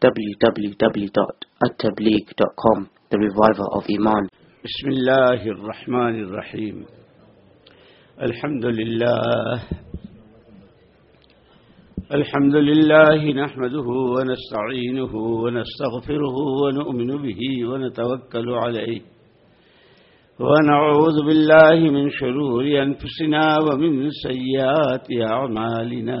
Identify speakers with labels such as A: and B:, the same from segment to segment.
A: www.attableek.com The Reviver of Iman.
B: بسم الله الرحمن الرحيم الحمد لله الحمد لله نحمده ونستعينه ونستغفره ونؤمن به ونتوكل عليه ونعوذ بالله من شرور أنفسنا ومن سيئات أعمالنا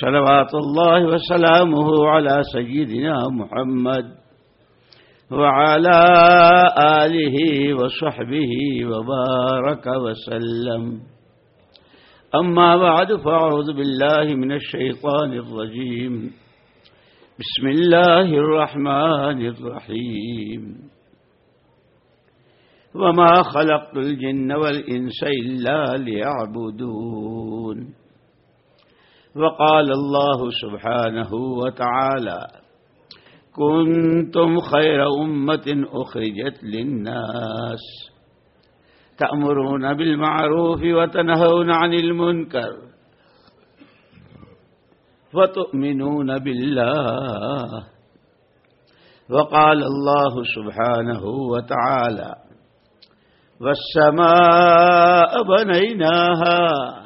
B: صلوات الله وسلامه على سيدنا محمد وعلى آله وصحبه وبارك وسلم. أما بعد فأعوذ بالله من الشيطان الرجيم. بسم الله الرحمن الرحيم. وما خلقت الجن والإنس إلا ليعبدون. وقال الله سبحانه وتعالى كنتم خير أمة أخرجت للناس. تأمرون بالمعروف وتنهون عن المنكر. وتؤمنون بالله. وقال الله سبحانه وتعالى والسماء بنيناها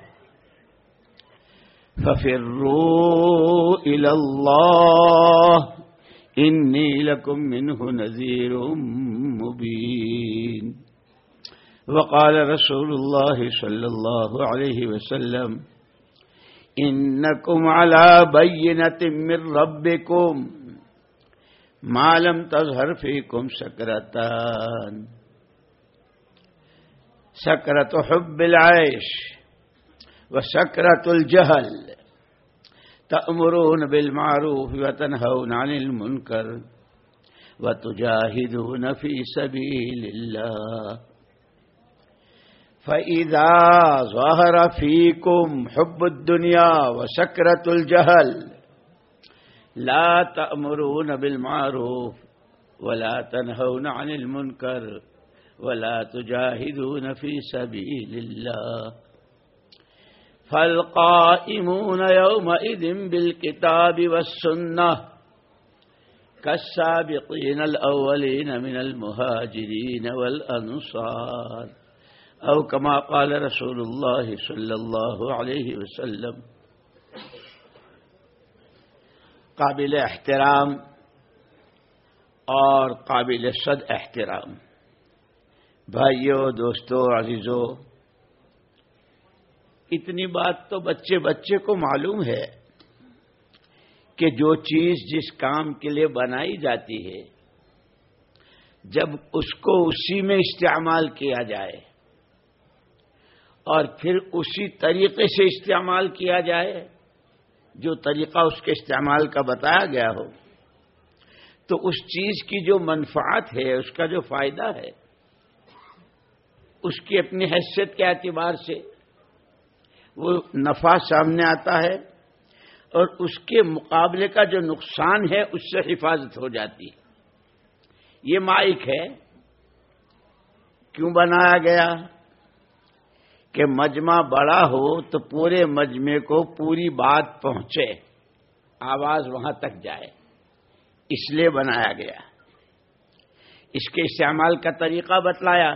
B: ففروا إلى الله إني لكم منه نذير مبين. وقال رسول الله صلى الله عليه وسلم، إنكم على بينة من ربكم ما لم تظهر فيكم سكرتان. سكرة حب العيش وسكرة الجهل. تأمرون بالمعروف وتنهون عن المنكر وتجاهدون في سبيل الله. فإذا ظهر فيكم حب الدنيا وسكرة الجهل لا تأمرون بالمعروف ولا تنهون عن المنكر ولا تجاهدون في سبيل الله. فالقائمون يومئذ بالكتاب والسنة كالسابقين الأولين من المهاجرين والأنصار أو كما قال رسول الله صلى الله عليه وسلم قابل احترام اور قابل صد احترام بھائیوں دوستوں عزیزوں اتنی بات تو بچے بچے کو معلوم ہے کہ جو چیز جس کام کے لیے بنائی جاتی ہے، جب اس کو اسی میں استعمال کیا جائے اور پھر اسی طریقے سے استعمال کیا جائے، جو طریقہ اس کے استعمال کا بتایا گیا ہو، تو اس چیز کی جو منفعت ہے، اس کا جو فائدہ ہے، اس کی اپنی حیثیت کے اعتبار سے وہ نفع سامنے آتا ہے اور اس کے مقابلے کا جو نقصان ہے اس سے حفاظت ہو جاتی ہے۔ یہ مائک ہے۔ کیوں بنایا گیا؟ کہ مجمع بڑا ہو تو پورے مجمع کو پوری بات پہنچے، آواز وہاں تک جائے۔ اس لیے بنایا گیا۔ اس کے استعمال کا طریقہ بتلایا۔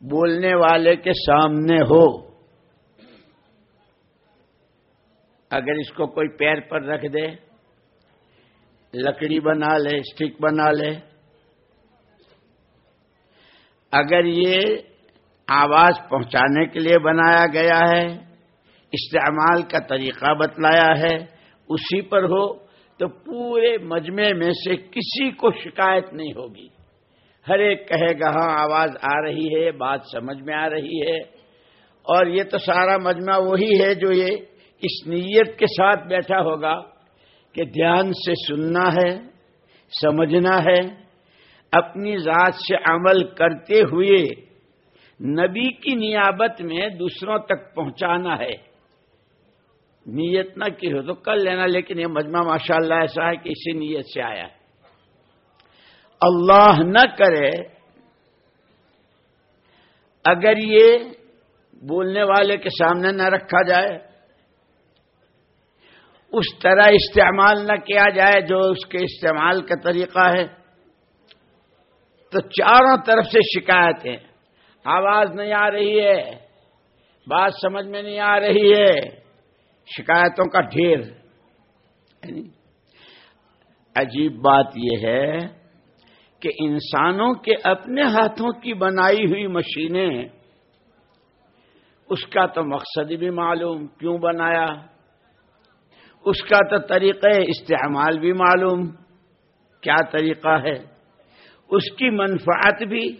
B: بولنے والے کے سامنے ہو۔ اگر اس کو کوئی پیر پر رکھ دے، لکڑی بنا لے، اسٹک بنا لے۔ اگر یہ آواز پہنچانے کے لیے بنایا گیا ہے، استعمال کا طریقہ بتلایا ہے، اسی پر ہو، تو پورے مجمع میں سے کسی کو شکایت نہیں ہوگی۔ ہر ایک کہے گا ہاں آواز آ رہی ہے، بات سمجھ میں آ رہی ہے۔ اور یہ تو سارا مجمع وہی ہے جو یہ اس نیت کے ساتھ بیٹھا ہوگا کہ دھیان سے سننا ہے، سمجھنا ہے، اپنی ذات سے عمل کرتے ہوئے نبی کی نیابت میں دوسروں تک پہنچانا ہے۔ نیت نہ کی ہو تو کر لینا، لیکن یہ مجمع ماشاء اللہ ایسا ہے کہ اسی نیت سے آیا۔ اللہ نہ کرے اگر یہ بولنے والے کے سامنے نہ رکھا جائے۔ اس طرح استعمال نہ کیا جائے جو اس کے استعمال کا طریقہ ہے۔ تو چاروں طرف سے شکایتیں آواز نہیں آ رہی ہے۔ بات سمجھ میں نہیں آ رہی ہے۔ شکایتوں کا ڈھیر۔ یعنی عجیب بات یہ ہے کہ انسانوں کے اپنے ہاتھوں کی بنائی ہوئی مشینیں، اس کا تو مقصد بھی معلوم۔ کیوں بنایا؟ اس کا تو طریقہ استعمال بھی معلوم۔ کیا طریقہ ہے؟ اس کی منفعت بھی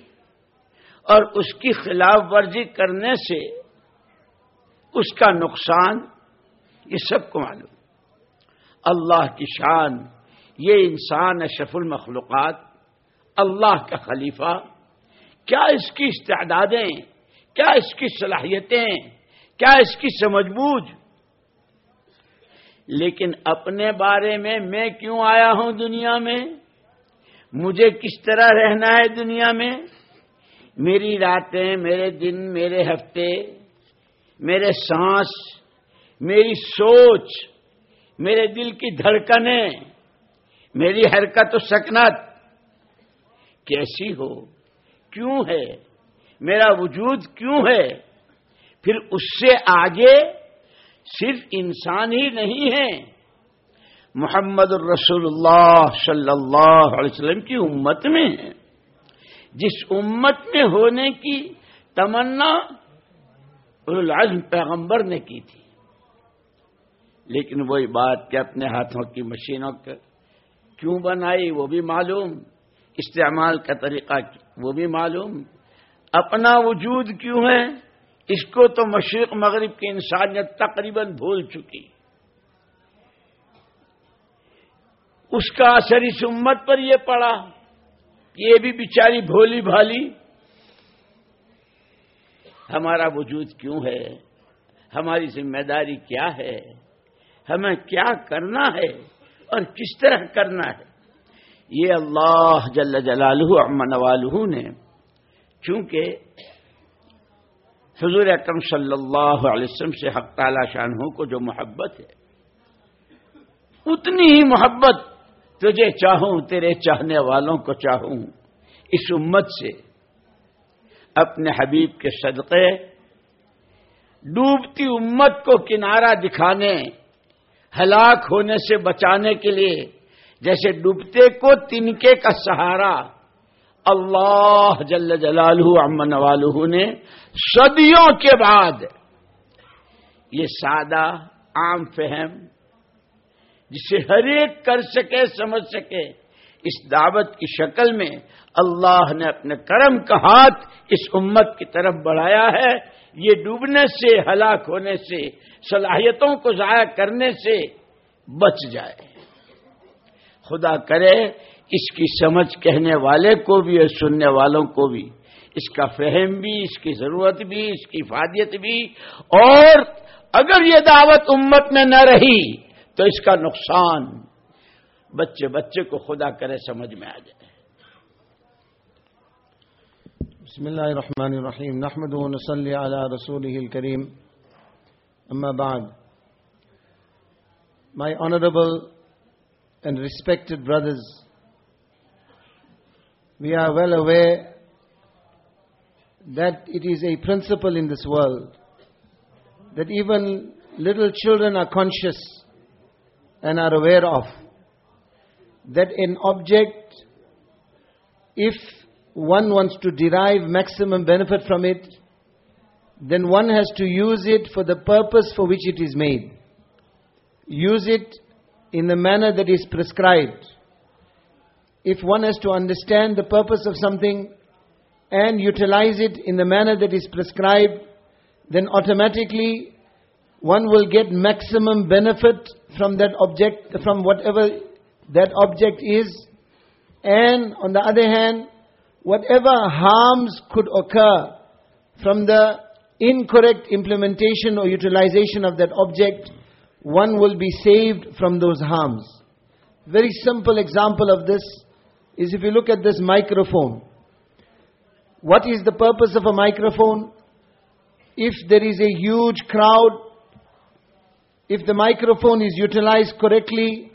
B: اور اس کی خلاف ورزی کرنے سے اس کا نقصان، یہ سب کو معلوم۔ اللہ کی شان، یہ انسان اشرف المخلوقات۔ اللہ کا خلیفہ۔ کیا اس کی استعدادیں، کیا اس کی صلاحیتیں، کیا اس کی سمجھ بوجھ؟ لیکن اپنے بارے میں میں کیوں آیا ہوں دنیا میں؟ مجھے کس طرح رہنا ہے دنیا میں؟ میری راتیں، میرے دن، میرے ہفتے، میرے سانس، میری سوچ، میرے دل کی دھڑکنیں، میری حرکت و سکنت کیسی ہو؟ کیوں ہے؟ میرا وجود کیوں ہے؟ پھر اس سے آگے صرف انسان ہی نہیں ہے۔ محمد الرسول اللہ صلی اللہ علیہ وسلم کی امت میں ہے۔ جس امت میں ہونے کی تمنا العزم پیغمبر نے کی تھی۔ لیکن وہی بات کہ اپنے ہاتھوں کی مشینوں کے کیوں بنائی وہ بھی معلوم۔ استعمال کا طریقہ وہ بھی معلوم۔ اپنا وجود کیوں ہے؟ اس کو تو مشرق مغرب کی انسانیت تقریباً بھول چکی۔ اس کا اثر اس امت پر یہ پڑا، یہ بھی بیچاری بھولی بھالی، ہمارا وجود کیوں ہے؟ ہماری ذمہ داری کیا ہے؟ ہمیں کیا کرنا ہے؟ اور کس طرح کرنا ہے؟ یہ اللہ جل جلالہ امن والہ نے، چونکہ حضور اکرم صلی اللہ علیہ وسلم سے حق تعالی شانہوں کو جو محبت ہے۔ اتنی ہی محبت تجھے چاہوں، تیرے چاہنے والوں کو چاہوں۔ اس امت سے اپنے حبیب کے صدقے، ڈوبتی امت کو کنارہ دکھانے، ہلاک ہونے سے بچانے کے لیے، جیسے ڈوبتے کو تنکے کا سہارا۔ اللہ جل جلالہ امن والہ نے صدیوں کے بعد یہ سادہ، عام فہم جسے ہر ایک کر سکے، سمجھ سکے، اس دعوت کی شکل میں اللہ نے اپنے کرم کا ہاتھ اس امت کی طرف بڑھایا ہے۔ یہ ڈوبنے سے، ہلاک ہونے سے، صلاحیتوں کو ضائع کرنے سے بچ جائے۔ خدا کرے اس کی سمجھ کہنے والے کو بھی اور سننے والوں کو بھی۔ اس کا فہم بھی، اس کی ضرورت بھی،
C: اس کی فادیت بھی۔ اور اگر یہ
B: دعوت امت میں نہ رہی تو اس کا نقصان بچے بچے کو خدا کرے سمجھ میں آ جائے۔
C: بسم اللہ الرحمن الرحیم۔ نحمد و نصلی علی رسول الکریم۔ اما بعد my honourable and respected brothers we are well aware that it is a principle in this world that even little children are conscious and are aware of that an object, if one wants to derive maximum benefit from it, then one has to use it for the purpose for which it is made. Use it in the manner that is prescribed. If one has to understand the purpose of something and utilize it in the manner that is prescribed, then automatically one will get maximum benefit from that object, from whatever that object is. And on the other hand, whatever harms could occur from the incorrect implementation or utilization of that object, one will be saved from those harms. Very simple example of this is if you look at this microphone. What is the purpose of a microphone? If there is a huge crowd, if the microphone is utilized correctly,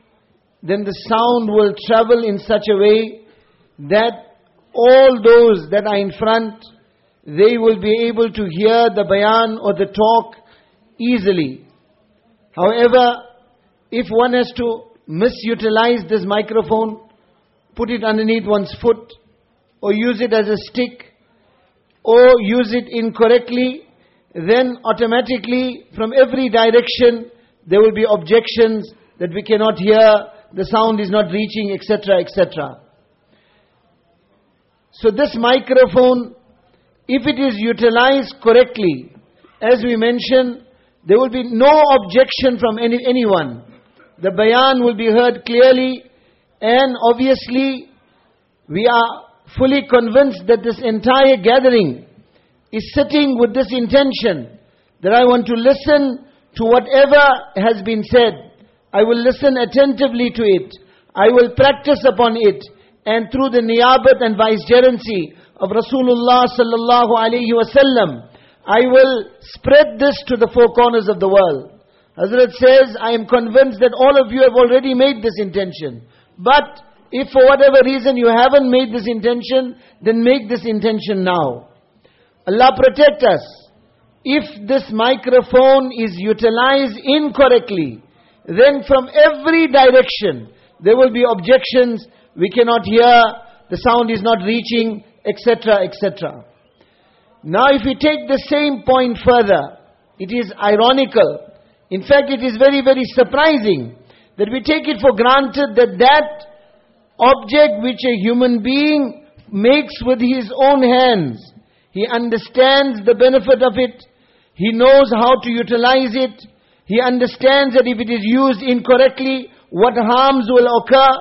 C: then the sound will travel in such a way that all those that are in front, they will be able to hear the bayan or the talk easily. However, if one has to misutilize this microphone, put it underneath one's foot, or use it as a stick, or use it incorrectly, then automatically from every direction there will be objections that we cannot hear, the sound is not reaching, etc., etc. So this microphone, if it is utilized correctly, as we mentioned, there will be no objection from any, anyone. The bayan will be heard clearly and obviously we are fully convinced that this entire gathering is sitting with this intention that I want to listen to whatever has been said. I will listen attentively to it. I will practice upon it. And through the niyabat and vicegerency of Rasulullah sallallahu alayhi wasallam, I will spread this to the four corners of the world. Hazrat says, I am convinced that all of you have already made this intention. But if for whatever reason you haven't made this intention, then make this intention now. Allah protect us. If this microphone is utilized incorrectly, then from every direction there will be objections, we cannot hear, the sound is not reaching, etc., etc. Now if we take the same point further, it is ironical. In fact, it is very, very surprising that we take it for granted that that object which a human being makes with his own hands, he understands the benefit of it, he knows how to utilize it, he understands that if it is used incorrectly, what harms will occur.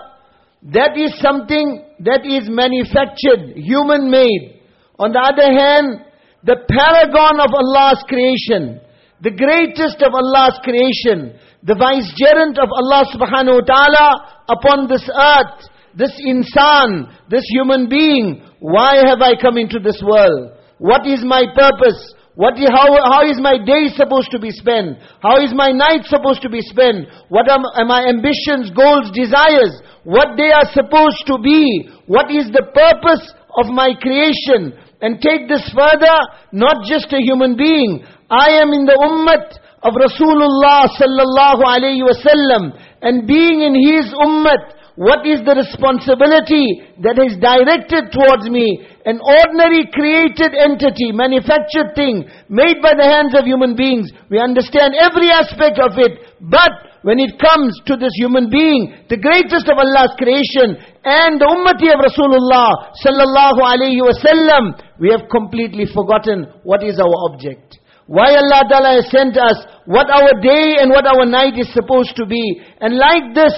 C: That is something that is manufactured, human made. On the other hand, the paragon of Allah's creation, the greatest of Allah's creation, the vicegerent of Allah subhanahu wa ta'ala upon this earth, this insan, this human being. Why have I come into this world? What is my purpose? What how, how is my day supposed to be spent? How is my night supposed to be spent? What are, are my ambitions, goals, desires? What they are supposed to be? What is the purpose of my creation? And take this further, not just a human being. I am in the ummah of Rasulullah sallallahu alayhi wasallam. And being in his ummah, what is the responsibility that is directed towards me? An ordinary created entity, manufactured thing, made by the hands of human beings. We understand every aspect of it. But when it comes to this human being, the greatest of Allah's creation, and the ummati of Rasulullah sallallahu alayhi wasallam, we have completely forgotten what is our object. Why Allah Ta'ala has sent us, what our day and what our night is supposed to be. And like this,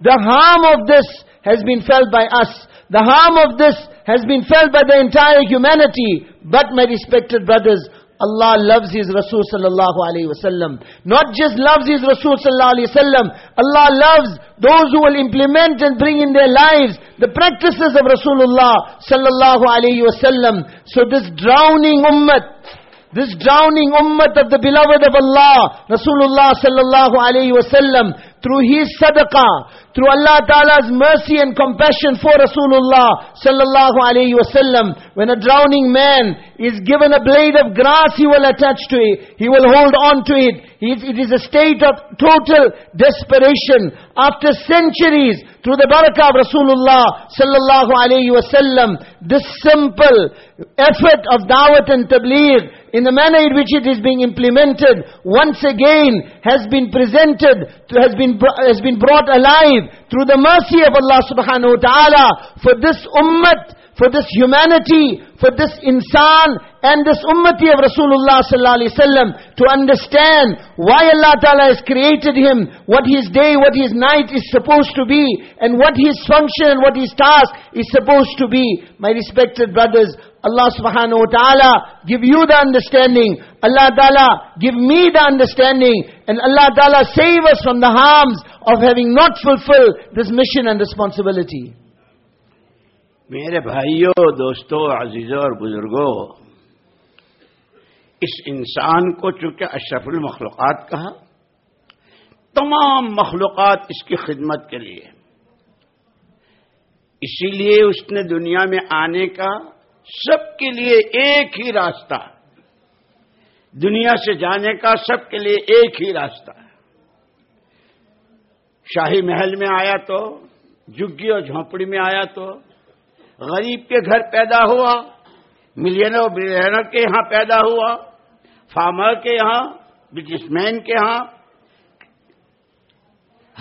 C: the harm of this has been felt by us. The harm of this has been felt by the entire humanity. But my respected brothers, Allah loves His Rasul sallallahu alayhi wasallam. Not just loves His Rasul sallallahu alayhi wasallam. Allah loves those who will implement and bring in their lives the practices of Rasulullah sallallahu alayhi wasallam. So this drowning ummah, this drowning ummah of the beloved of Allah, Rasulullah sallallahu alayhi wasallam, through his sadaqah, through Allah Ta'ala's mercy and compassion for Rasulullah sallallahu alayhi wasallam. When a drowning man is given a blade of grass, he will attach to it. He will hold on to it. It is a state of total desperation. After centuries, through the barakah of Rasulullah sallallahu alayhi wasallam, this simple effort of da'wat and tabligh in the manner in which it is being implemented, once again has been presented, has been, has been brought alive through the mercy of Allah subhanahu wa ta'ala for this ummah for this humanity, for this insan and this ummati of Rasulullah sallallahu to understand why Allah Ta'ala has created him, what his day, what his night is supposed to be, and what his function and what his task is supposed to be. My respected brothers, Allah subhanahu wa ta'ala, give you the understanding. Allah ta'ala, give me the understanding. And Allah ta'ala, save us from the harms of having not fulfilled this mission and responsibility.
B: میرے بھائیو دوستو عزیزوں اور بزرگو اس انسان کو چونکہ اشرف المخلوقات کہا تمام مخلوقات اس کی خدمت کے لیے اسی لیے اس نے دنیا میں آنے کا سب کے لیے ایک ہی راستہ دنیا سے جانے کا سب کے لیے ایک ہی راستہ شاہی محل میں آیا تو، جگی اور جھونپڑی میں آیا تو، غریب کے گھر پیدا ہوا، ملینوں بلینر کے یہاں پیدا ہوا، فارمر کے یہاں بزنس مین کے یہاں۔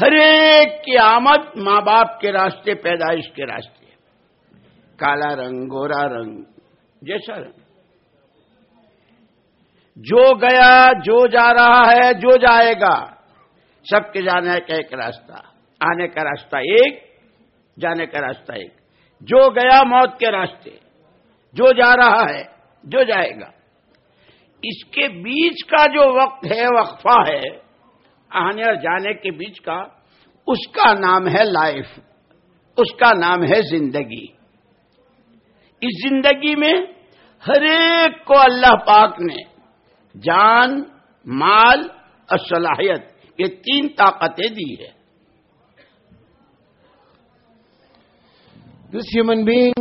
B: ہر ایک کی آمد ماں باپ کے راستے، پیدائش کے راستے۔ کالا رنگ، گورا رنگ۔ جیسا رنگ۔ جو گیا، جو جا رہا ہے، جو جائے گا، سب کے جانے کا ایک راستہ، آنے کا راستہ ایک، جانے کا راستہ ایک۔ جو گیا، موت کے راستے۔ جو جا رہا ہے، جو جائے گا۔ اس کے بیچ کا جو وقت ہے، وقفہ ہے، آنے اور جانے کے بیچ کا، اس کا نام ہے لائف، اس کا نام ہے زندگی۔ इस जिंदगी में हरेक को अल्लाह पाक ने जान माल और सलाहियत ये तीन ताकतें दी है
C: This human being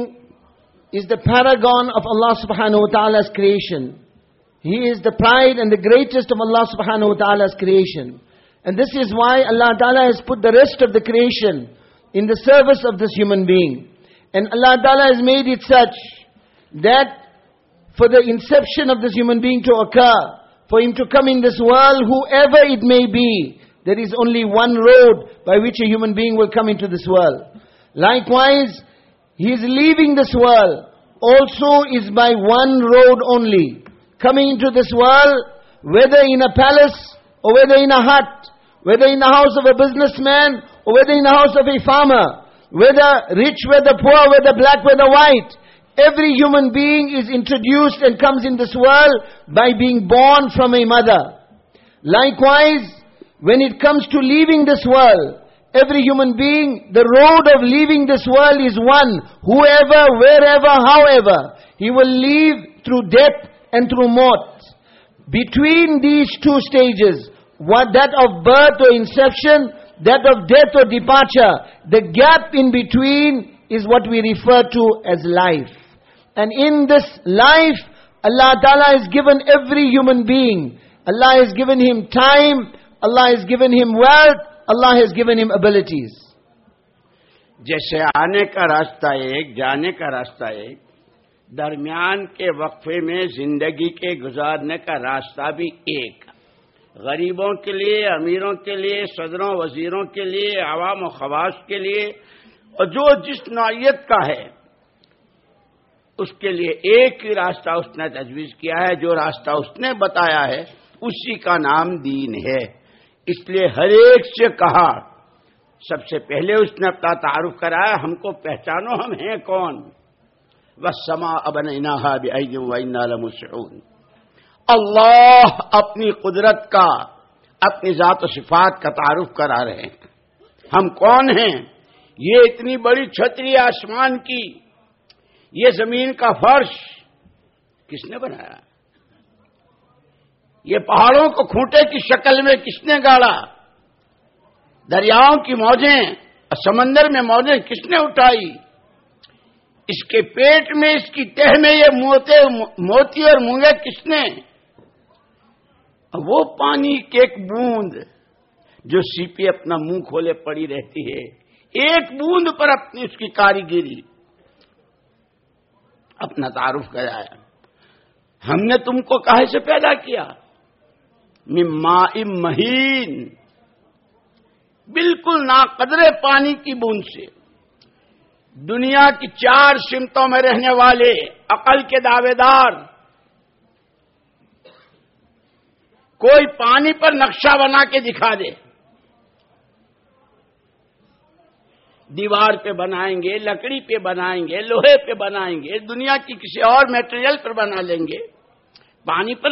C: is the paragon of Allah subhanahu wa ta'ala's creation. He is the pride and the greatest of Allah subhanahu wa ta'ala's creation. And this is why Allah ta'ala has put the rest of the creation in the service of this human being. And Allah ta'ala has made it such that for the inception of this human being to occur, for him to come in this world, whoever it may be, there is only one road by which a human being will come into this world. Likewise, he is leaving this world also is by one road only. Coming into this world, whether in a palace or whether in a hut, whether in the house of a businessman or whether in the house of a farmer, whether rich, whether poor, whether black, whether white, every human being is introduced and comes in this world by being born from a mother. Likewise, when it comes to leaving this world, Every human being, the road of leaving this world is one. Whoever, wherever, however, he will leave through death and through mort. Between these two stages, what that of birth or inception, that of death or departure, the gap in between is what we refer to as life. And in this life, Allah Ta'ala has given every human being. Allah has given him time, Allah has given him wealth, Allah has given him abilities.
B: जैसे आने का रास्ता एक जाने का रास्ता एक दरमियान के वक्फे में जिंदगी के गुजारने का रास्ता भी एक غریبوں کے لیے، امیروں کے لیے، صدروں، وزیروں کے لیے، عوام و خواص کے لیے۔ اور جو جس نوعیت کا ہے، اس کے لیے ایک ہی راستہ اس نے تجویز کیا ہے۔ جو راستہ اس نے بتایا ہے، اسی کا نام دین ہے۔ اس لیے ہر ایک سے کہا، سب سے پہلے اس نے اپنا تعارف کرایا، ہم کو پہچانو ہم ہیں کون۔ بس سما ابن انہا بے عیدم و اللہ اپنی قدرت کا، اپنی ذات و صفات کا تعارف کرا رہے ہیں۔ ہم کون ہیں؟ یہ اتنی بڑی چھتری آسمان کی، یہ زمین کا فرش کس نے بنایا؟ یہ پہاڑوں کو کھوٹے کی شکل میں کس نے گاڑا؟ دریاؤں کی موجیں اور سمندر میں موجیں کس نے اٹھائی؟ اس کے پیٹ میں، اس کی تہ میں یہ موتے، موتی اور مونگے کس نے؟ وہ پانی کی ایک بوند جو سی پی اپنا منہ کھولے پڑی رہتی ہے، ایک بوند پر اپنی اس کی کاریگری، اپنا تعارف کرایا۔ ہم نے تم کو کہے سے پیدا کیا۔ مما مہین۔ بالکل نا قدرے پانی کی بوند سے۔ دنیا کی چار سمتوں میں رہنے والے، عقل کے دعوے دار کوئی پانی پر نقشہ بنا کے دکھا دے۔ دیوار پہ بنائیں گے، لکڑی پہ بنائیں گے، لوہے پہ بنائیں گے، دنیا کی کسی اور میٹریل پر بنا لیں گے۔ پانی پر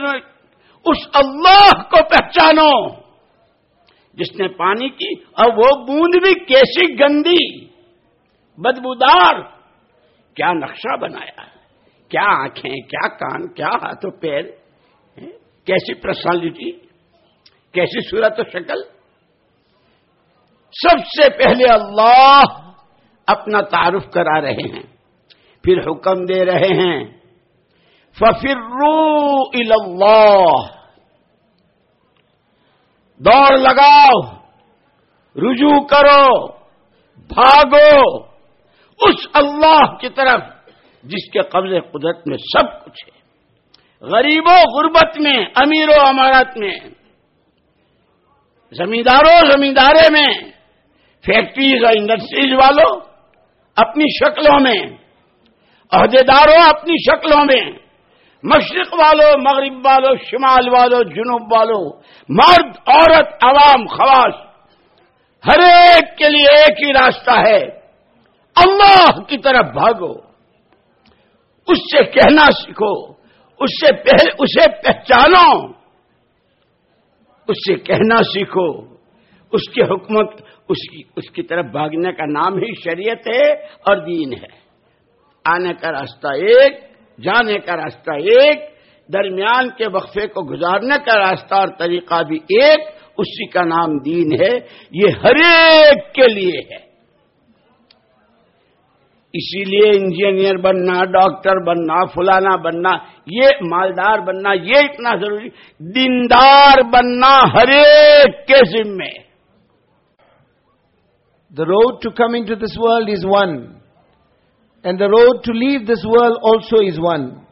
B: اس اللہ کو پہچانو۔ جس نے پانی کی، اور وہ بوند بھی کیسی گندی، بدبودار۔ کیا نقشہ بنایا کیا آنکھیں، کیا کان، کیا ہاتھوں پیر؟ کیسی پرسنالٹی، کیسی صورت و شکل۔ سب سے پہلے اللہ اپنا تعارف کرا رہے ہیں، پھر حکم دے رہے ہیں۔ ففرو اللہ دوڑ لگاؤ، رجوع کرو، بھاگو۔ اس اللہ کی طرف، جس کے قبضے قدرت میں سب کچھ ہے۔ غریبوں غربت میں امیروں امارت میں، زمینداروں زمیندارے میں فیکٹریز اور انڈسٹریز والوں اپنی شکلوں میں، عہدیداروں اپنی شکلوں میں، مشرق والوں، مغرب والوں، شمال والوں، جنوب والوں، مرد، عورت، عوام، خواص، ہر ایک کے لیے ایک ہی راستہ ہے۔ اللہ کی طرف بھاگو، اس سے کہنا سیکھو۔ اس سے پہل, اسے پہچانو۔ اس سے کہنا سیکھو۔ اس کی حکمت اس کی اس کی طرف بھاگنے کا نام ہی شریعت ہے اور دین ہے۔ آنے کا راستہ ایک جانے کا راستہ ایک درمیان کے وقفے کو گزارنے کا راستہ اور طریقہ بھی ایک اسی کا نام دین ہے۔ یہ ہر ایک کے لیے ہے۔ इसीलिए इंजीनियर बनना डॉक्टर बनना फुलाना बनना ये मालदार बनना ये इतना जरूरी दीनदार बनना हरेक के जिम्मे
C: The road to coming to this world is one. And the road to leave this world also is one.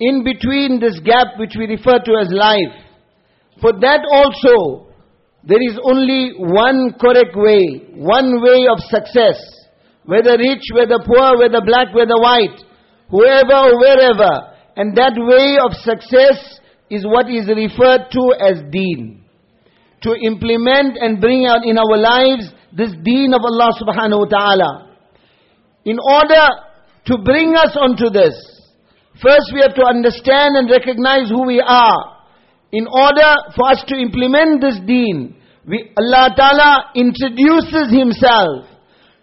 C: In between this gap which we refer to as life, for that also, there is only one correct way, one way of success whether rich, whether poor, whether black, whether white, whoever or wherever. And that way of success is what is referred to as deen. To implement and bring out in our lives this deen of Allah subhanahu wa ta'ala. In order to bring us onto this, first we have to understand and recognize who we are. In order for us to implement this deen, we, Allah Ta'ala introduces Himself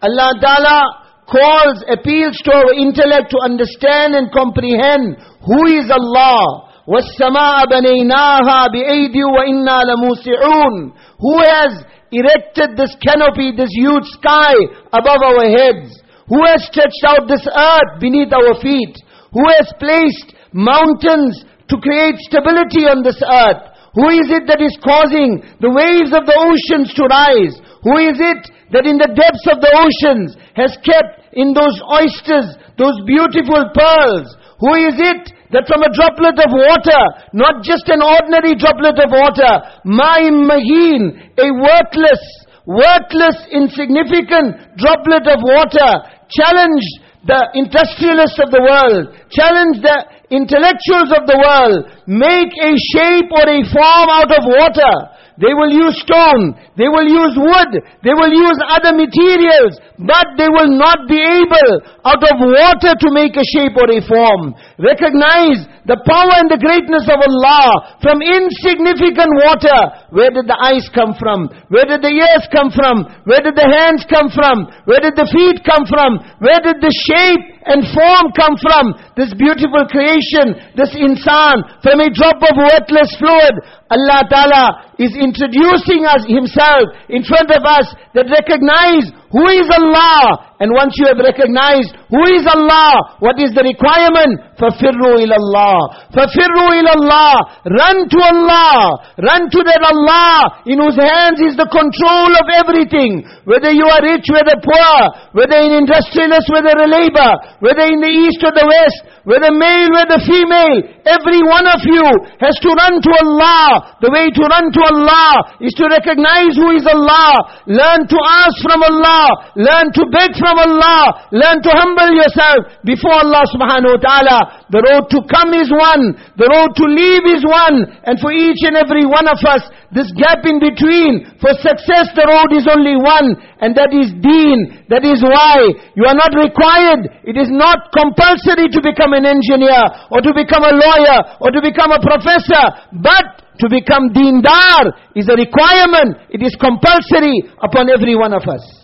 C: Allah Ta'ala calls, appeals to our intellect to understand and comprehend who is Allah. وَالسَّمَاءَ بَنَيْنَاهَا بِأَيْدِي وَإِنَّا لَمُوسِعُونَ Who has erected this canopy, this huge sky above our heads? Who has stretched out this earth beneath our feet? Who has placed mountains to create stability on this earth? Who is it that is causing the waves of the oceans to rise? Who is it that in the depths of the oceans has kept in those oysters those beautiful pearls? Who is it that from a droplet of water, not just an ordinary droplet of water, ma'im mahin, a worthless, worthless, insignificant droplet of water, challenged the industrialists of the world, challenged the intellectuals of the world, make a shape or a form out of water. They will use stone, they will use wood, they will use other materials, but they will not be able out of water to make a shape or a form. Recognize the power and the greatness of Allah from insignificant water. Where did the eyes come from? Where did the ears come from? Where did the hands come from? Where did the feet come from? Where did the shape and form come from? This beautiful creation, this insan, from a drop of worthless fluid. Allah Ta'ala is introducing us Himself in front of us that recognize who is Allah? And once you have recognized who is Allah, what is the requirement? فَفِرُّوا إِلَى اللَّهِ فَفِرُّوا إِلَى اللَّهِ Run to Allah. Run to that Allah in whose hands is the control of everything. Whether you are rich, whether poor, whether in industrialist, whether a labor, whether in the east or the west, whether male, whether female, every one of you has to run to Allah. The way to run to Allah is to recognize who is Allah. Learn to ask from Allah. Learn to beg from Allah. Learn to humble yourself before Allah subhanahu wa ta'ala. The road to come is one. The road to leave is one. And for each and every one of us, this gap in between, for success the road is only one. And that is deen. That is why you are not required. It is not compulsory to become an engineer or to become a lawyer or to become a professor. But to become deendar is a requirement. It is compulsory upon every one of us.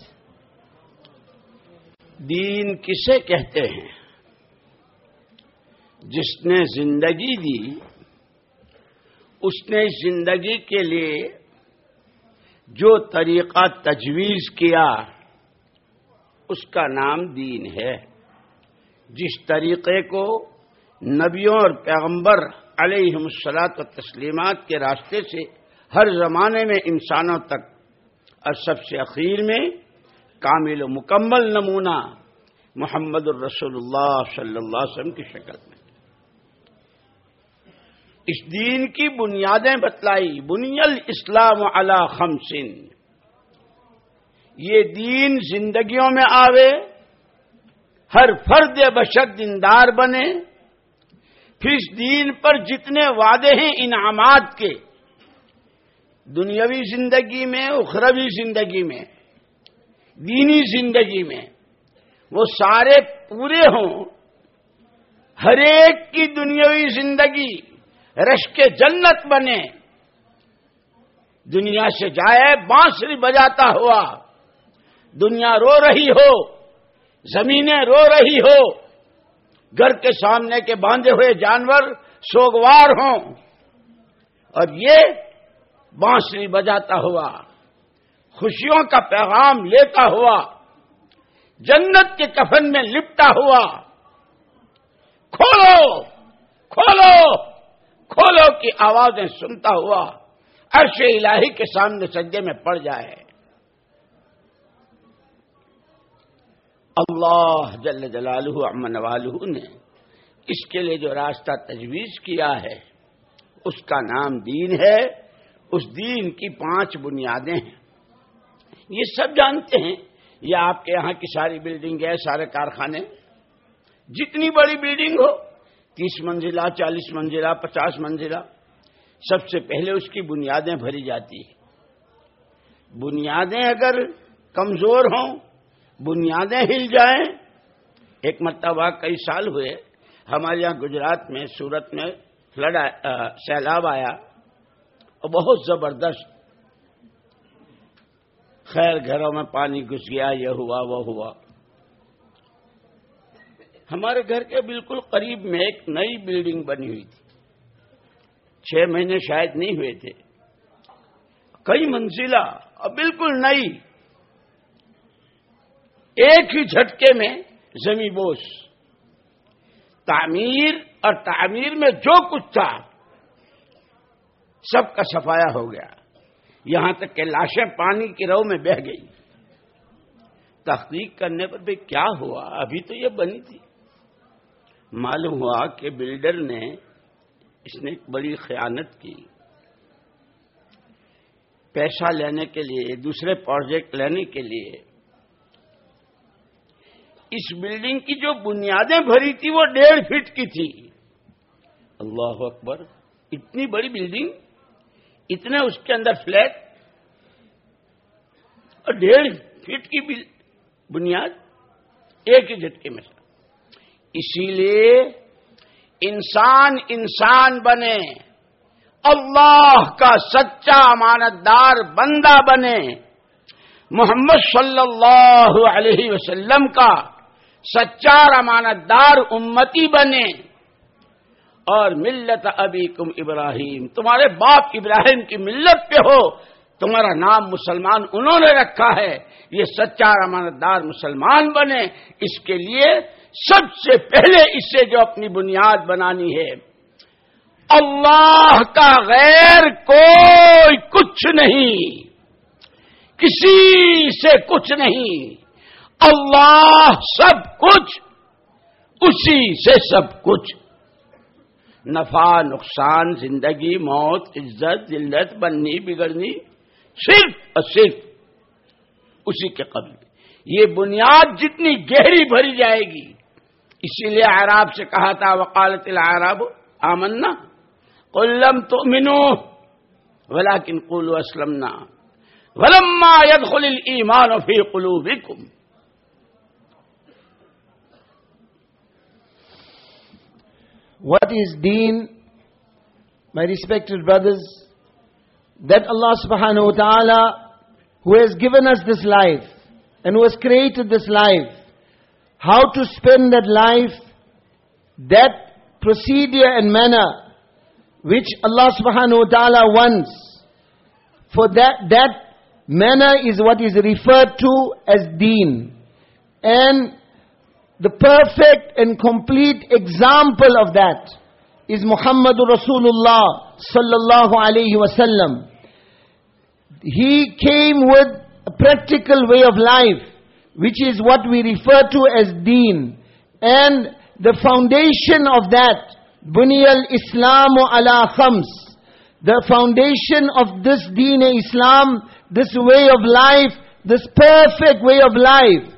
B: دین کسے کہتے ہیں؟ جس نے زندگی دی، اس نے زندگی کے لیے جو طریقہ تجویز کیا، اس کا نام دین ہے۔ جس طریقے کو نبیوں اور پیغمبر علیہ مسلاط و تسلیمات کے راستے سے ہر زمانے میں انسانوں تک اور سب سے اخیر میں کامل و مکمل نمونہ محمد الرسول اللہ صلی اللہ علیہ وسلم کی شکل میں۔ اس دین کی بنیادیں بتلائی بنیل اسلام علی خمسن۔ یہ دین زندگیوں میں آوے، ہر فرد بشر دیندار بنے۔ پھر اس دین پر جتنے وعدے ہیں انعامات کے، دنیاوی زندگی میں، اخروی زندگی میں، دینی زندگی میں۔ وہ سارے پورے ہوں۔ ہر ایک کی دنیاوی زندگی رش کے جنت بنے۔ دنیا سے جائے، بانسری بجاتا ہوا۔ دنیا رو رہی ہو، زمینیں رو رہی ہو۔ گھر کے سامنے کے باندھے ہوئے جانور سوگوار ہوں۔ اور یہ بانسری بجاتا ہوا، خوشیوں کا پیغام لیتا ہوا۔ جنت کے کفن میں لپٹا ہوا۔ کھولو کھولو کھولو کی آوازیں سنتا ہوا۔ عرش الہی کے سامنے سجدے میں پڑ جائے۔ اللہ جل جلالہ امن والہ نے اس کے لیے جو راستہ تجویز کیا ہے، اس کا نام دین ہے۔ اس دین کی پانچ بنیادیں ہیں۔ یہ سب جانتے ہیں۔ یا آپ کے یہاں کی ساری بلڈنگ ہے، سارے کارخانے۔ جتنی بڑی بلڈنگ ہو، تیس منزلہ، چالیس منزلہ، پچاس منزلہ، سب سے پہلے اس کی بنیادیں بھری جاتی ہیں۔ بنیادیں اگر کمزور ہوں، بنیادیں ہل جائیں۔ ایک مرتبہ کئی سال ہوئے، ہمارے یہاں گجرات میں، سورت میں، فلڈ سیلاب آیا اور بہت زبردست خیر گھروں میں پانی گھس گیا، یہ ہوا، وہ ہوا۔ ہمارے گھر کے بالکل قریب میں ایک نئی بلڈنگ بنی ہوئی تھی۔ چھ مہینے شاید نہیں ہوئے تھے۔ کئی منزلہ اور بالکل نئی۔ ایک ہی جھٹکے میں زمین بوس۔ تعمیر اور تعمیر میں جو کچھ تھا، سب کا سفایا ہو گیا۔ یہاں تک کہ لاشیں پانی کی رو میں بہ گئی۔ تحقیق کرنے پر بھی کیا ہوا؟ ابھی تو یہ بنی تھی۔ معلوم ہوا کہ بلڈر نے اس نے ایک بڑی خیانت کی۔ پیسہ لینے کے لیے، دوسرے پروجیکٹ لینے کے لیے۔ اس بلڈنگ کی جو بنیادیں بھری تھی، وہ ڈیڑھ فٹ کی تھی۔ اللہ اکبر، اتنی بڑی بلڈنگ۔ اتنے اس کے اندر فلیٹ اور ڈیڑھ فٹ کی بھی بنیاد ایک ہی جھٹکے میں اسی لیے انسان انسان بنے، اللہ کا سچا امانت دار بندہ بنے۔ محمد صلی اللہ علیہ وسلم کا سچا امانت دار امتی بنے۔ اور ملت ابی کم ابراہیم۔ تمہارے باپ ابراہیم کی ملت پہ ہو۔ تمہارا نام مسلمان انہوں نے رکھا ہے۔ یہ سچا امانت دار مسلمان بنے۔ اس کے لیے سب سے پہلے اس سے جو اپنی بنیاد بنانی ہے۔ اللہ کا غیر کوئی کچھ نہیں۔ کسی سے کچھ نہیں۔ اللہ سب کچھ، اسی سے سب کچھ۔ نفع، نقصان، زندگی، موت، عزت، ذلت، بننی، بگڑنی، صرف اور صرف اسی کے قبل۔ یہ بنیاد جتنی گہری بھری جائے گی۔ اسی لیے عراب سے کہا تھا، وقالت العراب آمنا قلم تو منو ولاکن قلو اسلم ولما يدخل الإيمان في قلوبكم۔
C: What is deen? My respected brothers, that Allah subhanahu wa ta'ala, who has given us this life, and who has created this life, how to spend that life, that procedure and manner which Allah subhanahu wa ta'ala wants. For that, that manner is what is referred to as deen. And the perfect and complete example of that is Muhammadur Rasulullah sallallahu alayhi wasallam. He came with a practical way of life, which is what we refer to as deen. And the foundation of that, Buniyal Islamu ala khams. The foundation of this deen Islam, this way of life, this perfect way of life,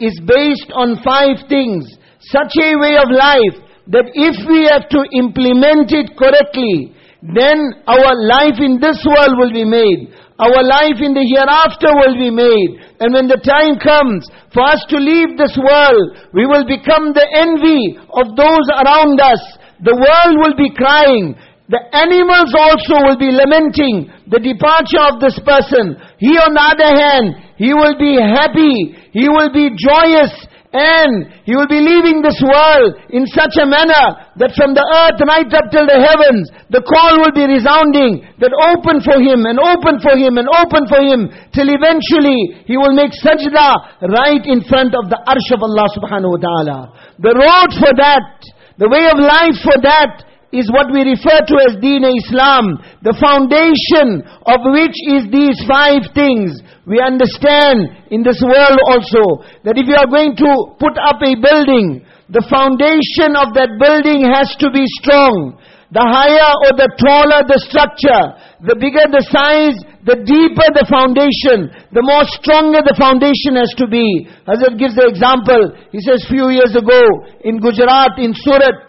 C: is based on five things. Such a way of life that if we have to implement it correctly, then our life in this world will be made. Our life in the hereafter will be made. And when the time comes for us to leave this world, we will become the envy of those around us. The world will be crying. The animals also will be lamenting the departure of this person. He on the other hand, he will be happy, he will be joyous, and he will be leaving this world in such a manner that from the earth right up till the heavens, the call will be resounding, that open for him, and open for him, and open for him, till eventually he will make sajda right in front of the arsh of Allah subhanahu wa ta'ala. The road for that, the way of life for that, is what we refer to as Deen Islam. The foundation of which is these five things. We understand in this world also that if you are going to put up a building, the foundation of that building has to be strong. The higher or the taller the structure, the bigger the size, the deeper the foundation, the more stronger the foundation has to be. Hazrat gives the example. He says few years ago in Gujarat, in Surat,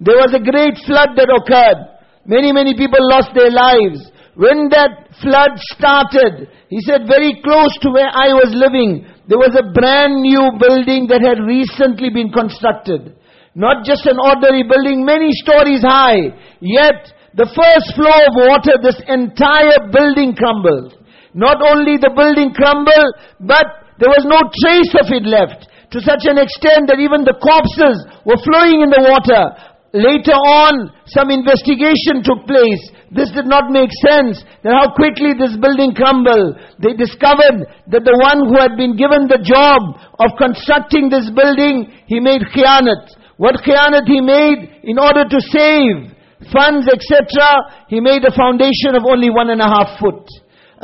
C: there was a great flood that occurred. Many, many people lost their lives. When that flood started, he said very close to where I was living, there was a brand new building that had recently been constructed. Not just an ordinary building, many stories high. Yet, the first flow of water, this entire building crumbled. Not only the building crumbled, but there was no trace of it left. To such an extent that even the corpses were flowing in the water. Later on, some investigation took place. This did not make sense. Then how quickly this building crumbled. They discovered that the one who had been given the job of constructing this building, he made khianat. What khianat he made? In order to save funds, etc., he made a foundation of only one and a half foot.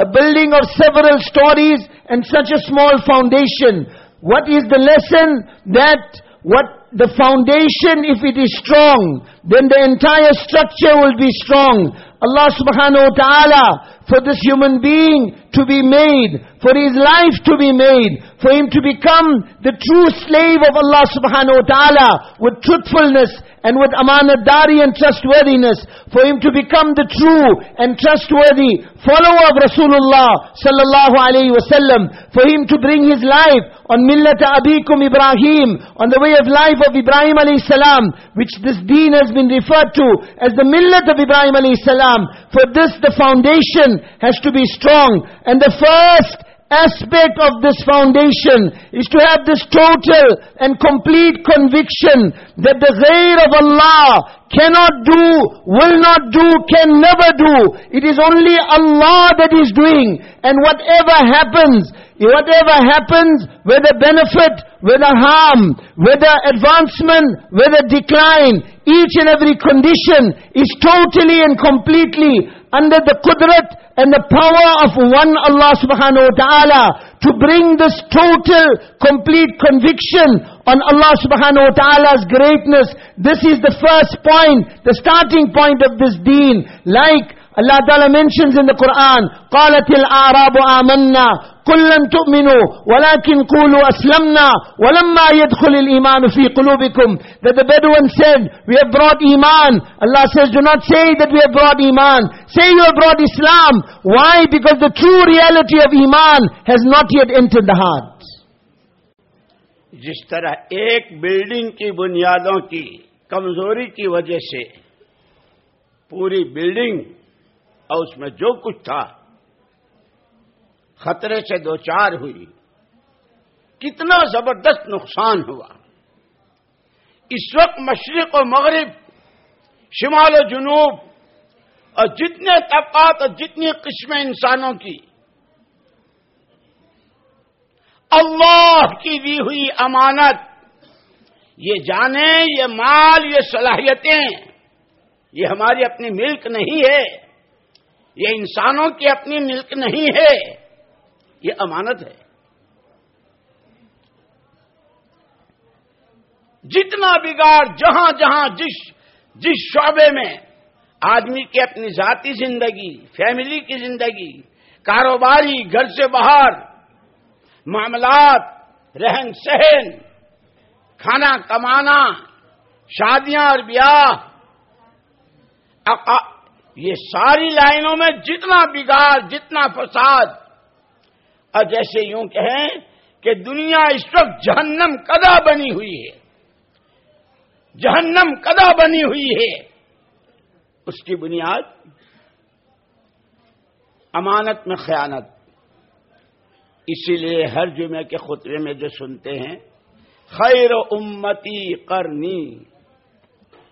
C: A building of several stories and such a small foundation. What is the lesson? That what the foundation, if it is strong, then the entire structure will be strong. Allah subhanahu wa ta'ala, for this human being to be made, for his life to be made, for him to become the true slave of Allah subhanahu wa ta'ala with truthfulness and with amanadari and trustworthiness, for him to become the true and trustworthy follower of Rasulullah sallallahu alayhi wasallam, for him to bring his life on millat abikum Ibrahim, on the way of life of Ibrahim alayhi salam, which this deen has been referred to as the millat of Ibrahim alayhi salam. For this the foundation has to be strong. And the first aspect of this foundation is to have this total and complete conviction that the ghair of Allah cannot do, will not do, can never do. It is only Allah that is doing. And whatever happens, whatever happens, whether benefit, whether harm, whether advancement, whether decline, each and every condition is totally and completely under the qudrat and the power of one Allah subhanahu wa ta'ala to bring this total, complete conviction on Allah subhanahu wa ta'ala's greatness. This is the first point, the starting point of this deen. Like Allah Ta'ala mentions in the Quran, قالت الأعراب آمنا قل لم تؤمنوا ولكن قولوا أسلمنا ولما يدخل الإيمان في قلوبكم that the Bedouin said we have brought Iman Allah says do not say that we have brought Iman say you have brought Islam why because the true reality of Iman has not yet entered the heart
B: जिस तरह एक building की बुनियादों की कमजोरी की वजह से पूरी बिल्डिंग اور اس میں جو کچھ تھا، خطرے سے دو چار ہوئی۔ کتنا زبردست نقصان ہوا۔ اس وقت مشرق و مغرب، شمال و جنوب، اور جتنے طبقات اور جتنی قسمیں انسانوں کی۔ اللہ کی دی ہوئی امانت، یہ جانیں، یہ مال، یہ صلاحیتیں، یہ ہماری اپنی ملک نہیں ہے۔ یہ انسانوں کی اپنی ملک نہیں ہے، یہ امانت ہے۔ جتنا بگاڑ جہاں جہاں جس جس شعبے میں آدمی کی اپنی ذاتی زندگی، فیملی کی زندگی، کاروباری، گھر سے باہر، معاملات، رہن سہن، کھانا کمانا، شادیاں اور بیاہ یہ ساری لائنوں میں جتنا بگاڑ، جتنا فساد۔ اور جیسے یوں کہیں کہ دنیا اس وقت جہنم کدا بنی ہوئی ہے۔ جہنم کدا بنی ہوئی ہے۔ اس کی بنیاد امانت میں خیانت۔ اسی لیے ہر جمعے کے خطرے میں جو سنتے ہیں، خیر امتی کرنی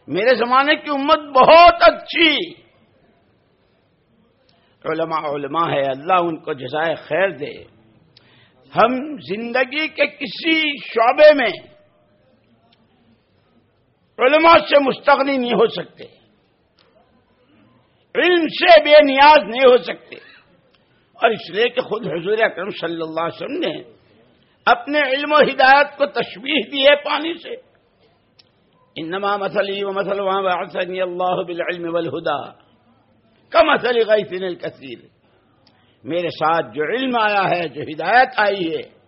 B: میرے زمانے کی امت بہت اچھی۔ علماء علماء ہے، اللہ ان کو جزائے خیر دے۔ ہم زندگی کے کسی شعبے میں علماء سے مستغنی نہیں ہو سکتے۔ علم سے بے نیاز نہیں ہو سکتے۔ اور اس لیے کہ خود حضور اکرم صلی اللہ علیہ وسلم نے اپنے علم و ہدایت کو تشویش دی ہے پانی سے۔ انما مسلی و مسلم اللہ بالعلم والہدا کمسل غیثن الکثیر میرے ساتھ جو علم آیا ہے، جو ہدایت آئی ہے،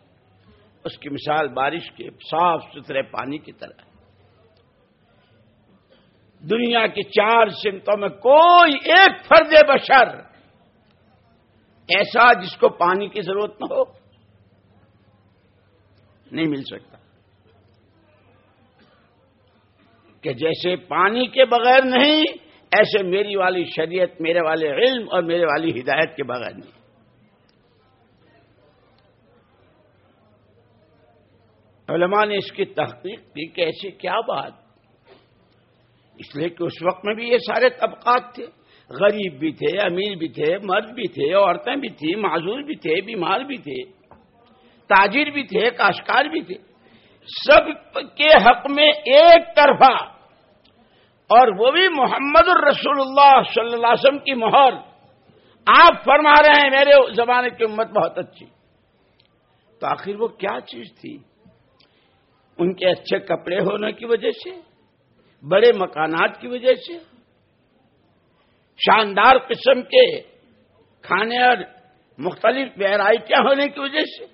B: اس کی مثال بارش کے صاف ستھرے پانی کی طرح۔ دنیا کی چار سمتوں میں کوئی ایک فرد بشر ایسا جس کو پانی کی ضرورت نہ ہو، نہیں مل سکتا۔ کہ جیسے پانی کے بغیر نہیں ایسے میری والی شریعت، میرے والے علم اور میرے والی ہدایت کے بغیر نہیں۔ علماء نے اس کی تحقیق کی کہ ایسی کیا بات۔ اس لیے کہ اس وقت میں بھی یہ سارے طبقات تھے۔ غریب بھی تھے، امیر بھی تھے، مرد بھی تھے، عورتیں بھی تھیں، معذور بھی تھے، بیمار بھی تھے، تاجر بھی تھے کاشکار بھی تھے۔ سب کے حق میں ایک طرفہ اور وہ بھی محمد الرسول اللہ صلی اللہ علیہ وسلم کی مہر۔ آپ فرما رہے ہیں، میرے زمانے کی امت بہت اچھی۔ تو آخر وہ کیا چیز تھی؟ ان کے اچھے کپڑے ہونے کی وجہ سے، بڑے مکانات کی وجہ سے، شاندار قسم کے کھانے اور مختلف ویرائٹیاں ہونے کی وجہ سے،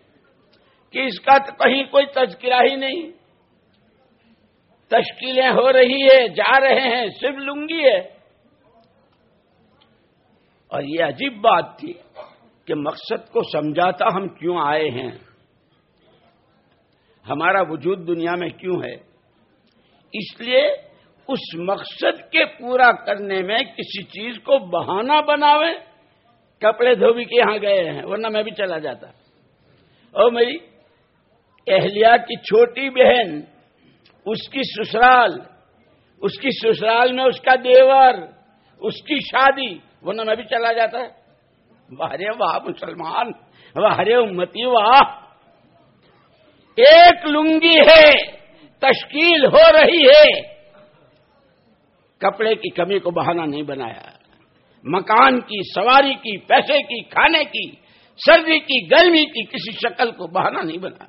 B: کہ اس کا کہیں کوئی تذکرہ ہی نہیں۔ تشکیلیں ہو رہی ہے، جا رہے ہیں صرف لنگی ہے۔ اور یہ عجیب بات تھی کہ مقصد کو سمجھاتا ہم کیوں آئے ہیں۔ ہمارا وجود دنیا میں کیوں ہے؟ اس لیے اس مقصد کے پورا کرنے میں کسی چیز کو بہانہ بناوے، کپڑے دھوبی کے یہاں گئے ہیں، ورنہ میں بھی چلا جاتا۔ اور میری اہلیہ کی چھوٹی بہن اس کی سسرال، اس کی سسرال میں اس کا دیور، اس کی شادی، ورنہ میں بھی چلا جاتا ہے۔ وارے واہ مسلمان وارے امتی، واہ۔ ایک لنگی ہے، تشکیل ہو رہی ہے۔ کپڑے کی کمی کو بہانہ نہیں بنایا۔ مکان کی، سواری کی، پیسے کی، کھانے کی، سردی کی، گرمی کی کسی شکل کو بہانہ نہیں بنا۔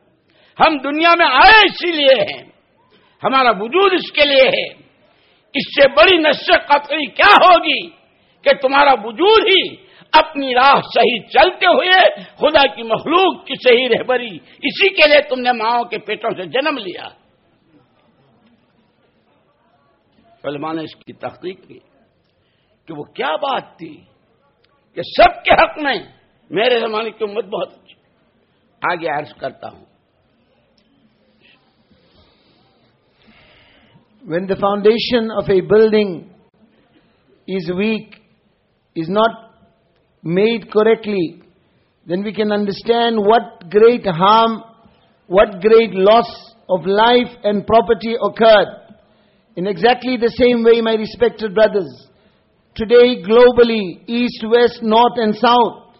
B: ہم دنیا میں آئے اسی لیے ہیں۔ ہمارا وجود اس کے لیے ہے۔ اس سے بڑی نشر قطری کیا ہوگی کہ تمہارا وجود ہی اپنی راہ صحیح چلتے ہوئے خدا کی مخلوق کی صحیح رہبری اسی کے لیے تم نے ماؤں کے پیٹوں سے جنم لیا۔ علماء نے اس کی تحقیق کی کہ وہ کیا بات تھی کہ سب کے حق میں میرے زمانے کی امت بہت اچھی۔ آگے عرض کرتا ہوں۔
C: When the foundation of a building is weak, is not made correctly, then we can understand what great harm, what great loss of life and property occurred. In exactly the same way, my respected brothers, today globally, east, west, north and south,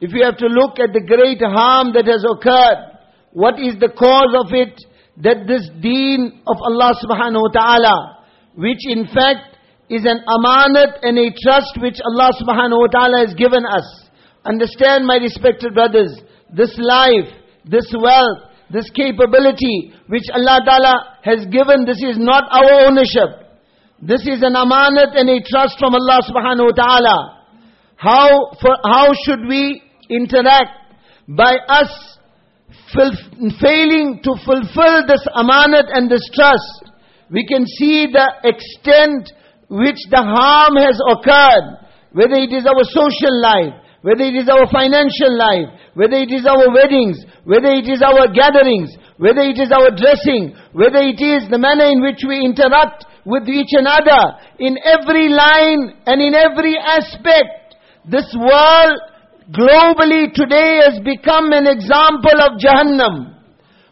C: if you have to look at the great harm that has occurred, what is the cause of it? That this deen of Allah subhanahu wa ta'ala, which in fact is an amanat and a trust which Allah subhanahu wa ta'ala has given us. Understand my respected brothers, this life, this wealth, this capability which Allah Ta'ala has given, this is not our ownership. This is an amanat and a trust from Allah subhanahu wa ta'ala. How, for, how should we interact? By us failing to fulfill this amanat and this trust, we can see the extent which the harm has occurred, whether it is our social life, whether it is our financial life, whether it is our weddings, whether it is our gatherings, whether it is our dressing, whether it is the manner in which we interact with each another, in every line and in every aspect, this world globally today has become an example of Jahannam.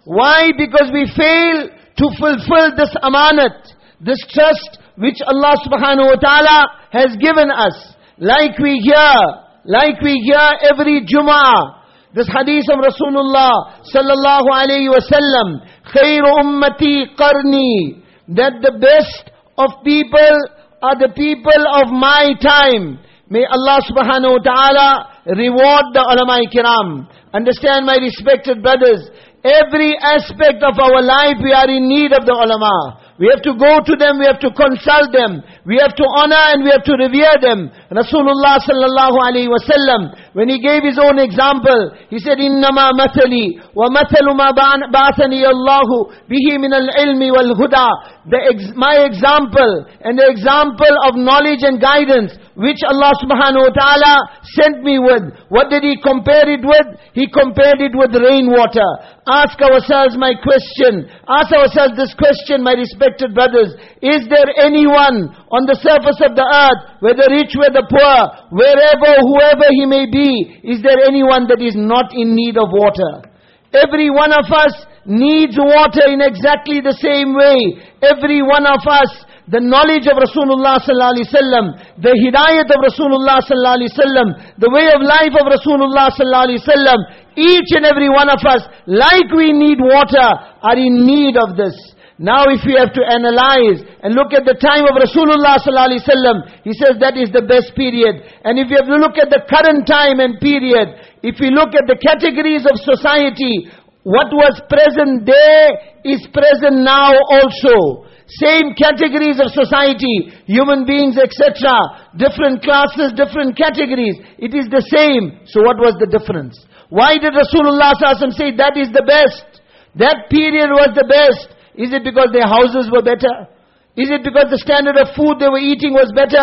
C: Why? Because we fail to fulfill this amanat, this trust which Allah subhanahu wa ta'ala has given us. Like we hear like we hear every Jum'ah, this hadith of Rasulullah sallallahu alayhi wasallam, خير ummati qarni, that the best of people are the people of my time. May Allah subhanahu wa ta'ala Reward the ulama kiram. Understand my respected brothers. Every aspect of our life we are in need of the ulama. We have to go to them, we have to consult them. We have to honor and we have to revere them. Rasulullah sallallahu alaihi wasallam, when he gave his own example, he said, "Innama matali wa mathalu ma ba'athani Allahu bihi min al-ilmi wal-huda." Ex my example and the example of knowledge and guidance which Allah subhanahu wa ta'ala sent me with. What did He compare it with? He compared it with rainwater. Ask ourselves my question. Ask ourselves this question, my respected brothers. Is there anyone on the surface of the earth, whether rich, whether poor, wherever, whoever he may be, is there anyone that is not in need of water? Every one of us needs water in exactly the same way. Every one of us the knowledge of Rasulullah sallallahu alaihi wasallam, the hidayat of Rasulullah sallallahu alaihi wasallam, the way of life of Rasulullah sallallahu alaihi wasallam, each and every one of us, like we need water, are in need of this. Now if we have to analyze and look at the time of Rasulullah sallallahu alaihi wasallam, he says that is the best period. And if you have to look at the current time and period, if we look at the categories of society, what was present there is present now also. Same categories of society, human beings, etc. Different classes, different categories. It is the same. So what was the difference? Why did Rasulullah say that is the best? That period was the best. Is it because their houses were better? Is it because the standard of food they were eating was better?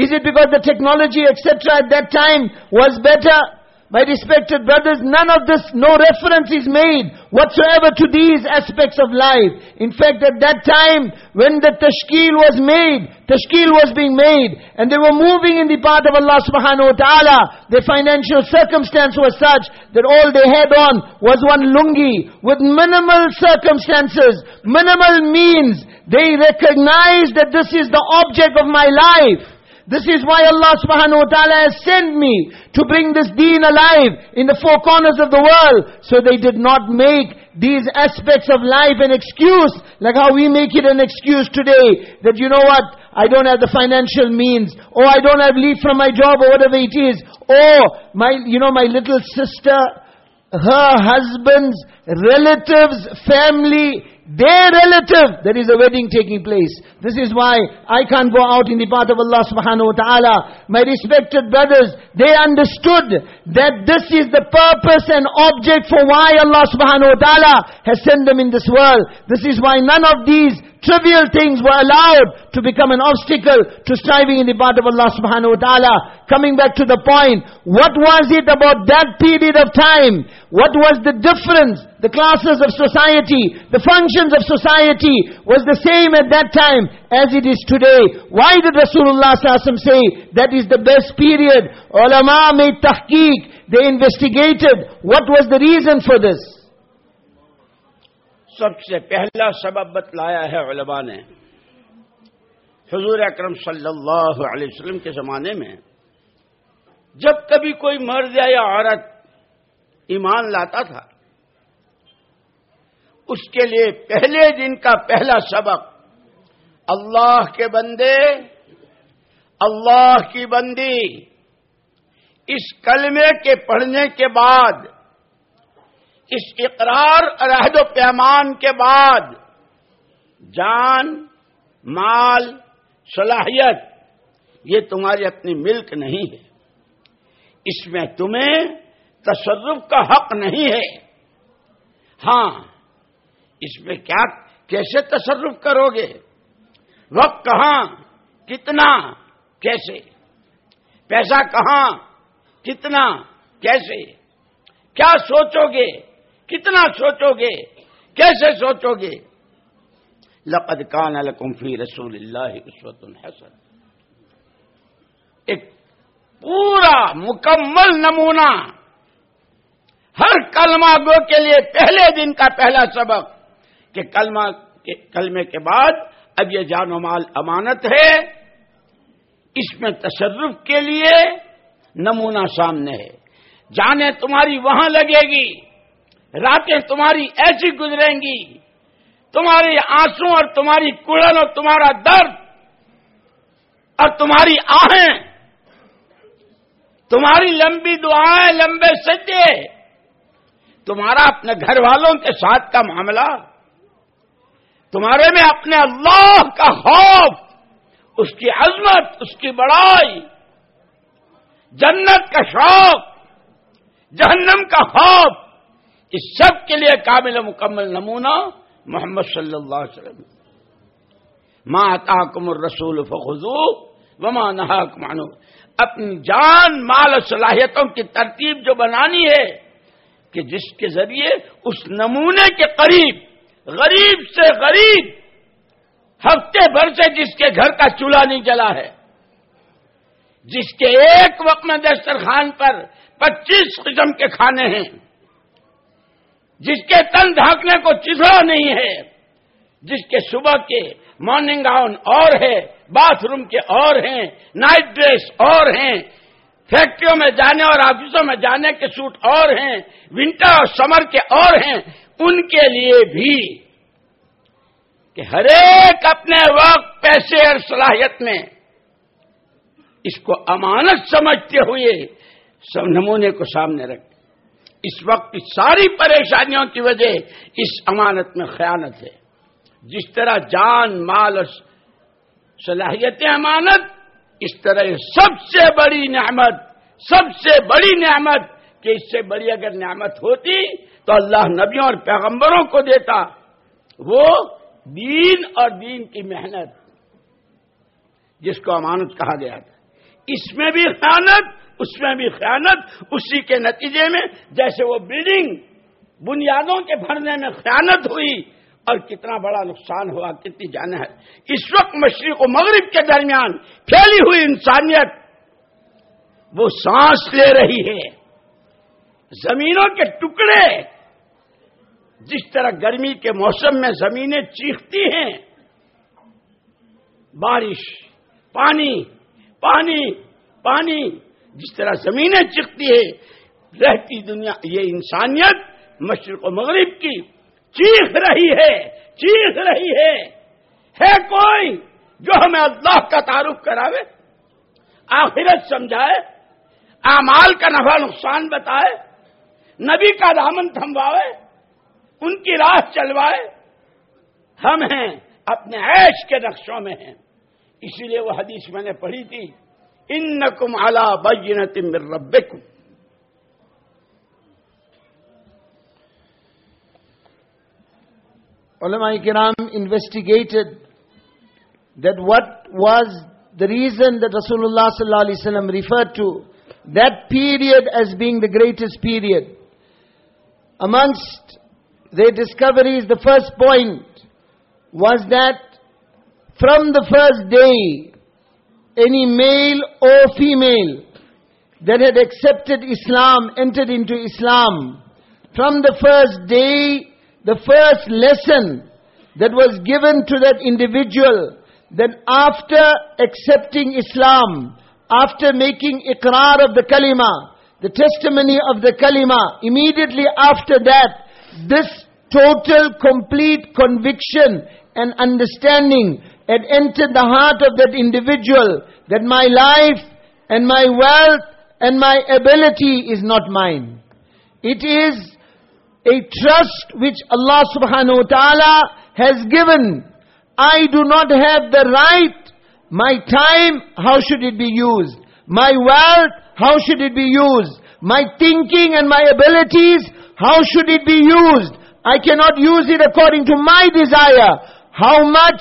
C: Is it because the technology, etc. at that time was better? My respected brothers, none of this, no reference is made whatsoever to these aspects of life. In fact, at that time, when the tashkil was made, tashkil was being made, and they were moving in the path of Allah subhanahu wa ta'ala, their financial circumstance was such that all they had on was one lungi with minimal circumstances, minimal means. They recognized that this is the object of my life. This is why Allah subhanahu wa ta'ala has sent me to bring this deen alive in the four corners of the world. So they did not make these aspects of life an excuse, like how we make it an excuse today, that you know what, I don't have the financial means, or I don't have leave from my job, or whatever it is, or my, you know, my little sister, her husband's relatives, family, their relative, there is a wedding taking place. This is why I can't go out in the path of Allah subhanahu wa ta'ala. My respected brothers, they understood that this is the purpose and object for why Allah subhanahu wa ta'ala has sent them in this world. This is why none of these trivial things were allowed to become an obstacle to striving in the path of Allah subhanahu wa ta'ala. Coming back to the point, what was it about that period of time? What was the difference? The classes of society, the functions of society was the same at that time as it is today. Why did Rasulullah s.a.w. say that is the best period? Ulama made tahqiq, they investigated what was the reason for this.
B: سب سے پہلا سبب بتلایا ہے علماء نے۔ حضور اکرم صلی اللہ علیہ وسلم کے زمانے میں جب کبھی کوئی مرد یا عورت ایمان لاتا تھا، اس کے لیے پہلے دن کا پہلا سبق اللہ کے بندے، اللہ کی بندی۔ اس کلمے کے پڑھنے کے بعد اس اقرار عہد و پیمان کے بعد جان، مال، صلاحیت، یہ تمہاری اپنی ملک نہیں ہے۔ اس میں تمہیں تصرف کا حق نہیں ہے۔ ہاں اس میں کیا، کیسے تصرف کرو گے؟ وقت کہاں، کتنا، کیسے؟ پیسہ کہاں، کتنا، کیسے؟ کیا سوچو گے؟ کتنا سوچو گے؟ کیسے سوچو گے؟ لقد کان لکم فی رسول اللہ عصوت الحسن ایک پورا مکمل نمونہ ہر کلمہ گو کے لیے پہلے دن کا پہلا سبق کہ کلمہ کلمے کے بعد اب یہ جان و مال امانت ہے۔ اس میں تصرف کے لیے نمونہ سامنے ہے۔ جانے تمہاری وہاں لگے گی۔ راتیں تمہاری ایسی گزریں گی، تمہارے آنسو اور تمہاری کڑن اور تمہارا درد اور تمہاری آہیں، تمہاری لمبی دعائیں، لمبے سجے تمہارا اپنے گھر والوں کے ساتھ کا معاملہ، تمہارے میں اپنے اللہ کا خوف، اس کی عظمت، اس کی بڑائی، جنت کا شوق، جہنم کا خوف اس سب کے لیے کامل مکمل نمونہ محمد صلی اللہ علیہ وسلم۔ ماں تاکم الرسول فخو وما نہ مانو اپنی جان، مال و صلاحیتوں کی ترتیب جو بنانی ہے کہ جس کے ذریعے اس نمونے کے قریب، غریب سے غریب، ہفتے بھر سے جس کے گھر کا چولہا نہیں جلا ہے، جس کے ایک وقت میں دسترخوان پر پچیس قسم کے کھانے ہیں۔ جس کے تن ڈھانکنے کو چسڑا نہیں ہے، جس کے صبح کے مارننگ گاؤن اور ہے باتھ روم کے اور ہیں نائٹ ڈریس اور ہیں فیکٹریوں میں جانے اور آفسوں میں جانے کے سوٹ اور ہیں ونٹر اور سمر کے اور ہیں، ان کے لیے بھی کہ ہر ایک اپنے وقت، پیسے اور صلاحیت میں اس کو امانت سمجھتے ہوئے نمونے کو سامنے رکھ اس وقت کی ساری پریشانیوں کی وجہ اس امانت میں خیانت ہے۔ جس طرح جان، مال اور صلاحیت امانت، اس طرح سب سے بڑی نعمت، سب سے بڑی نعمت کہ اس سے بڑی اگر نعمت ہوتی تو اللہ نبیوں اور پیغمبروں کو دیتا۔ وہ دین اور دین کی محنت، جس کو امانت کہا گیا تھا۔ اس میں بھی خیانت اس میں بھی خیانت، اسی کے نتیجے میں جیسے وہ بلڈنگ بنیادوں کے بھرنے میں خیانت ہوئی اور کتنا بڑا نقصان ہوا، کتنی جانا ہے اس وقت مشرق و مغرب کے درمیان پھیلی ہوئی انسانیت، وہ سانس لے رہی ہے۔ زمینوں کے ٹکڑے، جس طرح گرمی کے موسم میں زمینیں چیختی ہیں۔ بارش، پانی پانی پانی۔ جس طرح زمینیں چکتی ہے رہتی دنیا، یہ انسانیت مشرق و مغرب کی چیخ رہی ہے، چیخ رہی ہے۔ ہے کوئی جو ہمیں اللہ کا تعارف کراوے، آخرت سمجھائے، اعمال کا نفع نقصان بتائے، نبی کا دامن تھمواوے ان کی راہ چلوائے۔ ہم ہیں، اپنے عیش کے نقشوں میں ہیں۔ اسی لیے وہ حدیث میں نے پڑھی تھی Inna kum ala بينة من ربكم
C: Ulama Kiram investigated that what was the reason that Rasulullah referred to that period as being the greatest period. Amongst their discoveries, the first point was that from the first day any male or female that had accepted Islam, entered into Islam, from the first day, the first lesson that was given to that individual, that after accepting Islam, after making iqrar of the kalima, the testimony of the kalima, immediately after that, this total, complete conviction and understanding had entered the heart of that individual that my life and my wealth and my ability is not mine. It is a trust which Allah subhanahu wa ta'ala has given. I do not have the right. My time, how should it be used? My wealth, how should it be used? My thinking and my abilities, how should it be used? I cannot use it according to my desire. How much,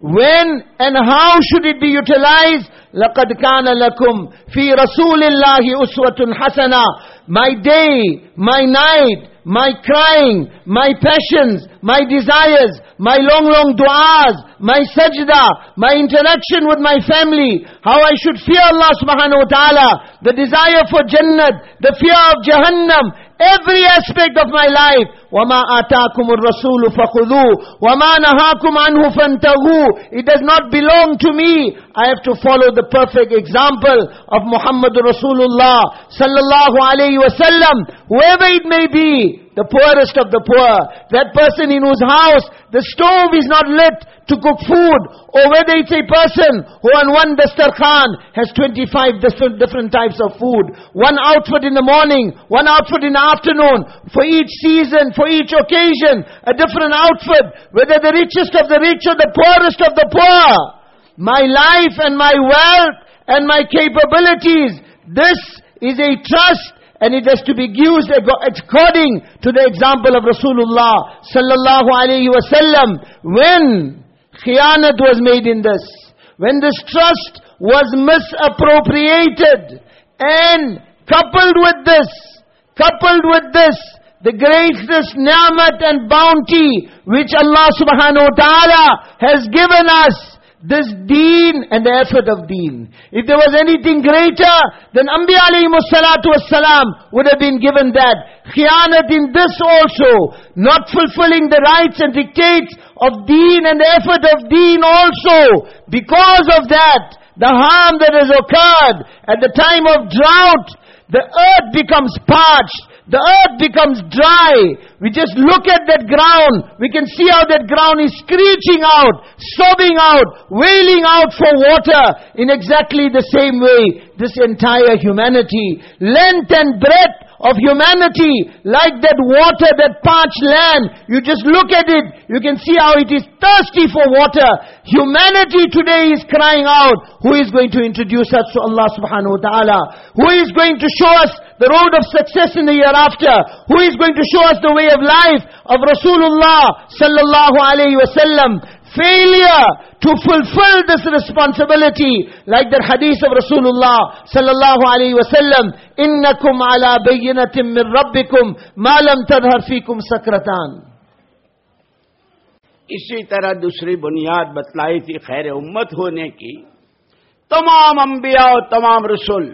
C: when, and how should it be utilized? لقد كان لكم في رسول الله أسوة حسنة My day, my night, my crying, my passions, my desires, my long, long du'as, my sajda, my interaction with my family, how I should fear Allah subhanahu wa ta'ala, the desire for Jannat, the fear of Jahannam, every aspect of my life. وَمَا آتَاكُمُ الرَّسُولُ فَخُذُوهُ وَمَا نَهَاكُمْ عَنْهُ فَانْتَهُوا It does not belong to me. I have to follow the perfect example of Muhammad Rasulullah sallallahu alayhi wasallam. Whoever it may be, the poorest of the poor, that person in whose house the stove is not lit to cook food, or whether it's a person who on one dastarkhan has 25 different, different types of food, one outfit in the morning, one outfit in the afternoon, for each season, for each occasion, a different outfit, whether the richest of the rich or the poorest of the poor. My life and my wealth and my capabilities, this is a trust and it has to be used according to the example of Rasulullah sallallahu alaihi wasallam. When khianat was made in this, when this trust was misappropriated, and coupled with this, coupled with this, the greatest ni'mat and bounty which Allah subhanahu wa ta'ala has given us, this deen and the effort of deen. If there was anything greater, then Anbiya salatu wassalam would have been given that. Khianat in this also, not fulfilling the rights and dictates of deen and the effort of deen also. Because of that, the harm that has occurred at the time of drought, the earth becomes parched. The earth becomes dry. We just look at that ground. We can see how that ground is screeching out, sobbing out, wailing out for water in exactly the same way. This entire humanity, length and breadth of humanity, like that water, that parched land. You just look at it, you can see how it is thirsty for water. Humanity today is crying out, who is going to introduce us to Allah subhanahu wa ta'ala? Who is going to show us the road of success in the year after, who is going to show us the way of life? Of Rasulullah sallallahu alayhi wasallam. Failure to fulfill this responsibility, like the hadith of Rasulullah sallallahu alayhi wasallam, innakum ala bayyinatin min rabbikum, ma lam tadhar fikum sakratan.
B: इसी तरह दूसरी बुनियाद बतलाई थी खैर उम्मत होने की। तमाम अंबिया और तमाम रसुल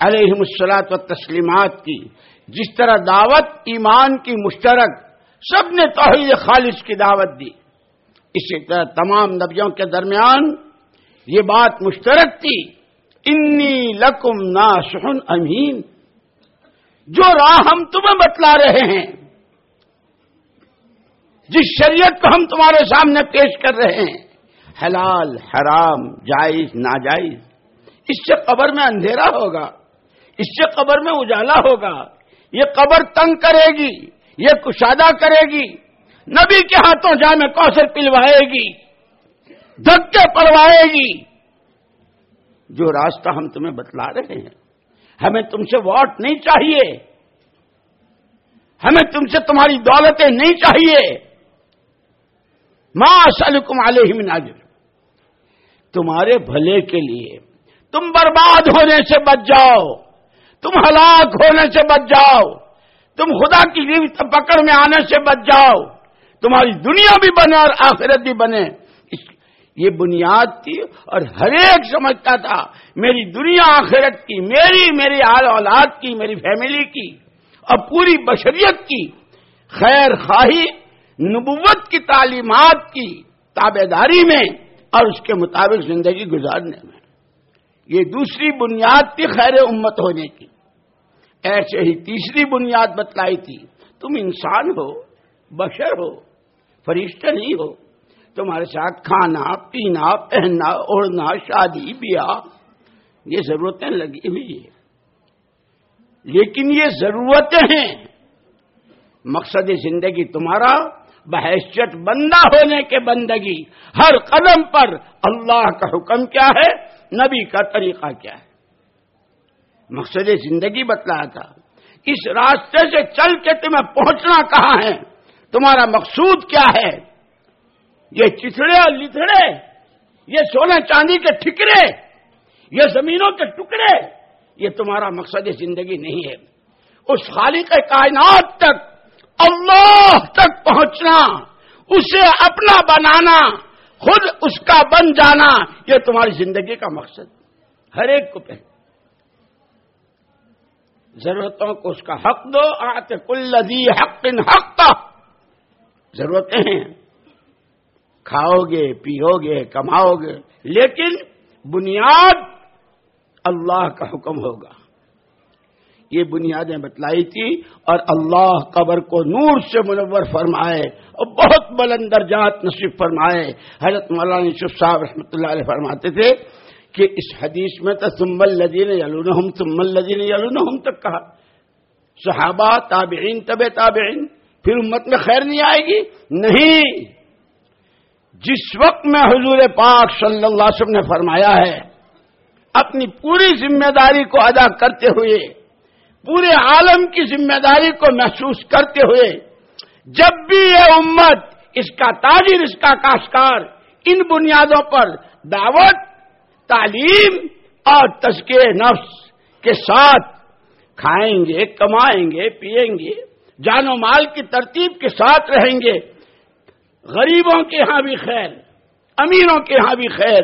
B: علیہ السلاط و تسلیمات کی، جس طرح دعوت ایمان کی مشترک سب نے توحید خالص کی دعوت دی۔ اسی طرح تمام نبیوں کے درمیان یہ بات مشترک تھی، انی لکم ناسحن امین۔ جو راہ ہم تمہیں بتلا رہے ہیں، جس شریعت کو ہم تمہارے سامنے پیش کر رہے ہیں، حلال، حرام، جائز، ناجائز، اس سے قبر میں اندھیرا ہوگا۔ اس سے قبر میں اجالا ہوگا۔ یہ قبر تنگ کرے گی، یہ کشادہ کرے گی۔ نبی کے ہاتھوں جا میں کوثر پلوائے گی، دھکے پڑوائے گی۔ جو راستہ ہم تمہیں بتلا رہے ہیں، ہمیں تم سے واٹ نہیں چاہیے۔ ہمیں تم سے تمہاری دولتیں نہیں چاہیے۔ ماں سلکم علیہ من تمہارے بھلے کے لیے تم برباد ہونے سے بچ جاؤ۔ تم ہلاک ہونے سے بچ جاؤ۔ تم خدا کی پکڑ میں آنے سے بچ جاؤ۔ تمہاری دنیا بھی بنے اور آخرت بھی بنے۔ یہ بنیاد تھی اور ہر ایک سمجھتا تھا، میری دنیا آخرت کی، میری میری آل اولاد کی، میری فیملی کی، اور پوری بشریت کی۔ خیر خواہی، نبوت کی، تعلیمات کی، تابے داری میں اور اس کے مطابق زندگی گزارنے میں۔ یہ دوسری بنیاد تھی خیر امت ہونے کی۔ ایسے ہی تیسری بنیاد بتلائی تھی، تم انسان ہو، بشر ہو، فرشتہ نہیں ہو، تمہارے ساتھ کھانا، پینا، پہننا، اوڑھنا، شادی، بیاہ، یہ ضرورتیں لگی ہوئی ہیں۔ لیکن یہ ضرورتیں ہیں۔ مقصد زندگی تمہارا بحثت بندہ ہونے کے بندگی۔ ہر قدم پر اللہ کا حکم کیا ہے، نبی کا طریقہ کیا ہے۔ مقصد زندگی بتلایا تھا۔ اس راستے سے چل کے تمہیں پہنچنا کہاں ہے؟ تمہارا مقصود کیا ہے؟ یہ چتڑے اور لتڑے یہ سونے چاندی کے ٹھکرے، یہ زمینوں کے ٹکڑے، یہ تمہارا مقصد زندگی نہیں ہے۔ اس خالق کائنات تک، اللہ تک پہنچنا، اسے اپنا بنانا، خود اس کا بن جانا، یہ تمہاری زندگی کا مقصد۔ ہر ایک کو پہنچ ضرورتوں کو اس کا حق دو، آتے کل حق ان حق ضرورتیں ہیں۔ کھاؤ گے پیو گے کماؤ گے لیکن بنیاد اللہ کا حکم ہوگا۔ یہ بنیادیں بتلائی تھی اور اللہ قبر کو نور سے منور فرمائے اور بہت بلند درجات نصیب فرمائے۔ حضرت مولانا یوسف صاحب رحمۃ اللہ علیہ فرماتے تھے کہ اس حدیث میں تو سم الدین یلون ہم سم الدین یلون ہم تک کہا۔ صحابہ، تابعین طب تابعین، پھر امت میں خیر نہیں آئے گی؟ نہیں۔ جس وقت میں حضور پاک صلی اللہ علیہ وسلم نے فرمایا ہے، اپنی پوری ذمہ داری کو ادا کرتے ہوئے، پورے عالم کی ذمہ داری کو محسوس کرتے ہوئے، جب بھی یہ امت اس کا تاجر، اس کا کاشکار ان بنیادوں پر دعوت تعلیم اور تزکیہ نفس کے ساتھ کھائیں گے، کمائیں گے پیئیں گے، جان و مال کی ترتیب کے ساتھ رہیں گے۔ غریبوں کے ہاں بھی خیر امیروں کے ہاں بھی خیر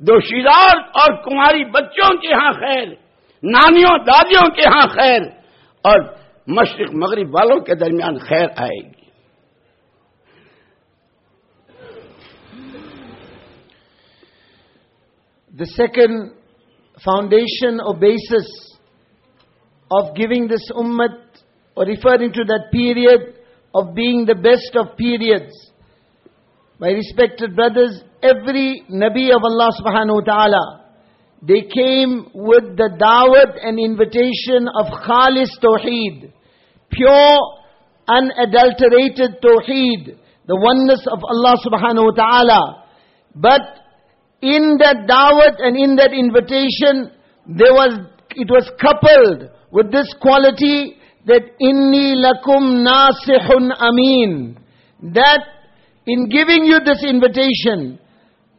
B: دوشیدار اور کماری بچوں کے ہاں خیر، نانیوں، دادیوں کے ہاں خیر اور مشرق مغرب والوں کے درمیان خیر آئے گی۔
C: The second foundation or basis of giving this ummah or referring to that period of being the best of periods. My respected brothers, every Nabi of Allah subhanahu wa ta'ala, they came with the da'wat and invitation of Khalis Tawheed, pure, unadulterated Tawheed, the oneness of Allah subhanahu wa ta'ala. But in that da'wat and in that invitation, there was, it was coupled with this quality that inni lakum nasihun amin. That in giving you this invitation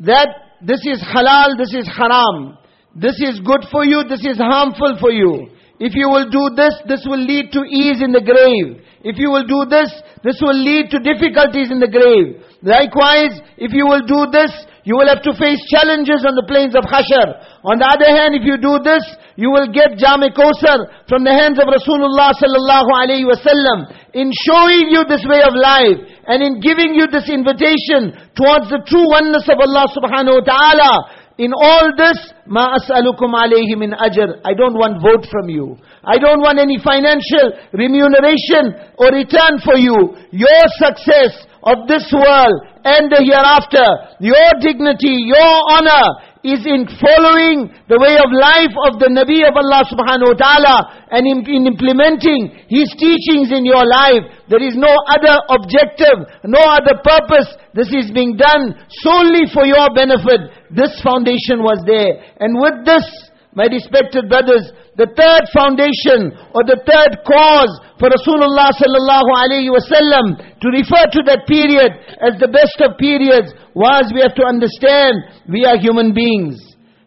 C: that this is halal, this is haram, this is good for you, this is harmful for you. If you will do this, this will lead to ease in the grave. If you will do this, this will lead to difficulties in the grave. Likewise, if you will do this, you will have to face challenges on the plains of Hashar. On the other hand, if you do this, you will get Jami Kosar from the hands of Rasulullah sallallahu alayhi wasallam in showing you this way of life and in giving you this invitation towards the true oneness of Allah subhanahu wa ta'ala. In all this, ma as'alukum alayhi min ajr. I don't want vote from you. I don't want any financial remuneration or return for you. Your success of this world and the hereafter, your dignity, your honor is in following the way of life of the Nabi of Allah subhanahu wa ta'ala and in, in, implementing His teachings in your life. There is no other objective, no other purpose. This is being done solely for your benefit. This foundation was there. And with this, my respected brothers, the third foundation or the third cause for Rasulullah sallallahu alayhi to refer to that period as the best of periods was we have to understand we are human beings.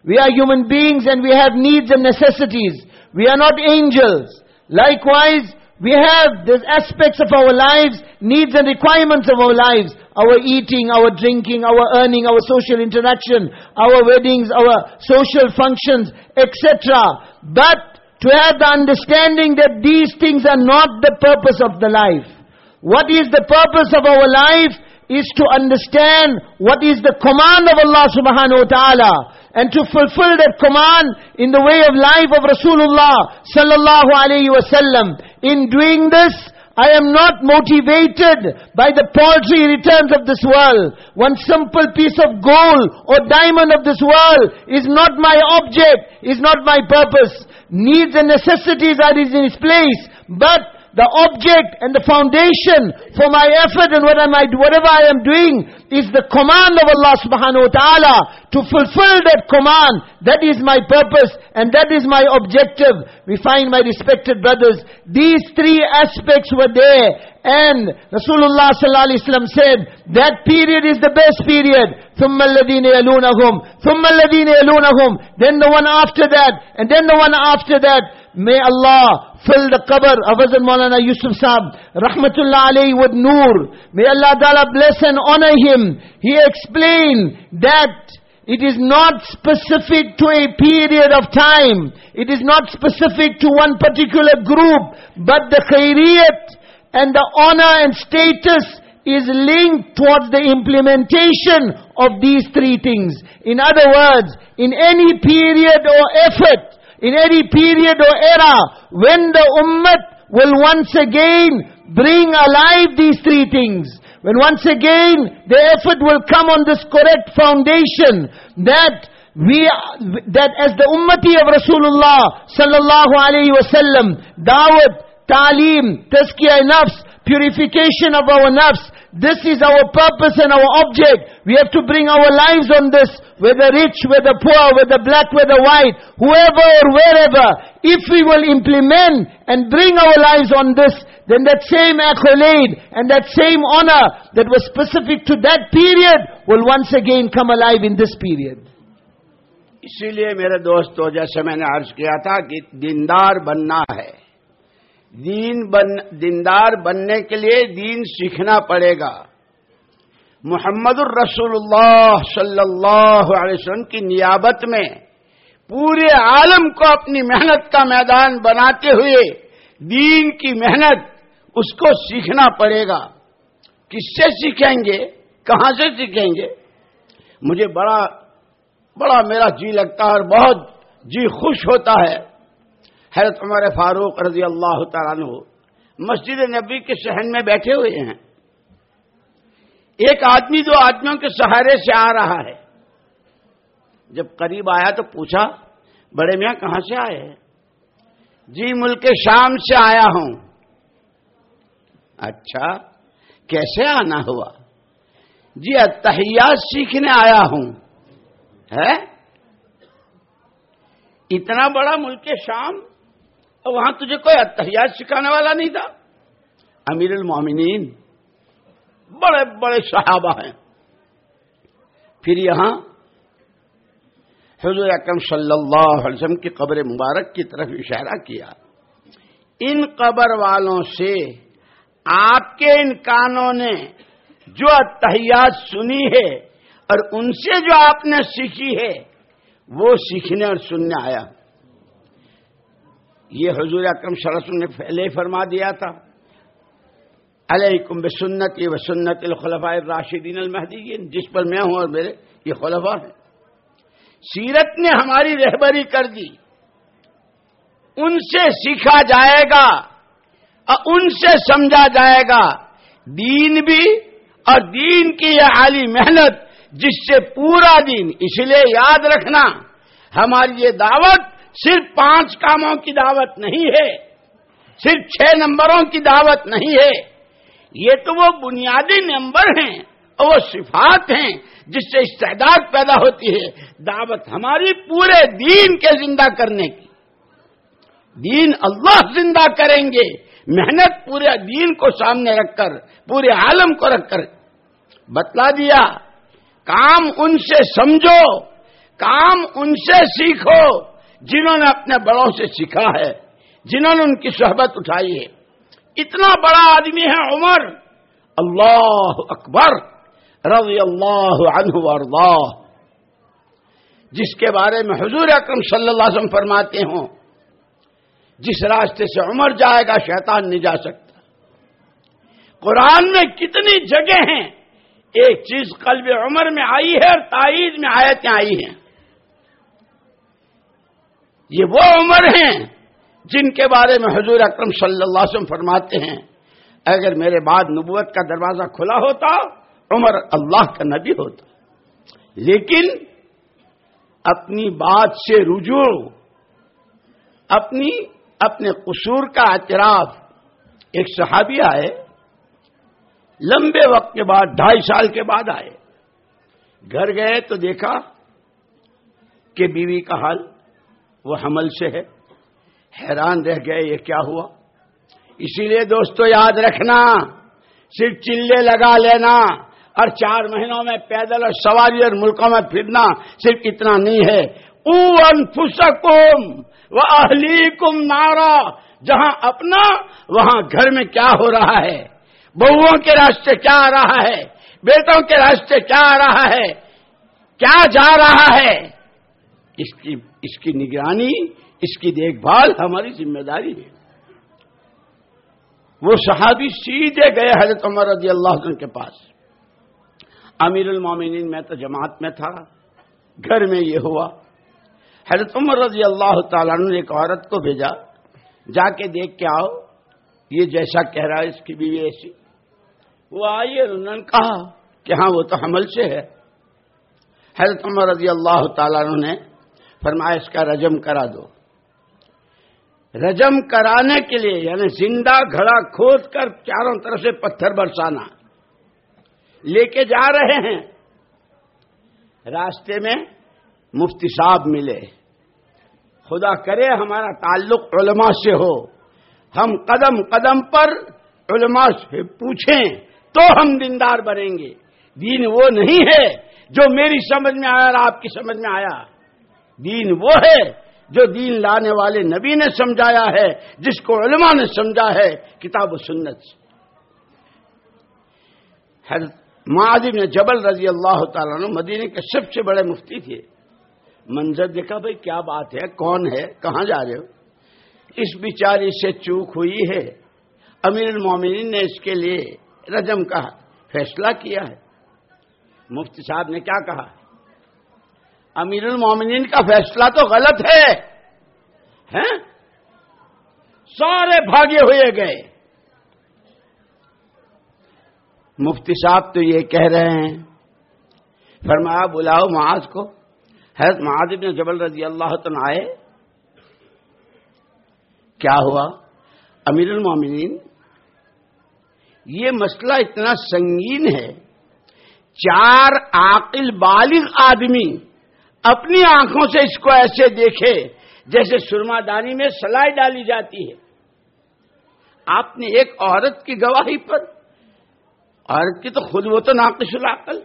C: We are human beings and we have needs and necessities. We are not angels. Likewise, we have these aspects of our lives, needs and requirements of our lives. Our eating, our drinking, our earning, our social interaction, our weddings, our social functions, etc. But to have the understanding that these things are not the purpose of the life. What is the purpose of our life is to understand what is the command of Allah subhanahu wa ta'ala and to fulfill that command in the way of life of Rasulullah sallallahu alayhi wasallam. In doing this, I am not motivated by the paltry returns of this world. One simple piece of gold or diamond of this world is not my object, is not my purpose needs and necessities are in its place, but the object and the foundation for my effort and what am I, whatever I am doing is the command of Allah subhanahu wa ta'ala. To fulfill that command, that is my purpose and that is my objective. We find, my respected brothers, these three aspects were there. And Rasulullah sallallahu alaihi wasallam said, that period is the best period. ثم الذين يلونهم ثم الذين يلونهم then the one after that and then the one after that may Allah fill the qabr of Hazrat Maulana Yusuf Saab rahmatullah alayhi with may Allah Ta'ala bless and honor him he explained that it is not specific to a period of time. It is not specific to one particular group. But the khairiyat and the honor and status is linked towards the implementation of these three things. In other words, in any period or effort, in any period or era, when the ummah will once again bring alive these three things, when once again the effort will come on this correct foundation, that we, that as the ummati of Rasulullah sallallahu alayhi wasallam, dawat, talim, tazkiyah nafs, purification of our nafs, this is our purpose and our object. We have to bring our lives on this, whether rich, whether poor, whether black, whether white, whoever or wherever. If we will implement and bring our lives on this, then that same accolade and that same honor that was specific to that period will once again come alive in this period.
B: इसीलिए मेरे दोस्तों जैसे मैंने अर्ज किया था कि दीनदार बनना है دین بن، دیندار بننے کے لیے دین سیکھنا پڑے گا۔ محمد الرسول اللہ صلی اللہ علیہ وسلم کی نیابت میں پورے عالم کو اپنی محنت کا میدان بناتے ہوئے دین کی محنت اس کو سیکھنا پڑے گا۔ کس سے سیکھیں گے؟ کہاں سے سیکھیں گے؟ مجھے بڑا بڑا میرا جی لگتا ہے اور بہت جی خوش ہوتا ہے۔ حضرت عمر فاروق رضی اللہ تعالیٰ عنہ مسجد نبی کے شہن میں بیٹھے ہوئے ہیں۔ ایک آدمی دو آدمیوں کے سہارے سے آ رہا ہے۔ جب قریب آیا تو پوچھا، بڑے میاں کہاں سے آئے جی ملک شام سے آیا ہوں۔ اچھا کیسے آنا ہوا؟ جی اتحیات سیکھنے آیا ہوں۔ ہے اتنا بڑا ملک شام؟ اور وہاں تجھے کوئی اتحیات سکھانے والا نہیں تھا؟ امیر المومنین بڑے بڑے صحابہ ہیں۔ پھر یہاں حضور اکرم صلی اللہ علیہ وسلم کی قبر مبارک کی طرف اشارہ کیا۔ ان قبر والوں سے آپ کے ان کانوں نے جو اتحیات سنی ہے اور ان سے جو آپ نے سیکھی ہے، وہ سیکھنے اور سننے آیا۔ یہ حضور اکرم صلی اللہ علیہ وسلم نے پہلے فرما دیا تھا۔ علیکم بسنت یہ سنت الخلفاء راشدین المحدین جس پر میں ہوں اور میرے یہ خلفاء ہیں۔ سیرت نے ہماری رہبری کر دی۔ ان سے سیکھا جائے گا اور ان سے سمجھا جائے گا۔ دین بھی اور دین کی یہ عالی محنت جس سے پورا دین، اس لیے یاد رکھنا، ہماری یہ دعوت صرف پانچ کاموں کی دعوت نہیں ہے، صرف چھ نمبروں کی دعوت نہیں ہے۔ یہ تو وہ بنیادی نمبر ہیں اور وہ صفات ہیں جس سے استعداد پیدا ہوتی ہے دعوت ہماری پورے دین کے زندہ کرنے کی۔ دین اللہ زندہ کریں گے، محنت پورے دین کو سامنے رکھ کر، پورے عالم کو رکھ کر۔ بتلا دیا، کام ان سے سمجھو، کام ان سے سیکھو۔ جنہوں نے اپنے بڑوں سے سیکھا ہے، جنہوں نے ان کی صحبت اٹھائی ہے۔ اتنا بڑا آدمی ہے عمر۔ اللہ اکبر۔ رضی اللہ عنہ اللہ جس کے بارے میں حضور اکرم صلی اللہ علیہ وسلم فرماتے ہوں، جس راستے سے عمر جائے گا، شیطان نہیں جا سکتا۔ قرآن میں کتنی جگہ ہیں، ایک چیز قلب عمر میں آئی ہے اور تائید میں آیتیں آئی ہیں۔ یہ وہ عمر ہیں جن کے بارے میں حضور اکرم صلی اللہ علیہ وسلم فرماتے ہیں، اگر میرے بعد نبوت کا دروازہ کھلا ہوتا، عمر اللہ کا نبی ہوتا۔ لیکن اپنی بات سے رجوع، اپنی، اپنے قصور کا اعتراف۔ ایک صحابی آئے، لمبے وقت کے بعد، ڈھائی سال کے بعد آئے۔ گھر گئے تو دیکھا کہ بیوی کا حال وہ حمل سے ہے۔ حیران رہ گئے یہ کیا ہوا۔ اسی لیے دوستو یاد رکھنا، صرف چلے لگا لینا اور چار مہینوں میں پیدل اور سواری اور ملکوں میں پھرنا صرف اتنا نہیں ہے۔ او انفسکم و اہلیکم نارا، جہاں اپنا، وہاں گھر میں کیا ہو رہا ہے۔ بہوؤں کے راستے کیا آ رہا ہے؟ بیٹوں کے راستے کیا آ رہا ہے؟ کیا جا رہا ہے؟ اس کی اس کی نگرانی، اس کی دیکھ بھال ہماری ذمہ داری ہے۔ وہ صحابی سیدھے گئے حضرت عمر رضی اللہ عنہ کے پاس۔ امیر المومنین میں تو جماعت میں تھا، گھر میں یہ ہوا۔ حضرت عمر رضی اللہ تعالیٰ نے ایک عورت کو بھیجا، جا کے دیکھ کے آؤ، یہ جیسا کہہ رہا ہے، اس کی بیوی ایسی۔ وہ آئی انہوں نے کہا کہ ہاں وہ تو حمل سے ہے۔ حضرت عمر رضی اللہ تعالیٰ نے فرمایا اس کا رجم کرا دو۔ رجم کرانے کے لیے یعنی زندہ گھڑا کھود کر چاروں طرف سے پتھر برسانا۔ لے کے جا رہے ہیں۔ راستے میں مفتی صاحب ملے۔ خدا کرے ہمارا تعلق علماء سے ہو۔ ہم قدم قدم پر علماء سے پوچھیں تو ہم دیندار بنیں گے۔ دین وہ نہیں ہے جو میری سمجھ میں آیا اور آپ کی سمجھ میں آیا۔ دین وہ ہے جو دین لانے والے نبی نے سمجھایا ہے، جس کو علماء نے سمجھا ہے، کتاب و سنت۔ حضرت معاذب نے جبل رضی اللہ تعالیٰ نے مدینے کے سب سے بڑے مفتی تھے۔ منظر دیکھا، بھائی کیا بات ہے؟ کون ہے؟ کہاں جا رہے ہو؟ اس بیچاری سے چوک ہوئی ہے۔ امیر المومنین نے اس کے لیے رجم کا فیصلہ کیا ہے۔ مفتی صاحب نے کیا کہا؟ امیر المومنین کا فیصلہ تو غلط ہے۔ سارے بھاگے ہوئے گئے۔ مفتی صاحب تو یہ کہہ رہے ہیں۔ فرمایا، بلاؤ معاذ کو۔ حضرت معاذ ابن جبل رضی اللہ تن آئے۔ کیا ہوا؟ امیر المومنین، یہ مسئلہ اتنا سنگین ہے۔ چار عاقل بالغ آدمی۔ اپنی آنکھوں سے اس کو ایسے دیکھے جیسے سرما دانی میں سلائی ڈالی جاتی ہے۔ آپ نے ایک عورت کی گواہی پر، عورت کی تو خود وہ تو ناقص العقل۔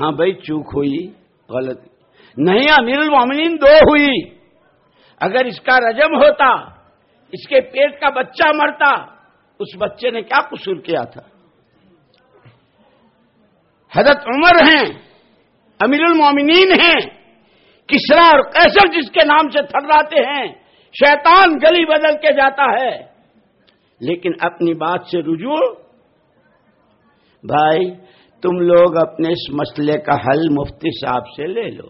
B: ہاں بھائی، چوک ہوئی، غلط۔ نہیں امیر المومنین، دو ہوئی۔ اگر اس کا رجم ہوتا، اس کے پیٹ کا بچہ مرتا، اس بچے نے کیا قصور کیا تھا؟ حضرت عمر ہیں۔ امیر المومنین ہیں کسرا اور کیسر جس کے نام سے تھراتے ہیں، شیطان گلی بدل کے جاتا ہے۔ لیکن اپنی بات سے رجوع، بھائی، تم لوگ اپنے اس مسئلے کا حل مفتی صاحب سے لے لو۔